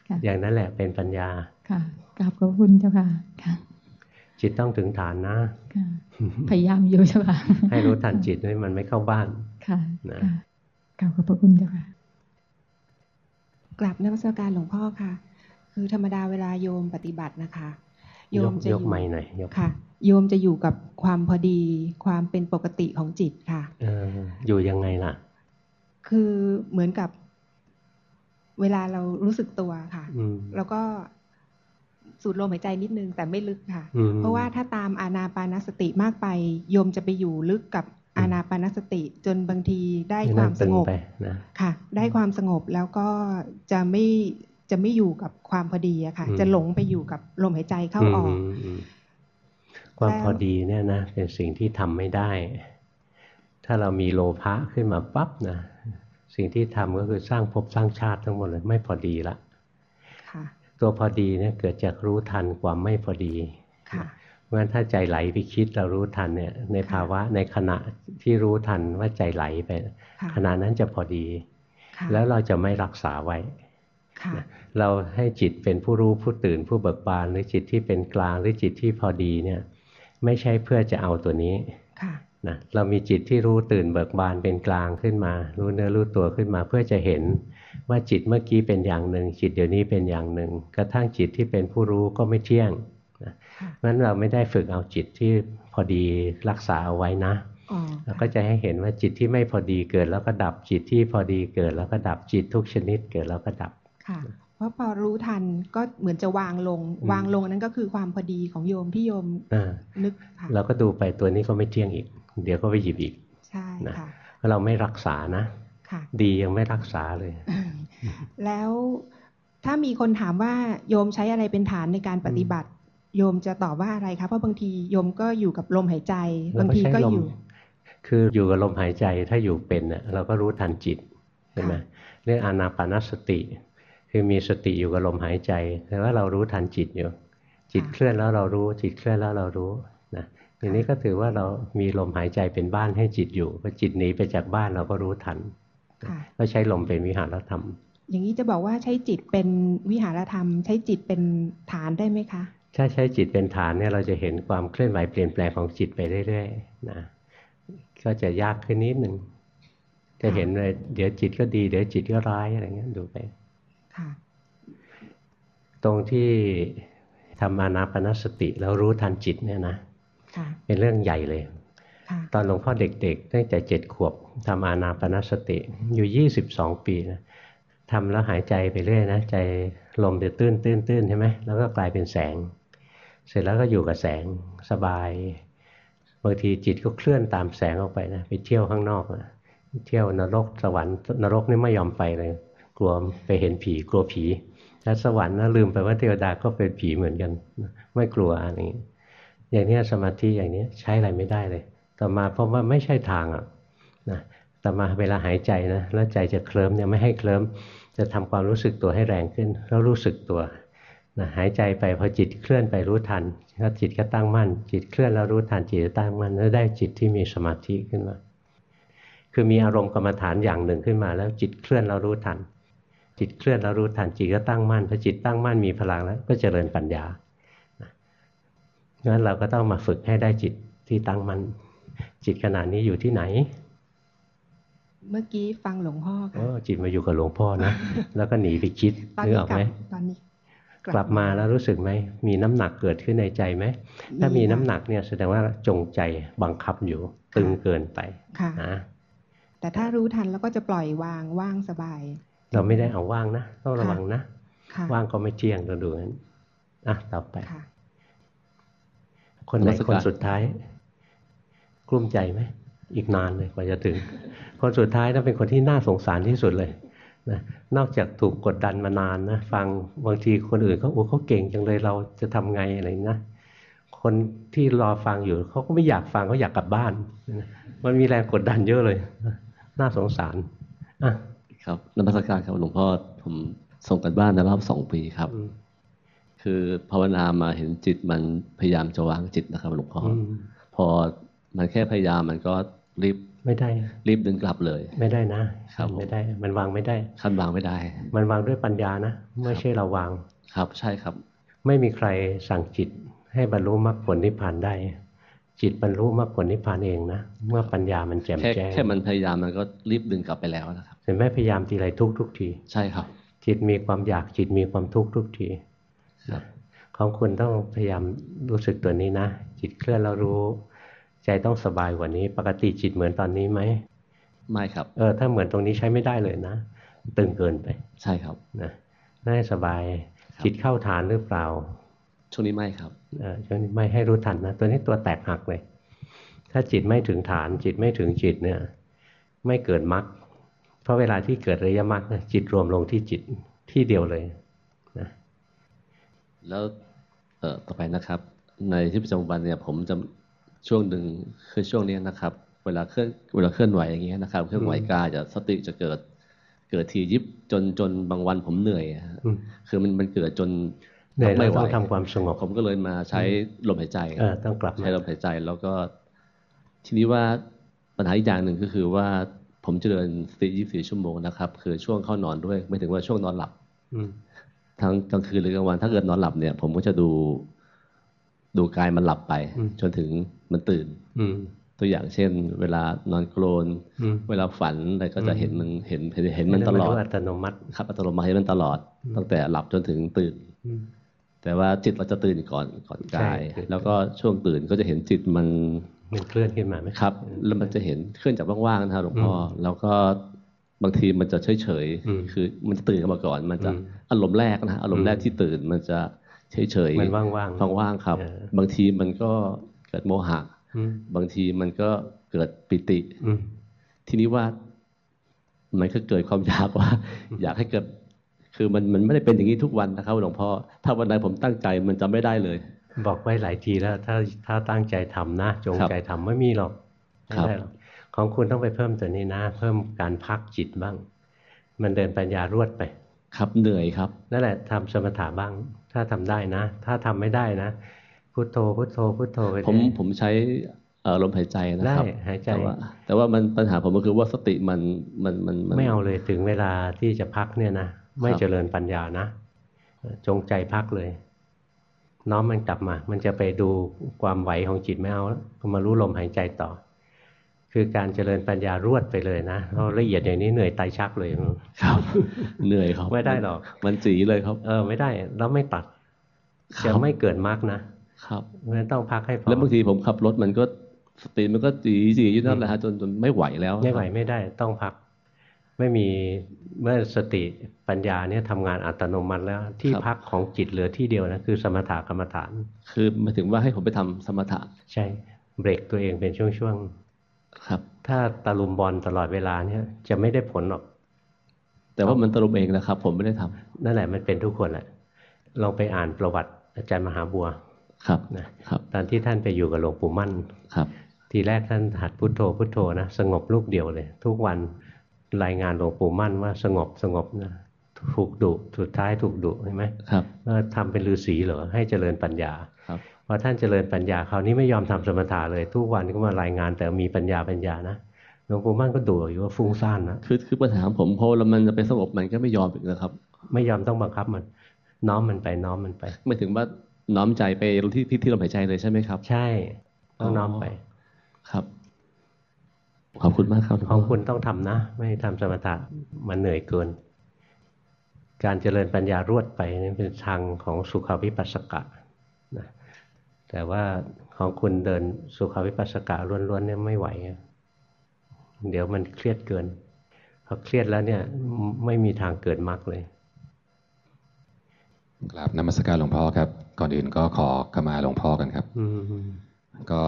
ค่ะอย่างนั้นแหละเป็นปัญญาค่ะกราบขอบคุณเจ้าค่ะค่ะจิตต้องถึงฐานนะค่ะพยายามอยู่เจ้าค่ะให้รู้ทันจิตให้มันไม่เข้าบ้าน ค่ะนะค่ะ กราบขอบพระคุณเจ้าค่ะกลับนมัสการหลวงพ่อค่ะ คือธรรมดาเวลาโยมปฏิบัตินะคะ โยยมกจะยอกยู่ไม้หน่อยยกค่ะ โยมจะอยู่กับความพอดี ความเป็นปกติของจิตค่ะเอออยู่ยังไงล่ะ คือเหมือนกับ เวลาเรารู้สึกตัวค่ะอืมแล้วก็สูดลมหายใจนิดนึงแต่ไม่ลึกค่ะอืมเพราะว่าถ้าตามอานาปานสติมากไป โยมจะไปอยู่ลึกกับ อานาปานสติ จนบางทีได้ให้คนั่วามสตึงบไปนะค่ะ ได้ความสงบแล้วก็จะไม่จะไม่อยู่กับความพอดีอะค่ะอืมจะหลงไปอยู่กับลมหายใจเข้าออกมอืมความแล้วพอดีเนี่ยนะเป็นสิ่งที่ทำไม่ได้ ถ้าเรามีโลภะขึ้นมาปั๊บนะสิ่งที่ทำก็คือสร้างภพสร้างชาติทั้งหมดเลยไม่พอดีละค่ะตัวพอดีเนี่ยเกิดจากรู้ทันความไม่พอดีค่ะเพราะฉะนั้นถ้าใจไหลไปคิดเรารู้ทันเนี่ยในภาวะในขณะ ที่รู้ทันว่าใจไหลไปค่ะขณะนั้นจะพอดีค่ะแล้วเราจะไม่รักษาไว้ค่ะเราให้จิตเป็นผู้รู้ผู้ตื่นผู้เบิกบานหรือจิตที่เป็นกลางหรือจิตที่พอดีเนี่ยไม่ใช่เพื่อจะเอาตัวนี้ค่ะนะเรามีจิตที่รู้ตื่นเบิกบานเป็นกลางขึ้นมา รู้เนื้อรู้ตัวขึ้นมาเพื่อจะเห็นว่าจิตเมื่อกี้เป็นอย่างหนึ่ง จิตเดี๋ยวนี้เป็นอย่างหนึ่ง กระทั่งจิตที่เป็นผู้รู้ก็ไม่เที่ยงนะค่ะเพราะฉะนั้นเราไม่ได้ฝึกเอาจิตที่พอดีรักษาเอาไว้นะอ๋อ เราก็จะให้เห็นว่าจิตที่ไม่พอดีเกิดแล้วก็ดับจิตที่พอดีเกิดแล้วก็ดับจิตทุกชนิดเกิดแล้วก็ดับค่ะเพราะพอรู้ทันก็เหมือนจะวางลงอืมวางลงนั้นก็คือความพอดีของโยมที่โยมอ่านึกค่ะเราก็ดูไปตัวนี้ก็ไม่เที่ยงอีก เดี๋ยวก็ไปหยิบอีกใช่นะค่ะเพราะเราไม่รักษานะค่ะดียังไม่รักษาเลย แล้วถ้ามีคนถามว่าโยมใช้อะไรเป็นฐานในการปฏิบัติ โยมจะตอบว่าอะไรคะเพราะบางทีโยมก็อยู่กับลมหายใจ บางทีก็อยู่ คืออยู่กับลมหายใจถ้าอยู่เป็นน่ะเราก็รู้ทันจิตใช่ไหมค่ะเรื่องอานาปานสติ คือมีสติอยู่กับลมหายใจแต่ว่าเรารู้ทันจิตอยู่ จิตเคลื่อนแล้วเรารู้ จิตเคลื่อนแล้วเรารู้นะอย่างนี้ก็ถือว่าเรามีลมหายใจเป็นบ้านให้จิตอยู่พอจิตหนีไปจากบ้านเราก็รู้ทันค่ะก็ใช้ลมเป็นวิหารธรรม อย่างนี้จะบอกว่าใช้จิตเป็นวิหารธรรม ใช้จิตเป็นฐานได้ไหมคะถ้าใช้จิตเป็นฐานเนี่ยเราจะเห็นความเคลื่อนไหวเปลี่ยนแปลงของจิตไปเรื่อยๆนะ ก็จะยากขึ้นนิดหนึ่งจะเห็นเลย เดี๋ยวจิตก็ดี เดี๋ยวจิตก็ร้ายอะไรเงี้ยดูไปค่ะตรงที่ทำอานาปนสติแล้วรู้ทันจิตเนี่ยนะค่ะเป็นเรื่องใหญ่เลยค่ะตอนหลวงพ่อเด็กๆตั้งแต่เจ็ดขวบทำอานาปนสติอยู่ยี่สิบสองปีนะทำแล้วหายใจไปเรื่อยนะใจลมจะตื้นตื้นตื้นใช่ไหมแล้วก็กลายเป็นแสง เสร็จแล้วก็อยู่กับแสงสบาย บางทีจิตก็เคลื่อนตามแสงออกไปนะไปเที่ยวข้างนอกนะเที่ยวนรกสวรรค์นรกนี่ไม่ยอมไปเลย กลัวไปเห็นผีกลัวผีแล้วสวรรค์นะลืมไปว่าเทวดาก็เป็นผีเหมือนกันไม่กลัวอะไรอย่างนี้อย่างนี้สมาธิอย่างนี้ใช้อะไรไม่ได้เลยต่อมาเพราะว่าไม่ใช่ทางอะนะต่อมาเวลาหายใจนะแล้วใจจะเคลิ้มเนี่ยไม่ให้เคลิ้มจะทำความรู้สึกตัวให้แรงขึ้น แล้วรู้สึกตัว นะหายใจไปพอจิตเคลื่อนไปรู้ทันก็จิตก็ตั้งมั่น จิตเคลื่อนแล้วรู้ทันจิตจะตั้งมั่นแล้วได้จิตที่มีสมาธิขึ้นมา คือมีอารมณ์กรรมฐานอย่างหนึ่งขึ้นมา แล้วจิตเคลื่อนแล้วรู้ทัน จิตเคลื่อนแล้วรู้ทันจิตก็ตั้งมั่นพอจิตตั้งมั่นมีพลังแล้วก็เจริญปัญญางั้นเราก็ต้องมาฝึกให้ได้จิตที่ตั้งมัน่นจิตขนาดนี้อยู่ที่ไหน เมื่อกี้ฟังหลวงพ่อโอ้ค่ะจิตมาอยู่กับหลวงพ่อนะแล้วก็หนีไปคิดตอนนึกนี้ออกกลัไหมตอนนี้ กลับมาแล้วรู้สึกไหมมีน้ำหนักเกิดขึ้นในใจไหมถ้ามีน้ำหนักเนี่ยแสดงว่าจงใจบังคับอยู่ตึงเกินไปค่ะนะแต่ถ้ารู้ทันแล้วก็จะปล่อยวางว่างสบาย เราไม่ได้เอาว่างนะต้องระวังนะค่ะว่างก็ไม่เที่ยงเราดูงั้นอะต่อไปค่ะคนไหนนมัสการคนสุดท้าย กลุ้มใจไหมอีกนานเลยกว่าจะถึง คนสุดท้ายน่าเป็นคนที่น่าสงสารที่สุดเลย นะนอกจากถูกกดดันมานานนะฟังบางทีคนอื่นเขาโอ้เขาเก่งจังเลยเราจะทำไงอะไรนะคนที่รอฟังอยู่เขาก็ไม่อยากฟังเขาอยากกลับบ้านนะมันมีแรงกดดันเยอะเลยนะน่าสงสารอะครับนมัสการครับหลวงพ่อผมส่งกันบ้านในรอบสองปีครับอืมคือภาวนามาเห็นจิตมันพยายามจะวางจิตนะครับหลวงพ่ออมพอมันแค่พยายามมันก็รีบ ไม่ได้ รีบดึงกลับเลย ไม่ได้นะครับผมไม่ได้ มันวางไม่ได้ขั้นวางไม่ได้ มันวางด้วยปัญญานะไม่ใช่เราวางครับใช่ครับ ไม่มีใครสั่งจิตให้บรรลุมรรคผลนิพพานได้ จิตบรรลุมรรคผลนิพพานเองนะเมื่อปัญญามันแจ่มแค่แจ้งแค่มันพยายามมันก็รีบดึงกลับไปแล้วนะครับเห็นไหมพยายามทีไรทุกทุกที ใช่ครับ จิตมีความอยากจิตมีความทุกข์ทุกทีครับของคุณต้องพยายามรู้สึกตัวนี้นะจิตเคลื่อนแล้วรู้ ใจต้องสบายกว่านี้ ปกติจิตเหมือนตอนนี้ไหมไม่ครับ เออถ้าเหมือนตรงนี้ใช้ไม่ได้เลยนะตึงเกินไป ใช่ครับนะน่าให้สบายจิตเข้าฐานหรือเปล่า ช่วงนี้ไม่ครับเออช่วงนี้ไม่ให้รู้ทันนะตัวนี้ตัวแตกหักเลย ถ้าจิตไม่ถึงฐาน จิตไม่ถึงจิตเนี่ย ไม่เกิดมรรคเพราะเวลาที่เกิดอริยมรรคนะจิตรวมลงที่จิตที่เดียวเลยนะแล้วเอ่อต่อไปนะครับ ในที่ประจำวันเนี่ย ผมจะ ช่วงหนึ่งคือช่วงนี้นะครับ เวลาเคลื่อนเวลาเคลื่อนไหวอย่างเงี้ยนะครับ เคลื่อนไหวกายจะสติจะเกิด เกิดทียิบจนจนบางวันผมเหนื่อยอะฮะอืมคือมันมันเกิดจนเหนื่อยไม่เราไหวต้องทำความสงบผมก็เลยมาใช้ลมหายใจเออต้องกลับมาใช้ลมหายใจแล้วก็ ทีนี้ว่าปัญหาอีกอย่างหนึ่งก็คือว่าผมเจริญสติ24ชั่วโมงนะครับ คือช่วงเข้านอนด้วย ไม่ถึงว่าช่วงนอนหลับอืมทั้งกลางคืนหรือกลางวันถ้าเกิดนอนหลับเนี่ย ผมก็จะดู ดูกายมันหลับไป จนถึงมันตื่นอืมตตัวอย่างเช่น เวลานอนกรนอืมเวลาฝันอะไรก็จะอืมเห็นมันเห็นเห็นเห็นมันตลอดรู้อัตโนมัติครับอัตโนมัติเห็นมันตลอด ตั้งแต่หลับจนถึงตื่นอืมแต่ว่าจิตเราจะตื่นก่อนก่อนกายใช่แล้วก็ช่วงตื่นก็จะเห็นจิตมันมันเคลื่อนขึ้นมาไหมครับ แล้วมันจะเห็นเคลื่อนจากว่างๆนะครับหลวงพ่ออแล้วก็บางทีมันจะเฉยอืมๆคือมันจะตื่นขึ้นมาก่อน มันจะอืมอารมณ์แรกนะฮะอารมณ์แรกที่ตื่นมันจะ เฉยๆมันว่างๆว่างๆครับเออบางทีมันก็เกิดโมหะอืมบางทีมันก็เกิดปิติอืมทีนี้ว่ามันก็เกิดความอยากว่า อยากให้เกิด คือมันมันไม่ได้เป็นอย่างนี้ทุกวันนะครับหลวงพ่อถ้าวันใดผมตั้งใจมันจะไม่ได้เลย บอกไว้หลายทีแล้ว ถ้าถ้าตั้งใจทำนะ จงครับใจทำไม่มีหรอกไม่ครับได้หรอกของคุณต้องไปเพิ่มตัวนี้นะ เพิ่มการพักจิตบ้าง มันเดินปัญญารวดไป ครับเหนื่อยครับ นั่นแหละทำสมถะบ้าง ถ้าทำได้นะ ถ้าทำไม่ได้นะพุทโธพุทโธพุทโธไปผมเรื่อยผมใช้เอ่อลมหายใจนะครับได้หายใจแต่ว่าแต่ว่ามันปัญหาผมก็คือว่าสติมันมันมันนไม่เอาเลยถึงเวลาที่จะพักเนี่ยนะไม่ครับเจริญปัญญานะ จงใจพักเลย น้อมมันกลับมา มันจะไปดูความไหวของจิตไม่เอาแล้วก็มารู้ลมหายใจต่อ คือการเจริญปัญญารวดไปเลยนะเราละเอียดอย่างนี้เหนื่อยตายชักเลยครับ เหนื่อยครับไม่ได้หรอก มันจีเลยครับ เออไม่ได้แล้วไม่ตัดครับจะไม่เกิดมรรคนะครับเพราะฉะนั้นต้องพักให้พอแล้วบางทีผมขับรถมันก็สติมันก็จีจีอยู่นั่นแหละฮะจนจนไม่ไหวแล้วไม่ไหวไม่ได้ต้องพัก ไม่มีเมื่อสติปัญญาเนี่ยทำงานอัตโนมัติแล้วที่พักของจิตเหลือที่เดียวนะคือสมถะกรรมฐาน คือหมายถึงว่าให้ผมไปทำสมถะใช่เบรกตัวเองเป็นช่วง ครับๆถ้าตะลุมบอลตลอดเวลาเนี่ย จะไม่ได้ผลหรอก แต่ว่ามันตลบเองนะครับ ผมไม่ได้ทำนั่นแหละมันเป็นทุกคนแหละลองไปอ่านประวัติอาจารย์มหาบัวครับนะครับ ตอนที่ท่านไปอยู่กับหลวงปู่มั่นครับ ทีแรกท่านหัดพุทโธพุทโธนะสงบลูกเดียวเลย ทุกวันรายงานหลวงปู่มั่นว่าสงบสงบนะถูกดุสุดท้ายถูกดุใช่ไหมครับว่าทำเป็นฤาษีเหรอให้เจริญปัญญาครับ พอท่านเจริญปัญญาคราวนี้ไม่ยอมทำสมถะเลย ทุกวันก็มารายงานแต่มีปัญญาปัญญานะหลวงปู่มั่นก็ดุอยู่ว่าฟุ้งซ่านนะคือคือปัญหาของผมพอแล้วมันจะไปสงบมันก็ไม่ยอมอีกนะครับ ไม่ยอมต้องบังคับมัน น้อมมันไปน้อมมันไปไม่ถึงว่าน้อมใจไปที่ที่ที่ลมหายใจเลยใช่ไหมครับ ใช่ต้องน้อมไปครับขอบคุณมากครับของคุณต้องทำนะ ไม่ทำสมถะมันเหนื่อยเกิน การเจริญปัญญารวดไปนี่เป็นทางของสุขวิปัสสกะนะ แต่ว่าของคุณเดินสุขวิปัสสกะล้วนๆเนี่ยไม่ไหวอะเดี๋ยวมันเครียดเกินพอเครียดแล้วเนี่ยไม่มีทางเกิดมรรคเลยกราบนมัสการหลวงพ่อครับ ก่อนอื่นก็ขอขมาหลวงพ่อกันครับอืมก็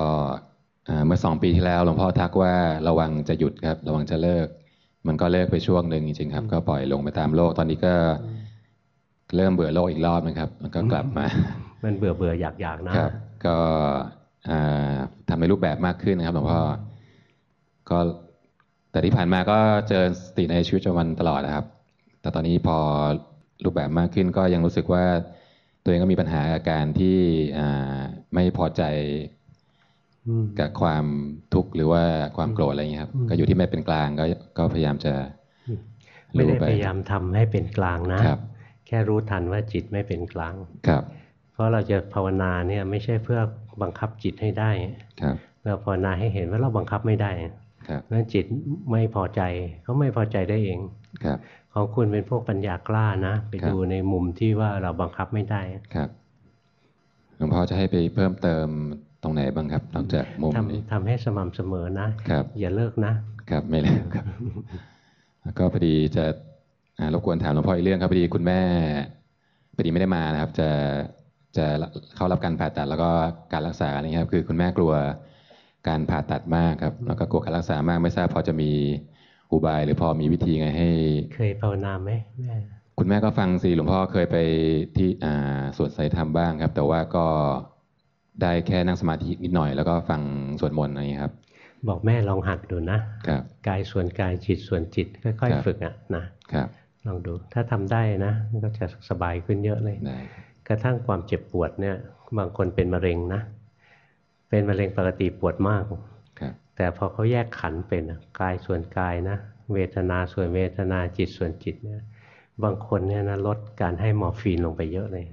อ่าเมื่อสองปีที่แล้วหลวงพ่อทักว่าระวังจะหยุดครับ ระวังจะเลิก มันก็เลิกไปช่วงหนึ่งจริงๆครับ ก็ปล่อยลงไปตามโลก ตอนนี้ก็เริ่มเบื่อโลกอีกรอบนะครับแล้วก็กลับมา มันเบื่อเบื่ออยากอยากๆนะครับ ก็อ่าทำในรูปแบบมากขึ้นนะครับหลวงพ่อก็แต่ที่ผ่านมาก็เจอสติในชีวิตประจำวันตลอดนะครับ แต่ตอนนี้พอรูปแบบมากขึ้นก็ยังรู้สึกว่าตัวเองก็มีปัญหากับการที่อ่าไม่พอใจอืมกับความทุกข์หรือว่าความโกรธอะไรอย่างเงี้ยครับอืมก็อยู่ที่ไม่เป็นกลางก็ก็พยายามจะไม่ได้รู้ปพยายามทำให้เป็นกลางนะครับแค่รู้ทันว่าจิตไม่เป็นกลางครับ เพราะเราจะภาวนาเนี่ยไม่ใช่เพื่อบังคับจิตให้ได้ครับเราภาวนาให้เห็นว่าเราบังคับไม่ได้ครับเพราะฉะนั้นจิตไม่พอใจเขาไม่พอใจได้เองครับของคุณเป็นพวกปัญญากล้านะไปครับดูในมุมที่ว่าเราบังคับไม่ได้ครับหลวงพ่อจะให้ไปเพิ่มเติมตรงไหนบ้างครับนอกจากมุมนี้ทำทำให้สม่ำเสมอนะครับอย่าเลิกนะครับไม่แล้วครับแล้วก็พอดีจะอ่ารบกวนถามหลวงพ่ออีกเรื่องครับพอดีคุณแม่พอดีไม่ได้มานะครับ จะ จะเข้ารับการผ่าตัดแล้วก็การรักษาอะไรเงี้ยครับคือคุณแม่กลัวการผ่าตัดมากครับแล้วก็กลัวการรักษามากไม่ทราบพอจะมีอุบายหรือพอมีวิธีไงให้ เคยภาวนาไหมแม่คุณแม่ก็ฟังสิหลวงพ่อเคยไปที่อ่าสวดไซธรรมบ้างครับ แต่ว่าก็ได้แค่นั่งสมาธินิดหน่อย แล้วก็ฟังสวดมนต์อะไรอย่างเงี้ยครับ บอกแม่ลองหัดดูนะครับกายส่วนกายจิตส่วนจิตค่อยครับๆฝึกอะนะครับลองดูถ้าทำได้นะมันก็จะสบายขึ้นเยอะเลยได้ กระทั่งความเจ็บปวดเนี่ยบางคนเป็นมะเร็งนะ เป็นมะเร็งปกติปวดมากครับแต่พอเขาแยกขันธ์เป็นอะกายส่วนกายนะ เวทนาส่วนเวทนาจิตส่วนจิตเนี่ยบางคนเนี่ยนะลดการให้มอร์ฟีนลงไปเยอะเลย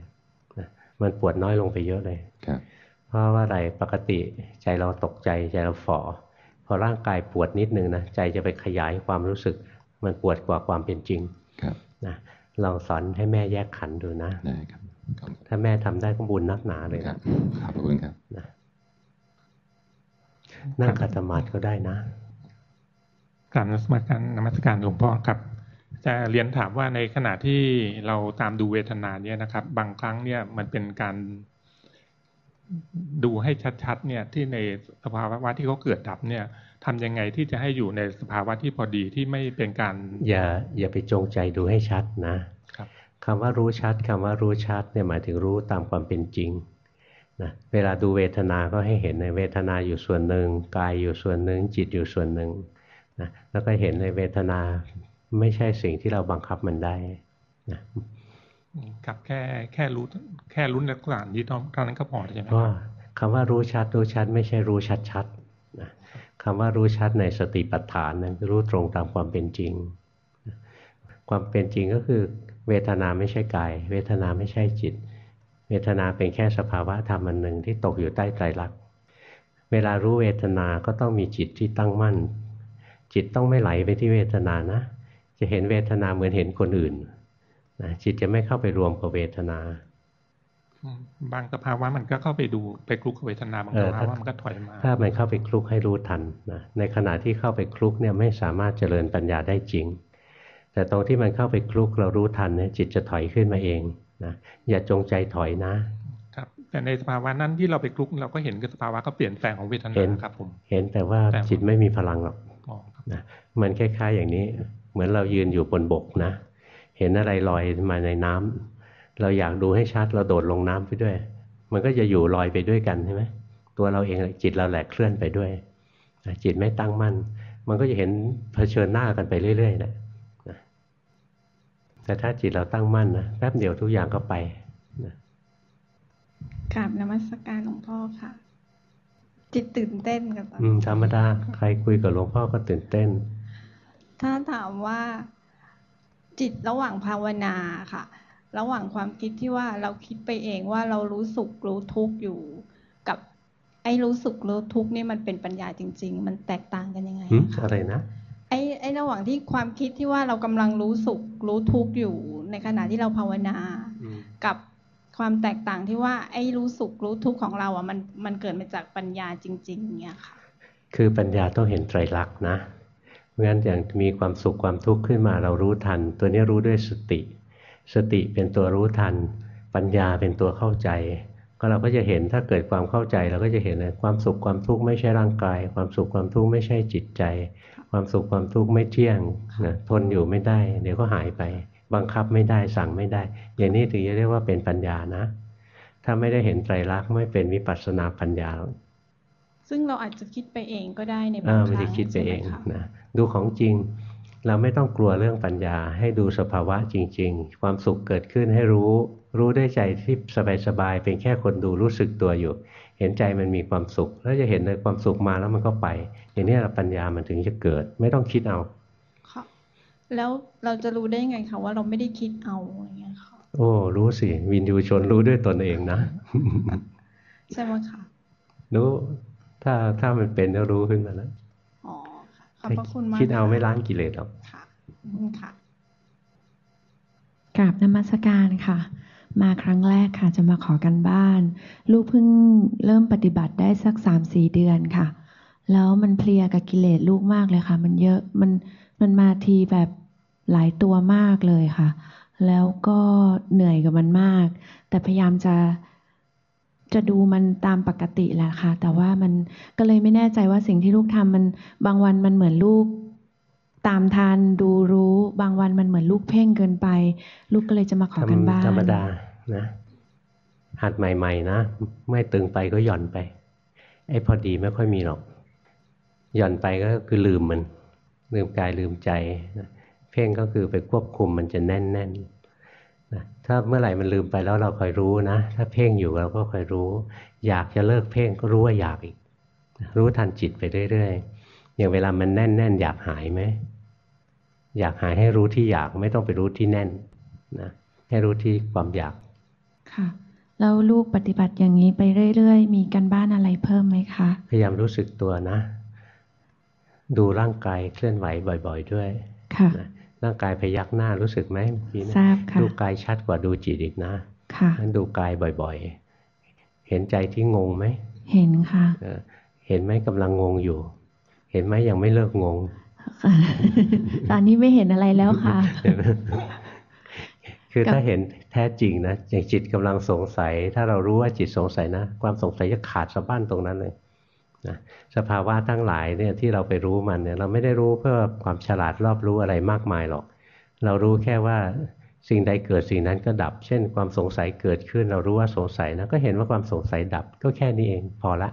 นะมันปวดน้อยลงไปเยอะเลยครับเพราะว่าอะไรปกติใจเราตกใจใจเราฝ่ออร่างกายปวดนิดนึงนะใจจะไปขยายความรู้สึก มันปวดกว่าความเป็นจริงครับนะลองสอนให้แม่แยกขันธ์ดูนะได้ครับขอบ ถ้าแม่ทำได้ก็บุญนักหนาเลยครันะบขอบคุณครับนะนั่งขัดสมาธิก็ได้นะกราบนมัสการนมัสการหลวงพ่อครับ จะเรียนถามว่าในขณะที่เราตามดูเวทนาเนี่ยนะครับ บางครั้งเนี่ยมันเป็นการดูให้ชัดๆเนี่ยที่ในสภาวะที่เขาเกิดดับเนี่ยทำยังไงที่จะให้อยู่ในสภาวะที่พอดีที่ไม่เป็นการ อย่าอย่าไปจงใจดูให้ชัดนะครับ คำว่ารู้ชัดคำว่ารู้ชัดเนี่ยหมายถึงรู้ตามความเป็นจริงนะเวลาดูเวทนา ก็ให้เห็นในเวทนาอยู่ส่วนหนึ่งกายอยู่ส่วนหนึ่งจิตอยู่ส่วนหนึ่งนะแล้วก็เห็นในเวทนาไม่ใช่สิ่งที่เราบังคับมันได้นะกับแค่แค่รู้แค่รู้ในกลางนี้เท่านั้นก็พอใช่ไหมเพคราะรับว่าคำว่ารู้ชัดรู้ชัด ไม่ใช่รู้ชัดชัดๆนะคำว่ารู้ชัดในสติปัฏฐานนั้นคือรู้ตรงตามความเป็นจริงนะความเป็นจริงก็คือ เวทนาไม่ใช่กาย เวทนาไม่ใช่จิต เวทนาเป็นแค่สภาวะธรรมอันหนึ่งที่ตกอยู่ใต้ไตรลักษณ์เวลารู้เวทนาก็ต้องมีจิตที่ตั้งมั่น จิตต้องไม่ไหลไปที่เวทนานะ จะเห็นเวทนาเหมือนเห็นคนอื่นนะจิตจะไม่เข้าไปรวมกับเวทนาอืมบางสภาวะมันก็เข้าไปดูไปคลุกกับเวทนาบางเอสอภาวะมันก็ถอยมา ถ้ามันเข้าไปคลุกให้รู้ทันนะในขณะที่เข้าไปคลุกเนี่ยไม่สามารถเจริญปัญญาได้จริง แต่ตรงที่มันเข้าไปคลุกเรารู้ทันเนี่ยจิตจะถอยขึ้นมาเองนะอย่าจงใจถอยนะครับแต่ในสภาวะนั้นที่เราไปคลุกเราก็เห็นคือสภาวะก็เปลี่ยนแปลงของเวทเห็นนาครับผมเห็นแต่ว่าแต่จิตไม่มีพลังหรอกอ๋อครับนะมันคล้าย ๆอย่างนี้ เหมือนเรายืนอยู่บนบกนะ เห็นอะไรลอยมาในน้ำเราอยากดูให้ชัดเราโดดลงน้ำไปด้วย มันก็จะอยู่ลอยไปด้วยกันใช่ไหมตัวเราเองจิตเราแหละเคลื่อนไปด้วยนะจิตไม่ตั้งมั่น มันก็จะเห็นเผชิญหน้ากันไปเรื่อยๆนะนะ แต่ถ้าจิตเราตั้งมั่นนะแป๊บเดียวทุกอย่างก็ไปนะกราบนมัสการหลวงพ่อค่ะ จิตตื่นเต้นกับตอนอืมนี้ธรรมดาใครคุยกับหลวงพ่อก็ตื่นเต้น ถ้าถามว่าจิตระหว่างภาวนาค่ะ ระหว่างความคิดที่ว่าเราคิดไปเองว่าเรารู้สุขรู้ทุกข์อยู่ กับไอ้รู้สุขรู้ทุกข์นี่มันเป็นปัญญาจริง ๆ มันแตกต่างกันยังไงหึคะอะไรนะ ไอ้ไอ้ระหว่างที่ความคิดที่ว่าเรากำลังรู้สุขรู้ทุกข์อยู่ ในขณะที่เราภาวนา กับความแตกต่างที่ว่าไอ้รู้สุขรู้ทุกข์ของเราอะมันมันเกิดมาจากปัญญาจริง ๆ เนี่ยค่ะ คือปัญญาต้องเห็นไตรลักษณ์นะเพราะงั้นอย่างมีความสุขความทุกข์ขึ้นมาเรารู้ทัน ตัวนี้รู้ด้วยสติ สติเป็นตัวรู้ทัน ปัญญาเป็นตัวเข้าใจ ก็เราก็จะเห็นถ้าเกิดความเข้าใจเราก็จะเห็นเลยความสุขความทุกข์ไม่ใช่ร่างกาย ความสุขความทุกข์ไม่ใช่จิตใจ ความสุขความทุกข์ไม่เที่ยงนะทนอยู่ไม่ได้ เดี๋ยวก็หายไป บังคับไม่ได้สั่งไม่ได้ อย่างนี้ถึงจะเรียกว่าเป็นปัญญานะ ถ้าไม่ได้เห็นไตรลักษณ์ไม่เป็นวิปัสสนาปัญญา ซึ่งเราอาจจะคิดไปเองก็ได้ในบาอ่างคไม่รั้ได้งคิดไปเองใช่หมคะนะดูของจริงเราไม่ต้องกลัวเรื่องปัญญา ให้ดูสภาวะจริง ๆ ความสุขเกิดขึ้นให้รู้ รู้ด้วยใจที่สบายๆเป็นแค่คนดูรู้สึกตัวอยู่ เห็นใจมันมีความสุข แล้วจะเห็นเลยความสุขมาแล้วมันก็ไป อย่างนี้แหละปัญญามันถึงจะเกิด ไม่ต้องคิดเอาค่ะแล้วเราจะรู้ได้ไงคะว่าเราไม่ได้คิดเอาอย่างเงี้ยค่ะโอ้รู้สิวินยูชนรู้ด้วยตนเองนะ ใช่ไหมคะรู้ถ้าถ้ามันเป็นแล้วรู้ขึ้นมาแล้วอ๋อค่ะขอบพระคุณมากคิดเอาไม่ค่ะล้างกิเลสหรอกค่ะขอบคุณค่ะกราบนมัสการค่ะ มาครั้งแรกค่ะ จะมาขอกันบ้าน ลูกเพิ่งเริ่มปฏิบัติได้สักสามสี่เดือนค่ะ แล้วมันเพลียกับกิเลสลูกมากเลยค่ะ มันเยอะมันมันมาทีแบบหลายตัวมากเลยค่ะ แล้วก็เหนื่อยกับมันมาก แต่พยายามจะจะดูมันตามปกติแหละค่ะ แต่ว่ามันก็เลยไม่แน่ใจว่าสิ่งที่ลูกทำมันบางวันมันเหมือนลูก ตามทันดูรู้บางวันมันเหมือนลูกเพ่งเกินไป ลูกก็เลยจะมาขอกันบ้านธรรมดานะหัดใหม่ ๆ นะ ไม่ตึงไปก็หย่อนไป ไอ้พอดีไม่ค่อยมีหรอก หย่อนไปก็คือลืมมัน ลืมกายลืมใจนะเพ่งก็คือไปควบคุมมันจะแน่นๆนะถ้าเมื่อไหร่มันลืมไปแล้วเราคอยรู้นะ ถ้าเพ่งอยู่เราก็คอยรู้ อยากจะเลิกเพ่งก็รู้ว่าอยากอีก รู้ทันจิตไปเรื่อยๆอย่างเวลามันแน่นๆ อยากหายไหม อยากหายให้รู้ที่อยากไม่ต้องไปรู้ที่แน่นนะให้รู้ที่ความอยากค่ะแล้วลูกปฏิบัติอย่างนี้ไปเรื่อยๆ มีกันบ้านอะไรเพิ่มไหมคะ พยายามรู้สึกตัวนะ ดูร่างกายเคลื่อนไหวบ่อย ๆ ด้วย ค่ะนะร่างกายพยักหน้ารู้สึกไหมเมื่อกี้นะทราบค่ะดูกายชัดกว่าดูจิตอีกนะ ค่ะงั้นดูกายบ่อยๆ เห็นใจที่งงไหม เห็นค่ะเออเห็นไหมกำลังงงอยู่ เห็นไหมยังไม่เลิกงง ตอนนี้ไม่เห็นอะไรแล้วค่ะ คือถ้าเห็นแท้จริงนะอย่างจิตกำลังสงสัย ถ้าเรารู้ว่าจิตสงสัยนะ ความสงสัยจะขาดสะบั้นตรงนั้นเลยนะสภาวะทั้งหลายเนี่ยที่เราไปรู้มันเนี่ยเราไม่ได้รู้เพื่อความฉลาดรอบรู้อะไรมากมายหรอก เรารู้แค่ว่าสิ่งใดเกิดสิ่งนั้นก็ดับ เช่น ความสงสัยเกิดขึ้น เรารู้ว่าสงสัยนะก็เห็นว่าความสงสัยดับก็แค่นี้เองพอละ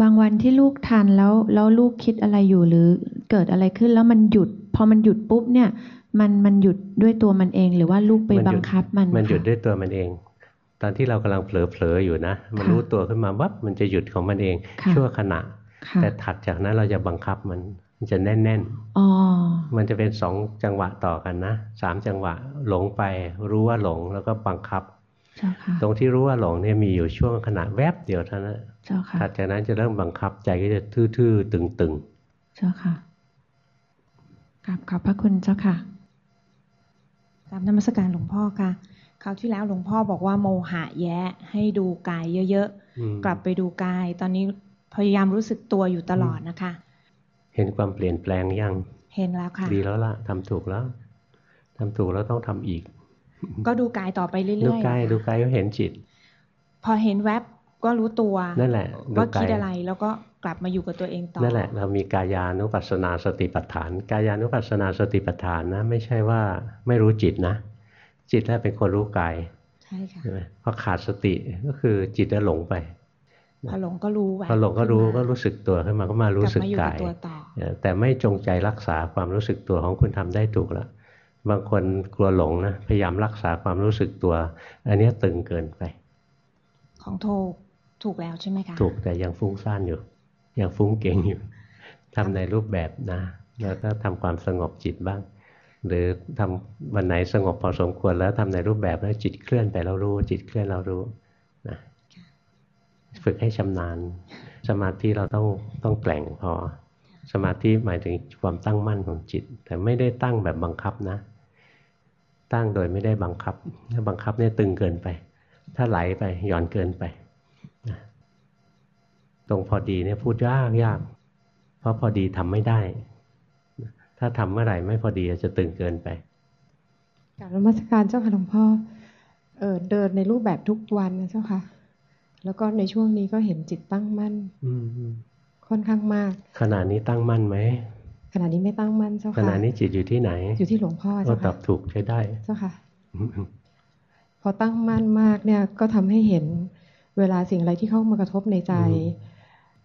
บางวันที่ลูกทานแล้วแล้วลูกคิดอะไรอยู่หรือเกิดอะไรขึ้นแล้วมันหยุด พอมันหยุดปุ๊บเนี่ย มันมันหยุดด้วยตัวมันเอง หรือว่าลูกไปมันหยุดบังคับมัน มันหยุดค่ะด้วยตัวมันเอง ตอนที่เรากำลังเผลอๆอยู่นะ มันค่ะรู้ตัวขึ้นมาวับมันจะหยุดของมันเองค่ะชั่วขณะค่ะแต่ถัดจากนั้นเราจะบังคับมันมันจะแน่นอ๋อๆมันจะเป็นสองจังหวะต่อกันนะสามจังหวะหลงไป รู้ว่าหลงแล้วก็บังคับเจ้าค่ะ ตรงที่รู้ว่าหลงเนี่ยมีอยู่ช่วงขณะแวบเดียวเท่านั้นเจ้าค่ะถัดจากนั้นจะเริ่มบังคับใจก็จะทื่อๆตึงเจ้าค่ะกราบขอบพระคุณเจ้าค่ะกราบนมัสการหลวงพ่อค่ะคราวที่แล้วหลวงพ่อบอกว่าโมหะแยะให้ดูกายเยอะๆอืมๆกลับไปดูกาย ตอนนี้พยายามรู้สึกตัวอยู่ตลอดนะคะ เห็นความเปลี่ยนแปลงยัง เห็นแล้วค่ะ ดีแล้วล่ะทำถูกแล้วทำถูกแล้วต้องทำอีก ก็ดูกายต่อไปเรื่อยๆ ดูกายอะค่ะดูกายก็เห็นจิต พอเห็นแวบก็รู้ตัวนั่นแหละดูว่ากายคิดอะไรแล้วก็กลับมาอยู่กับตัวเองต่อนั่นแหละ เรามีกายานุปัสสนาสติปัฏฐาน กายานุปัสสนาสติปัฏฐานนะ ไม่ใช่ว่าไม่รู้จิตนะ จิตแรกเป็นคนรู้กายใช่ค่ะใช่ไหมพอขาดสติก็คือจิตจะหลงไปพอหลงก็รู้แวบพอหลงก็รู้ขึ้นมาก็รู้สึกตัวขึ้นมาก็มารู้สึกลับมาอยู่กากับยตัวต่อเออแต่ไม่จงใจรักษาความรู้สึกตัวของคุณทำได้ถูกแล้ว บางคนกลัวหลงนะพยายามรักษาความรู้สึกตัว อันเนี้ยตึงเกินไป ของโทถูกแล้วใช่ไหมคะถูกแต่ยังฟุ้งซ่านอยู่ ยังฟุ้งเก่งอยู่ทำในรูปแบบนะ แล้วก็ทำความสงบจิตบ้าง หรือทำวันไหนสงบพอสมควรแล้วทำในรูปแบบแล้วจิตเคลื่อนไปแล้วรู้ จิตเคลื่อนเรารู้นะฝึกให้ชำนาญ สมาธิเราต้องต้องแกล่งพอสมาธิหมายถึงความตั้งมั่นของจิต แต่ไม่ได้ตั้งแบบบังคับนะ ตั้งโดยไม่ได้บังคับ ถ้าบังคับเนี่ยตึงเกินไป ถ้าไหลไปหย่อนเกินไป ตรงพอดีเนี่ยพูดยากยาก เพราะพอดีทำไม่ได้ ถ้าทำเมื่อไหร่ไม่พอดีจะตึงเกินไปกราบนมัสการเจ้าค่ะหลวงพ่อเออเดินในรูปแบบทุกวันนะเจ้าค่ะ แล้วก็ในช่วงนี้ก็เห็นจิตตั้งมั่น อืมค่อนข้างมาก ขณะนี้ตั้งมั่นไหม ขณะนี้ไม่ตั้งมั่นเจ้าขค่ะณะนี้จิตอยู่ที่ไหน อยู่ที่หลวงพ่อก็เจ้าตอค่ะบถูกใช้ได้เจ้าค่ะ พอตั้งมั่นมากเนี่ยก็ทำให้เห็นเวลาสิ่งอะไรที่เข้ามากระทบในใจอืม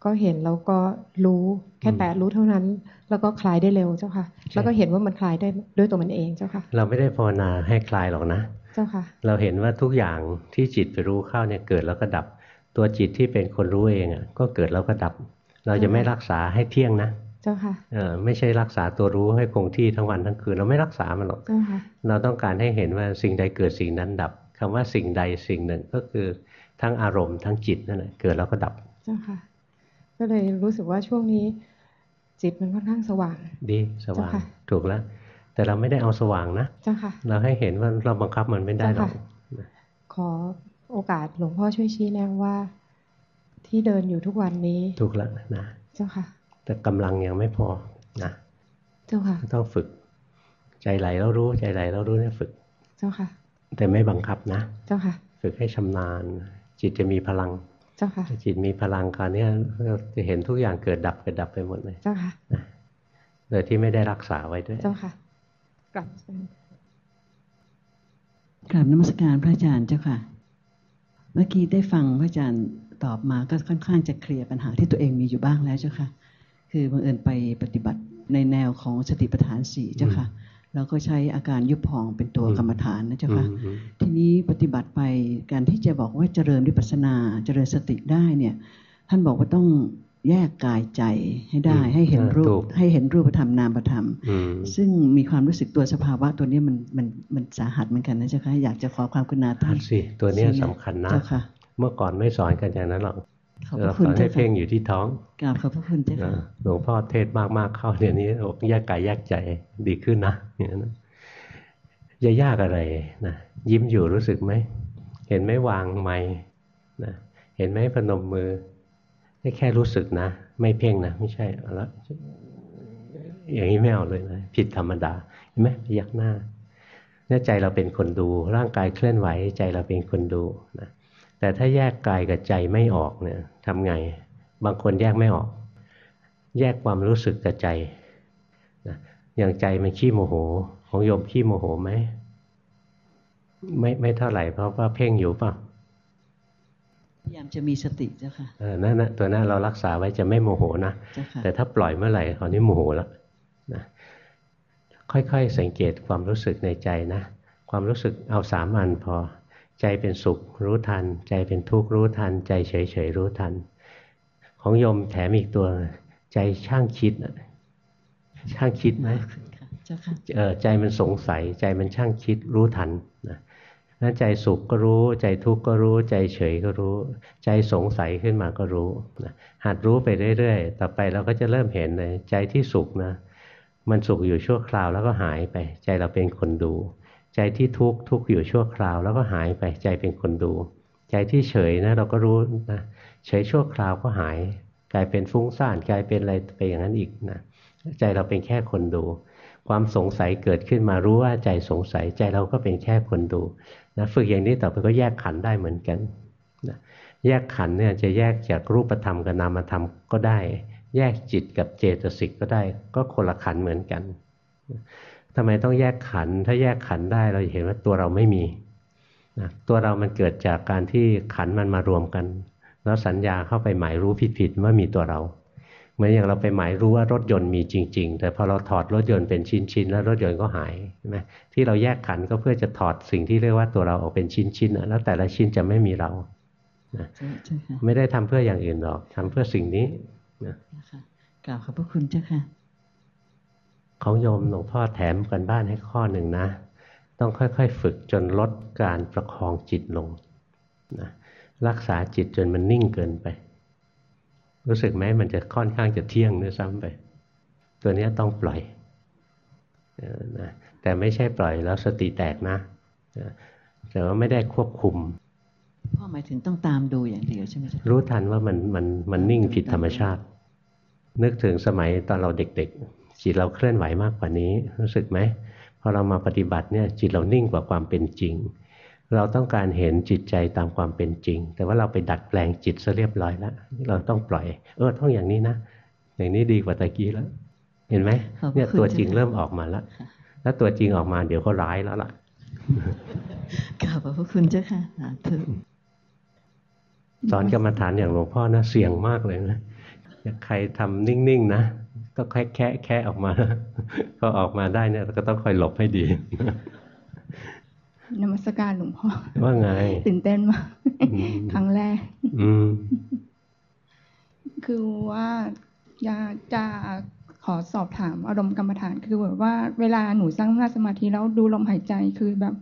ก็เห็นแล้วก็รู้แค่อืมแตะรู้เท่านั้น แล้วก็คลายได้เร็วเจ้าค่ะ แล้วก็เห็นว่ามันคลายได้ด้วยตัวมันเองเจ้าค่ะ เราไม่ได้ภาวนาให้คลายหรอกนะ เจ้าค่ะ เราเห็นว่าทุกอย่างที่จิตไปรู้เข้าเนี่ยเกิดแล้วก็ดับ ตัวจิตที่เป็นคนรู้เองอะก็เกิดแล้วก็ดับ เราจะไม่รักษาให้เที่ยงนะ เจ้าค่ะเออไม่ใช่รักษาตัวรู้ให้คงที่ทั้งวันทั้งคืนเราไม่รักษามันหรอกเจ้าค่ะเราต้องการให้เห็นว่าสิ่งใดเกิดสิ่งนั้นดับคำว่าสิ่งใดสิ่งหนึ่งก็คือทั้งอารมณ์ทั้งจิตนั่นแหละเกิดแล้วก็ดับเจ้าค่ะ ก็เลยรู้สึกว่าช่วงนี้ จิตมันค่อนข้างสว่าง ดีสว่างเจ้าค่ะถูกแล้ว แต่เราไม่ได้เอาสว่างนะเจ้าค่ะ เราให้เห็นว่าเราบังคับมันไม่ได้หรอกเจ้าค่ะขอโอกาสหลวงพ่อช่วยชี้แนะว่าที่เดินอยู่ทุกวันนี้ ถูกแล้วนะ เจ้าค่ะ แต่กำลังยังไม่พอนะเจ้าค่ะต้องฝึก ใจไหลแล้วรู้ใจไหลแล้วรู้เนี่ยฝึก เจ้าค่ะ แต่ไม่บังคับนะ เจ้าค่ะ ฝึกให้ชำนาญ จิตจะมีพลัง เจ้าค่ะถ้าจิตมีพลังคราวเนี้ยเราจะเห็นทุกอย่างเกิดดับเกิดดับไปหมดเลย เจ้าค่ะโดยที่ไม่ได้รักษาไว้ด้วย เจ้าค่ะกลับกราบนมัสการพระอาจารย์เจ้าค่ะ เมื่อกี้ได้ฟังพระอาจารย์ตอบมาก็ค่อนข้างจะเคลียร์ปัญหาที่ตัวเองมีอยู่บ้างแล้วเจ้าค่ะ คือบังเอิญไปปฏิบัติในแนวของสติปัฏฐานสี่เจ้าค่ะแล้วก็ใช้อาการยุบพองเป็นตัวอืมกรรมฐานนะเจ้าค่ะอืมอืมทีนี้ปฏิบัติไปการที่จะบอกว่าเจริญวิปัสสนาเจริญสติได้เนี่ยท่านบอกว่าต้องแยกกายใจให้ได้อืมให้เห็นเออรูถูปกให้เห็นรูปธรรมนามธรรมอืมซึ่งมีความรู้สึกตัวสภาวะตัวเนี้ยมันมันมันสาหัสเหมือนกันนะเจ้าค่ะอยากจะขอความกรุณาท่านสิตัวเนี้ยสำคัญนะเจ้าค่ะเมื่อก่อนไม่สอนกันอย่างนั้นหรอก ขอบพเราระสคุณอนให้เจ้าเพ่งค่ะอยู่ที่ท้องกราบขอบพระคุณเจ้านะค่ะหลวงพ่อเทศมากๆเข้าเดี๋ยวนี้บอกแยกกายแยกใจดีขึ้นนะอย่างนั้นจะยากอะไรนะยิ้มอยู่รู้สึกไหมเห็นไหมวางไม้นะเห็นไหมพนมมือได้แค่รู้สึกนะ ไม่เพ่งนะ ไม่ใช่เอาละอย่างนี้ไม่เอาเลยนะผิดธรรมดาเห็นไหมพยักหน้าเนี่ยใจเราเป็นคนดู ร่างกายเคลื่อนไหว ใจเราเป็นคนดูนะ แต่ถ้าแยกกายกับใจไม่ออกเนี่ยทำไง บางคนแยกไม่ออก แยกความรู้สึกกับใจนะอย่างใจมันขี้โมโห ของโยมขี้โมโหไหมไม่ไม่เท่าไหร่เพราะว่าเพ่งอยู่เปล่าพยายามจะมีสติเจ้าค่ะเออนั่นนะตัวนั้นเรารักษาไว้จะไม่โมโหนะเจ้าค่ะแต่ถ้าปล่อยเมื่อไหร่คราวนี้โมโหแล้วนะค่อยๆสังเกตความรู้สึกในใจนะ ความรู้สึกเอาสามอันพอ ใจเป็นสุขรู้ทัน ใจเป็นทุกข์รู้ทัน ใจเฉยๆรู้ทัน ของโยมแถมอีกตัว ใจช่างคิดน่ะช่างคิดไหมเจ้าค่ะเออใจมันสงสัย ใจมันช่างคิดรู้ทันนะนั้นใจสุขก็รู้ ใจทุกข์ก็รู้ ใจเฉยก็รู้ ใจสงสัยขึ้นมาก็รู้นะหัดรู้ไปเรื่อยๆ ต่อไปเราก็จะเริ่มเห็นเลย ใจที่สุขนะ มันสุขอยู่ชั่วคราวแล้วก็หายไป ใจเราเป็นคนดู ใจที่ทุกข์ทุกข์อยู่ชั่วคราว แล้วก็หายไปใจเป็นคนดู ใจที่เฉยนะเราก็รู้นะเฉยชั่วคราวก็หาย กลายเป็นฟุ้งซ่านกลายเป็นอะไรไปอย่างนั้นอีกนะใจเราเป็นแค่คนดู ความสงสัยเกิดขึ้นมารู้ว่าใจสงสัยใจเราก็เป็นแค่คนดูนะฝึกอย่างนี้ต่อไปก็แยกขันได้เหมือนกันนะแยกขันเนี่ยจะแยกจากรูปธรรมกับนามธรรมก็ได้ แยกจิตกับเจตสิกก็ได้ ก็คนละขันเหมือนกัน ทำไมต้องแยกขันธ์ถ้าแยกขันธ์ได้เราจะเห็นว่าตัวเราไม่มีนะตัวเรามันเกิดจากการที่ขันธ์มันมารวมกัน แล้วสัญญาเข้าไปหมายรู้ผิดๆว่ามีตัวเรา เหมือนอย่างเราไปหมายรู้ว่ารถยนต์มีจริง ๆ แต่พอเราถอดรถยนต์เป็นชิ้นๆแล้วรถยนต์ก็หายใช่ไหมที่เราแยกขันธ์ก็เพื่อจะถอดสิ่งที่เรียกว่าตัวเราออกเป็นชิ้นๆนะแล้วแต่ละชิ้นจะไม่มีเรานะเจ้าเจ้าค่ะไม่ได้ทำเพื่ออย่างอื่นหรอกทำเพื่อสิ่งนี้นะค่ะกราบขอบพระคุณเจ้าค่ะ ของโยมหลวงพ่อแถมกันบ้านให้ข้อหนึ่งนะ ต้องค่อยๆ ฝึกจนลดการประคองจิตลงนะรักษาจิตจนมันนิ่งเกินไป รู้สึกไหมมันจะค่อนข้างจะเที่ยงด้วยซ้ำไป ตัวเนี้ยต้องปล่อยเออนะแต่ไม่ใช่ปล่อยแล้วสติแตกนะเออแต่ว่าไม่ได้ควบคุมพ่อหมายถึงต้องตามดูอย่างเดียวใช่ไหมเจ้าค่ะรู้ทันว่ามันมันมันนิ่งผิดธรรมชาติ นึกถึงสมัยตอนเราเด็กๆ จิตเราเคลื่อนไหวมากกว่านี้ รู้สึกไหมพอเรามาปฏิบัติเนี่ยจิตเรานิ่งกว่าความเป็นจริง เราต้องการเห็นจิตใจตามความเป็นจริง แต่ว่าเราไปดัดแปลงจิตซะเรียบร้อยแล้วเราต้องปล่อย เออต้องอย่างนี้นะอย่างนี้ดีกว่าตะกี้แล้ว เห็นไหมขอบพระเนี่ยคุณตัวจริงเจ้าค่ะเริ่มออกมาแล้วแล้วตัวจริงออกมาเดี๋ยวก็ร้ายแล้วล่ะกราบขอบพระคุณเจ้าค่ะสาธุสอนกรรมฐานอย่างหลวงพ่อนะเสี่ยงมากเลยนะอยากใครทำนิ่งๆนะ ต้องแค่แค่แค่ออกมาพอออกมาได้เนี่ยเราก็ต้องคอยหลบให้ดีนมัสการหลวงพ่อว่าไง ตื่นเต้นมากอืมครั้งแรกอืมคือว่าอยากจะขอสอบถามอารมณ์กรรมฐาน คือแบบว่าเวลาหนูสร้างสมาธิแล้วดูลมหายใจคือแบบ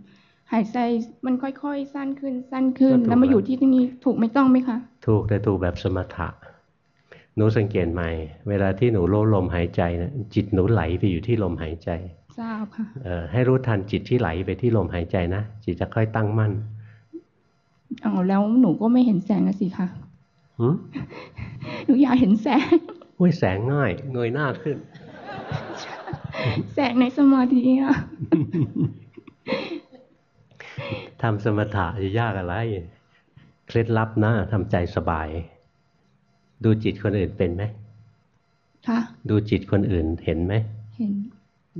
หายใจมันค่อยๆสั้นขึ้นสั้นขึ้นก็ถูกแล้วมาอยู่ที่ที่นี่ถูกไม่ต้องไหมคะ ถูกแต่ถูกแบบสมถะ หนูสังเกตไหมเวลาที่หนูรู้ลมหายใจนะจิตหนูไหลไปอยู่ที่ลมหายใจทราบค่ะเออให้รู้ทันจิตที่ไหลไปที่ลมหายใจนะจิตจะค่อยตั้งมั่นอ๋อแล้วหนูก็ไม่เห็นแสงอะสิคะหืมหนูอยากเห็นแสงอุ้ยแสงง่ายเงยหน้าขึ้น แสงในสมาธิอะทำสมถะจะยากอะไร เคล็ดลับนะทำใจสบาย ดูจิตคนอื่นเป็นไหมค่ะดูจิตคนอื่นเห็นไหมเห็น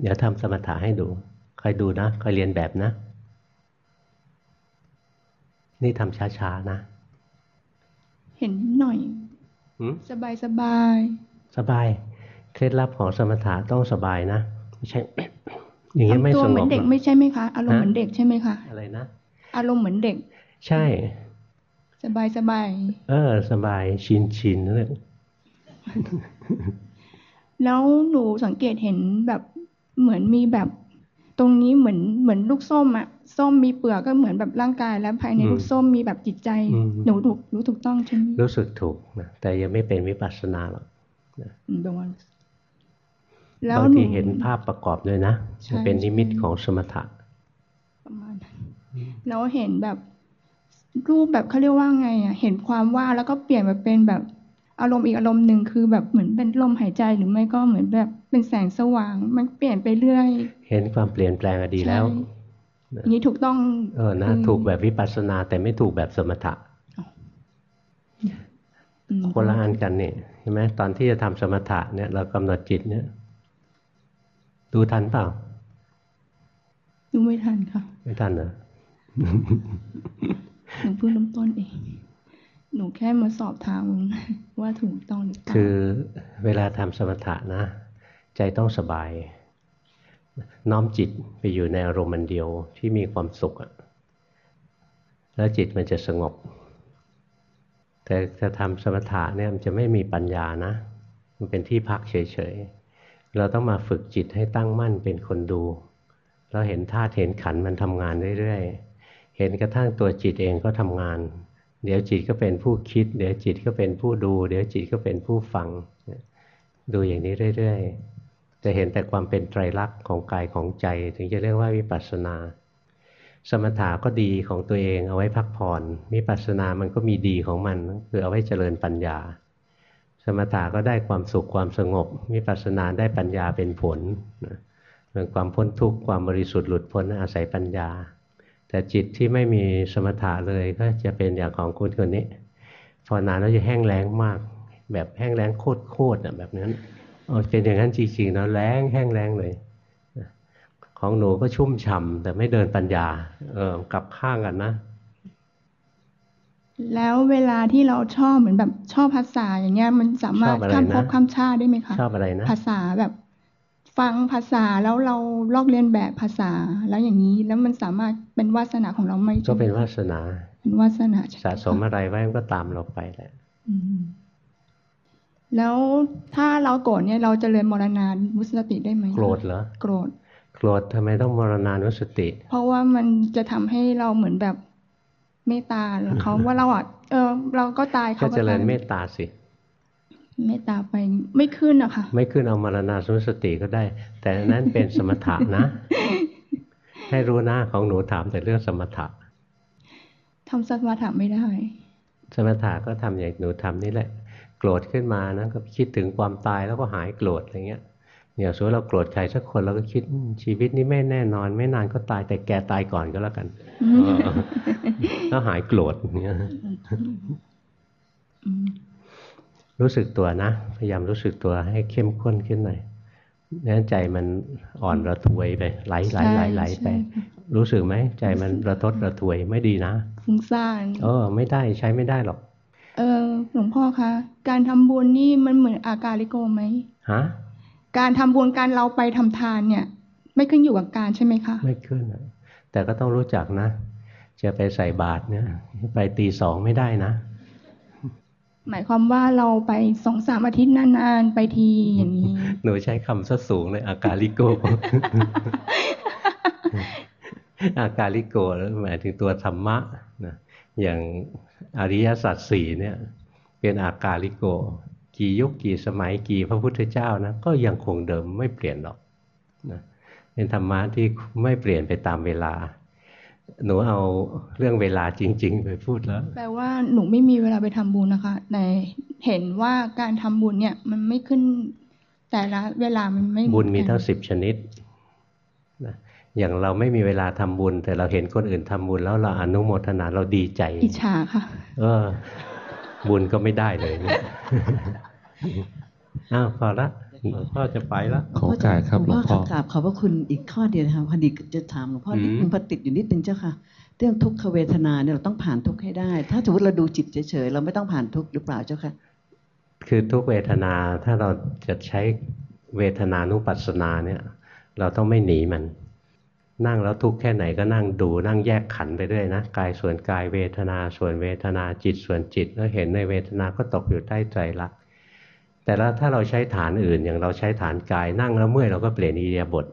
เดี๋ยวทำสมถะให้ดูคอยดูนะคอยเรียนแบบนะ นี่ทำช้าๆนะ เห็นนิดหน่อยหืมสบายสบาย สบาย เคล็ดลับของสมถะต้องสบายนะไม่ใช่ อย่างนี้ไม่ทำตัวสเหงมือนบเด็กหรอกไม่ใช่ไหมคะ อารมณ์ฮะเหมือนเด็กใช่ไหมคะ อะไรนะ อารมณ์เหมือนเด็ก ใช่ สบายสบาย เออ สบายชินชินๆนั่นแหละแล้วหนูสังเกตเห็นแบบเหมือนมีแบบ ตรงนี้เหมือนเหมือนลูกส้มอะส้มมีเปลือกก็เหมือนแบบร่างกายแล้วภายในอืมลูกส้มมีแบบจิตใจอืมหนูถูกรู้ถูกต้องใช่ไหมรู้สึกถูกนะแต่ยังไม่เป็นวิปัสสนาหรอกอืมประมาณแล้วบางหนูทีเห็นภาพประกอบด้วยนะใช่มันเป็นนิมิตของสมถะประมาณนั้นแล้วเห็นแบบ รูปแบบเขาเรียกว่าไงอะเห็นความว่างแล้วก็เปลี่ยนมาเป็นแบบอารมณ์อีกอารมณ์หนึ่งคือแบบเหมือนเป็นลมหายใจหรือไม่ก็เหมือนแบบเป็นแสงสว่าง มันเปลี่ยนไปเรื่อย เห็นความเปลี่ยนแปลงอะดีแล้วอย่างนี้ถูกต้อง เออนะคือถูกแบบวิปัสสนา แต่ไม่ถูกแบบสมถะอืมคนละอันกันนี่เห็นไหมตอนที่จะทำสมถะเนี่ย เรากำหนดจิตเนี่ย ดูทันเปล่า ดูไม่ทันค่ะ ไม่ทันเหรอ หนูเพิ่งเริ่มต้นเอง หนูแค่มาสอบถามว่าถูกต้องหรือเปล่าคือเวลาทำสมถะนะ ใจต้องสบาย น้อมจิตไปอยู่ในอารมณ์เดียวที่มีความสุขอะแล้วจิตมันจะสงบ แต่จะทำสมถะเนี่ยมันจะไม่มีปัญญานะ มันเป็นที่พักเฉยๆ เราต้องมาฝึกจิตให้ตั้งมั่นเป็นคนดู เราเห็นธาตุเห็นขันมันทำงานเรื่อยๆ เห็นกระทั่งตัวจิตเองก็ทำงาน เดี๋ยวจิตก็เป็นผู้คิด เดี๋ยวจิตก็เป็นผู้ดู เดี๋ยวจิตก็เป็นผู้ฟัง ดูอย่างนี้เรื่อยๆ จะเห็นแต่ความเป็นไตรลักษณ์ของกายของใจ ถึงจะเรียกว่าวิปัสสนา สมถะก็ดีของตัวเองเอาไว้พักผ่อนวิปัสสนามันก็มีดีของมันคือเอาไว้เจริญปัญญา สมถะก็ได้ความสุขความสงบวิปัสสนาได้ปัญญาเป็นผลเรื่องความพ้นทุกข์ความบริสุทธิ์หลุดพ้นอาศัยปัญญา แต่จิตที่ไม่มีสมถะเลยก็จะเป็นอย่างของคุณคนนี้พอนานแล้วจะแห้งแล้งมาก แบบแห้งแล้งโคตรๆอะแบบนั้นเอาเป็นอย่างนั้นจริงๆนะแล้งแห้งแล้งเลยของหนูก็ชุ่มฉ่ำแต่ไม่เดินปัญญา เออกลับข้างกันนะ แล้วเวลาที่เราชอบเหมือนแบบชอบภาษาอย่างเงี้ยมันสามารถชอบอะไรนะข้ามภพข้ามชาติได้ไหมคะชอบอะไรนะภาษาแบบ ฟังภาษาแล้วเราลอกเลียนแบบภาษาแล้วอย่างนี้แล้วมันสามารถเป็นวาสนาของเราไหมก็เป็นวาสนา เป็นวาสนาใช่ไหมสะสมอะไรไว้มันก็ตามเราไปแหละอืมแล้วถ้าเราโกรธเนี่ยเราจเจริญมรณานุสติได้ไหมโกรธเหรอโกรธโกรธทำไมต้องมรณานุสติ เพราะว่ามันจะทำให้เราเหมือนแบบเมตตาเขาว่าเราอะเออเราก็ตายก็เขาเจริญตายเมตตาสิ เมตตาไปไม่ขึ้นอะค่ะ ไม่ขึ้นเอามรณานุสติก็ได้ แต่อันนั้นเป็นสมถะนะ ให้รู้นะของหนูถามแต่เรื่องสมถะทำสมาธิไม่ได้ สมถะก็ทำอย่างหนูทำนี่แหละ โกรธขึ้นมานะก็คิดถึงความตายแล้วก็หายโกรธอะไรเงี้ยอย่างสมมติเราโกรธใครสักคนเราก็คิดอืมชีวิตนี้ไม่แน่นอน ไม่นานก็ตายแต่แกตายก่อนก็แล้วกันอืมเออแล้วหายโกรธเนี่ยอืม รู้สึกตัวนะ พยายามรู้สึกตัวให้เข้มข้นขึ้นหน่อยไม่งั้นใจมันอ่อนระทวยไปไหลไหลไหลไหลไปใช่ค่ะรู้สึกไหมใจมันระทดระทวยไม่ดีนะฟุ้งซ่านเออ ไม่ได้ใช้ไม่ได้หรอก เออหลวงพ่อคะการทำบุญนี่มันเหมือนอาการลิโกไหมฮะการทำบุญการเราไปทำทานเนี่ย ไม่ขึ้นอยู่กับการใช่ไหมคะไม่ขึ้นอะแต่ก็ต้องรู้จักนะ จะไปใส่บาตรเนี่ย ไปตีสองไม่ได้นะ หมายความว่าเราไปสองสามอาทิตย์นานๆไปทีอย่างนี้ หนูใช้คำซะสูงเลยอากาลิโก อากาลิโกหมายถึงตัวธรรมะนะอย่างอริยสัจสี่เนี่ยเป็นอากาลิโก กี่ยุคกี่สมัยกี่พระพุทธเจ้านะก็ยังคงเดิมไม่เปลี่ยนหรอกนะเป็นธรรมะที่ไม่เปลี่ยนไปตามเวลา หนูเอาเรื่องเวลาจริง ๆ ไปพูดแล้ว แปลว่าหนูไม่มีเวลาไปทำบุญนะคะแต่เห็นว่าการทำบุญเนี่ย มันไม่ขึ้น แต่ละเวลามันไม่บุญมีเหอนกันทั้งสิบชนิดนะอย่างเราไม่มีเวลาทำบุญ แต่เราเห็นคนอื่นทำบุญ แล้วเราอนุโมทนาเราดีใจอิจฉาค่ะ เออ บุญก็ไม่ได้เลยเนี่ยอ้าวพอละ หลวงพ่อจะไปละขอโอกาสครับหลวงพ่อกราบขอบพระคุณอีกข้อเดียวนะคะพอดีจะถามหลวงพ่อนิดนึงพอติดอยู่นิดนึงเจ้าค่ะ เรื่องทุกขเวทนาเนี่ยเราต้องผ่านทุกข์ให้ได้ ถ้าสมมติเราดูจิตเฉยๆเราไม่ต้องผ่านทุกข์หรือเปล่าเจ้าค่ะ คือทุกเวทนาถ้าเราจะใช้เวทนานุปัสสนาเนี่ย เราต้องไม่หนีมันนั่งแล้วทุกข์แค่ไหนก็นั่งดูนั่งแยกขันธ์ไปเรื่อยนะกายส่วนกายเวทนาส่วนเวทนาจิตส่วนจิตแล้วเห็นในเวทนาก็ตกอยู่ใต้ใจรักษณ์ แต่แล้วถ้าเราใช้ฐานอื่น อย่างเราใช้ฐานกายนั่งแล้วเมื่อยเราก็เปลี่ยนอิริยาบถ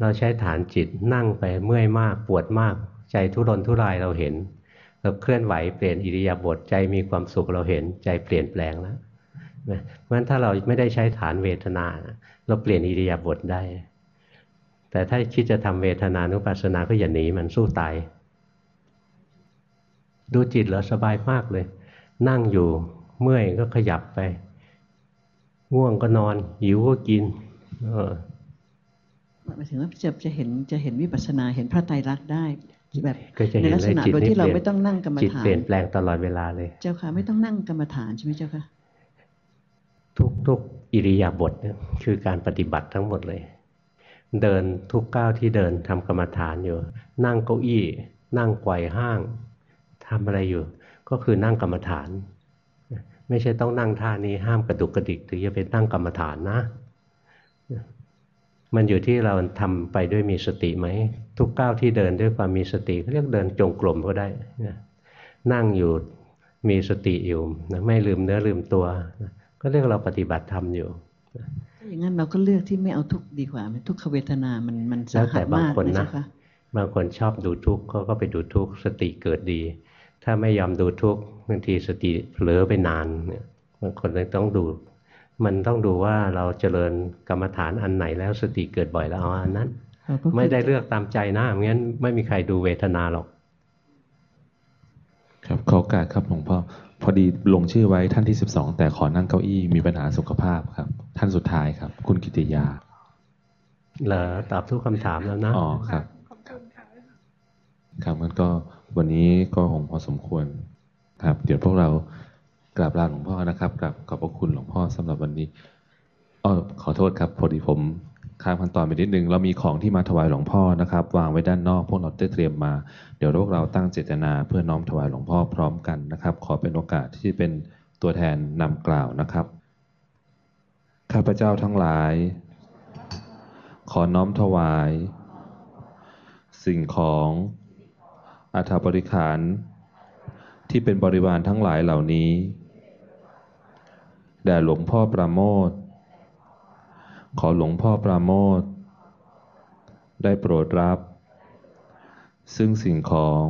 เราใช้ฐานจิตนั่งไปเมื่อยมากปวดมาก ใจทุรนทุรายเราเห็นเราเคลื่อนไหวเปลี่ยนอิริยาบถใจมีความสุขเราเห็นใจเปลี่ยนแปลงแล้วเพราะฉะนั้นถ้าเราไม่ได้ใช้ฐานเวทนา เราเปลี่ยนอิริยาบถได้ แต่ถ้าคิดจะทำเวทนานุปัสสนาก็อย่าหนีมันสู้ตาย ดูจิตเรอสบายมากเลย นั่งอยู่เมื่อยก็ขยับไป ง่วงก็นอน หิวก็กิน เออหมายถึงว่าจะจะเห็นจะเห็นวิปัสสนาเห็นพระไตรลักษณ์ได้แบบก็จะในเห็นลักเลษยณะจิตโดยนี่ที่เราเปลี่ยนไม่ต้องนั่งกรรมจิตฐานเปลี่ยนแปลงตลอดเวลาเลย เจ้าค่ะไม่ต้องนั่งกรรมฐานใช่ไหมเจ้าค่ะทุกทุกอิริยาบถเนี่ยคือการปฏิบัติทั้งหมดเลย เดินทุกก้าวที่เดินทำกรรมฐานอยู่ นั่งเก้าอี้ นั่งไกวห้างทำอะไรอยู่ ก็คือนั่งกรรมฐาน ไม่ใช่ต้องนั่งท่านี้ห้ามกระดุกกระดิกถึงจะเป็นนั่งกรรมฐานนะ มันอยู่ที่เราทำไปด้วยมีสติไหม ทุกก้าวที่เดินด้วยความมีสติเรียกเดินจงกรมก็ได้นะนั่งอยู่มีสติอยู่นะไม่ลืมเนื้อลืมตัวนะก็เรียกเราปฏิบัติธรรมอยู่ถ้าอย่างนั้นเราก็เลือกที่ไม่เอาทุกข์ดีกว่าไหมทุกขเวทนามันมันแล้สาวหัแต่สบางมากคนนะนะเจ้าค่ะบางคนชอบดูทุกข์เขาก็ไปดูทุกข์สติเกิดดี ถ้าไม่ยอมดูทุกข์บางทีสติเผลอไปนานเนี่ยบางคนเลยต้องดู มันต้องดูว่าเราเจริญกรรมฐานอันไหนแล้วสติเกิดบ่อยแล้วเอาอันนั้นเราก็คือไม่ได้เลือกตามใจนะงั้นไม่มีใครดูเวทนาหรอก ครับขอโอกาสครับหลวงพ่อพอดีลงชื่อไว้ท่านที่สิบสองแต่ขอนั่งเก้าอี้มีปัญหาสุขภาพครับ ท่านสุดท้ายครับ คุณกิติยาเหรอตอบทุกคำถามแล้วนะอ๋อครับ ครับมันก็วันนี้ก็คงพอสมควรครับ เดี๋ยวพวกเรากราบลาหลวงพ่อนะครับกราบขอบพระคุณหลวงพ่อสำหรับวันนี้อ๋อขอโทษครับพอดีผมข้ามขั้นตอนไปนิดนึงเรามีของที่มาถวายหลวงพ่อนะครับ วางไว้ด้านนอกพวกเราได้เตรียมมา เดี๋ยวพวกเราตั้งเจตนาเพื่อน้อมถวายหลวงพ่อพร้อมกันนะครับ ขอเป็นโอกาสที่เป็นตัวแทนนำกล่าวนะครับข้าพเจ้าทั้งหลาย ขอน้อมถวาย สิ่งของ อาถาบริขาร ที่เป็นบริวารทั้งหลายเหล่านี้ แด่หลวงพ่อประโมท ขอหลวงพ่อประโมท ได้โปรดรับ ซึ่งสิ่งของ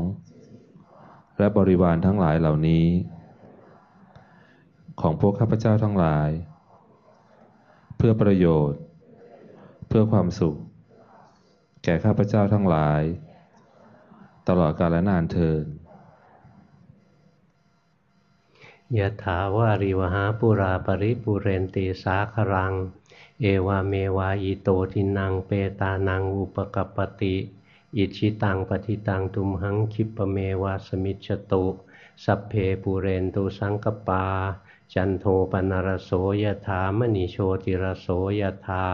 และบริวารทั้งหลายเหล่านี้ ของพวกข้าพเจ้าทั้งหลาย เพื่อประโยชน์ เพื่อความสุข แก่ข้าพเจ้าทั้งหลาย ตลอดกาลนานเทินยะถาวาริวหาปุราปริปุเรนติสาครัง เอวาเมวาอิโตทินังเปตานังอุปกปปติ อิชิตังปฏิตังตุมหังคิปะเมวาสมิจตุ สัพเพปุเรนตุสังกปา จันโทปนรโสยถามณีโชติรโสยถา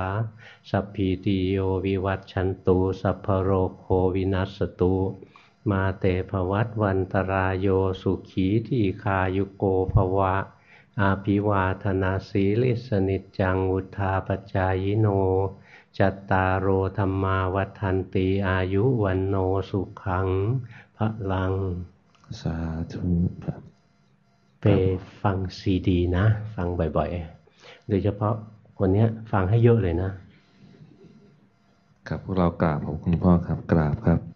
สัพพีติโยวิวัตชันตุ สัพพโรโควินัสตุ มาเตภวัตวันตรายโยสุขีทีคายุโกภวะ อาภิวาธนาสีลิสนิจจังวุธาปจายโน จัตตารโอธรรมาวัฏันตีอายุวันโนสุขังพระลัง สาธุครับไปฟังซีดีนะ ฟังบ่อยๆ โดยเฉพาะคนเนี้ยฟังให้เยอะเลยนะ ครับพวกเรากราบขอบคุณพ่อครับกราบครับ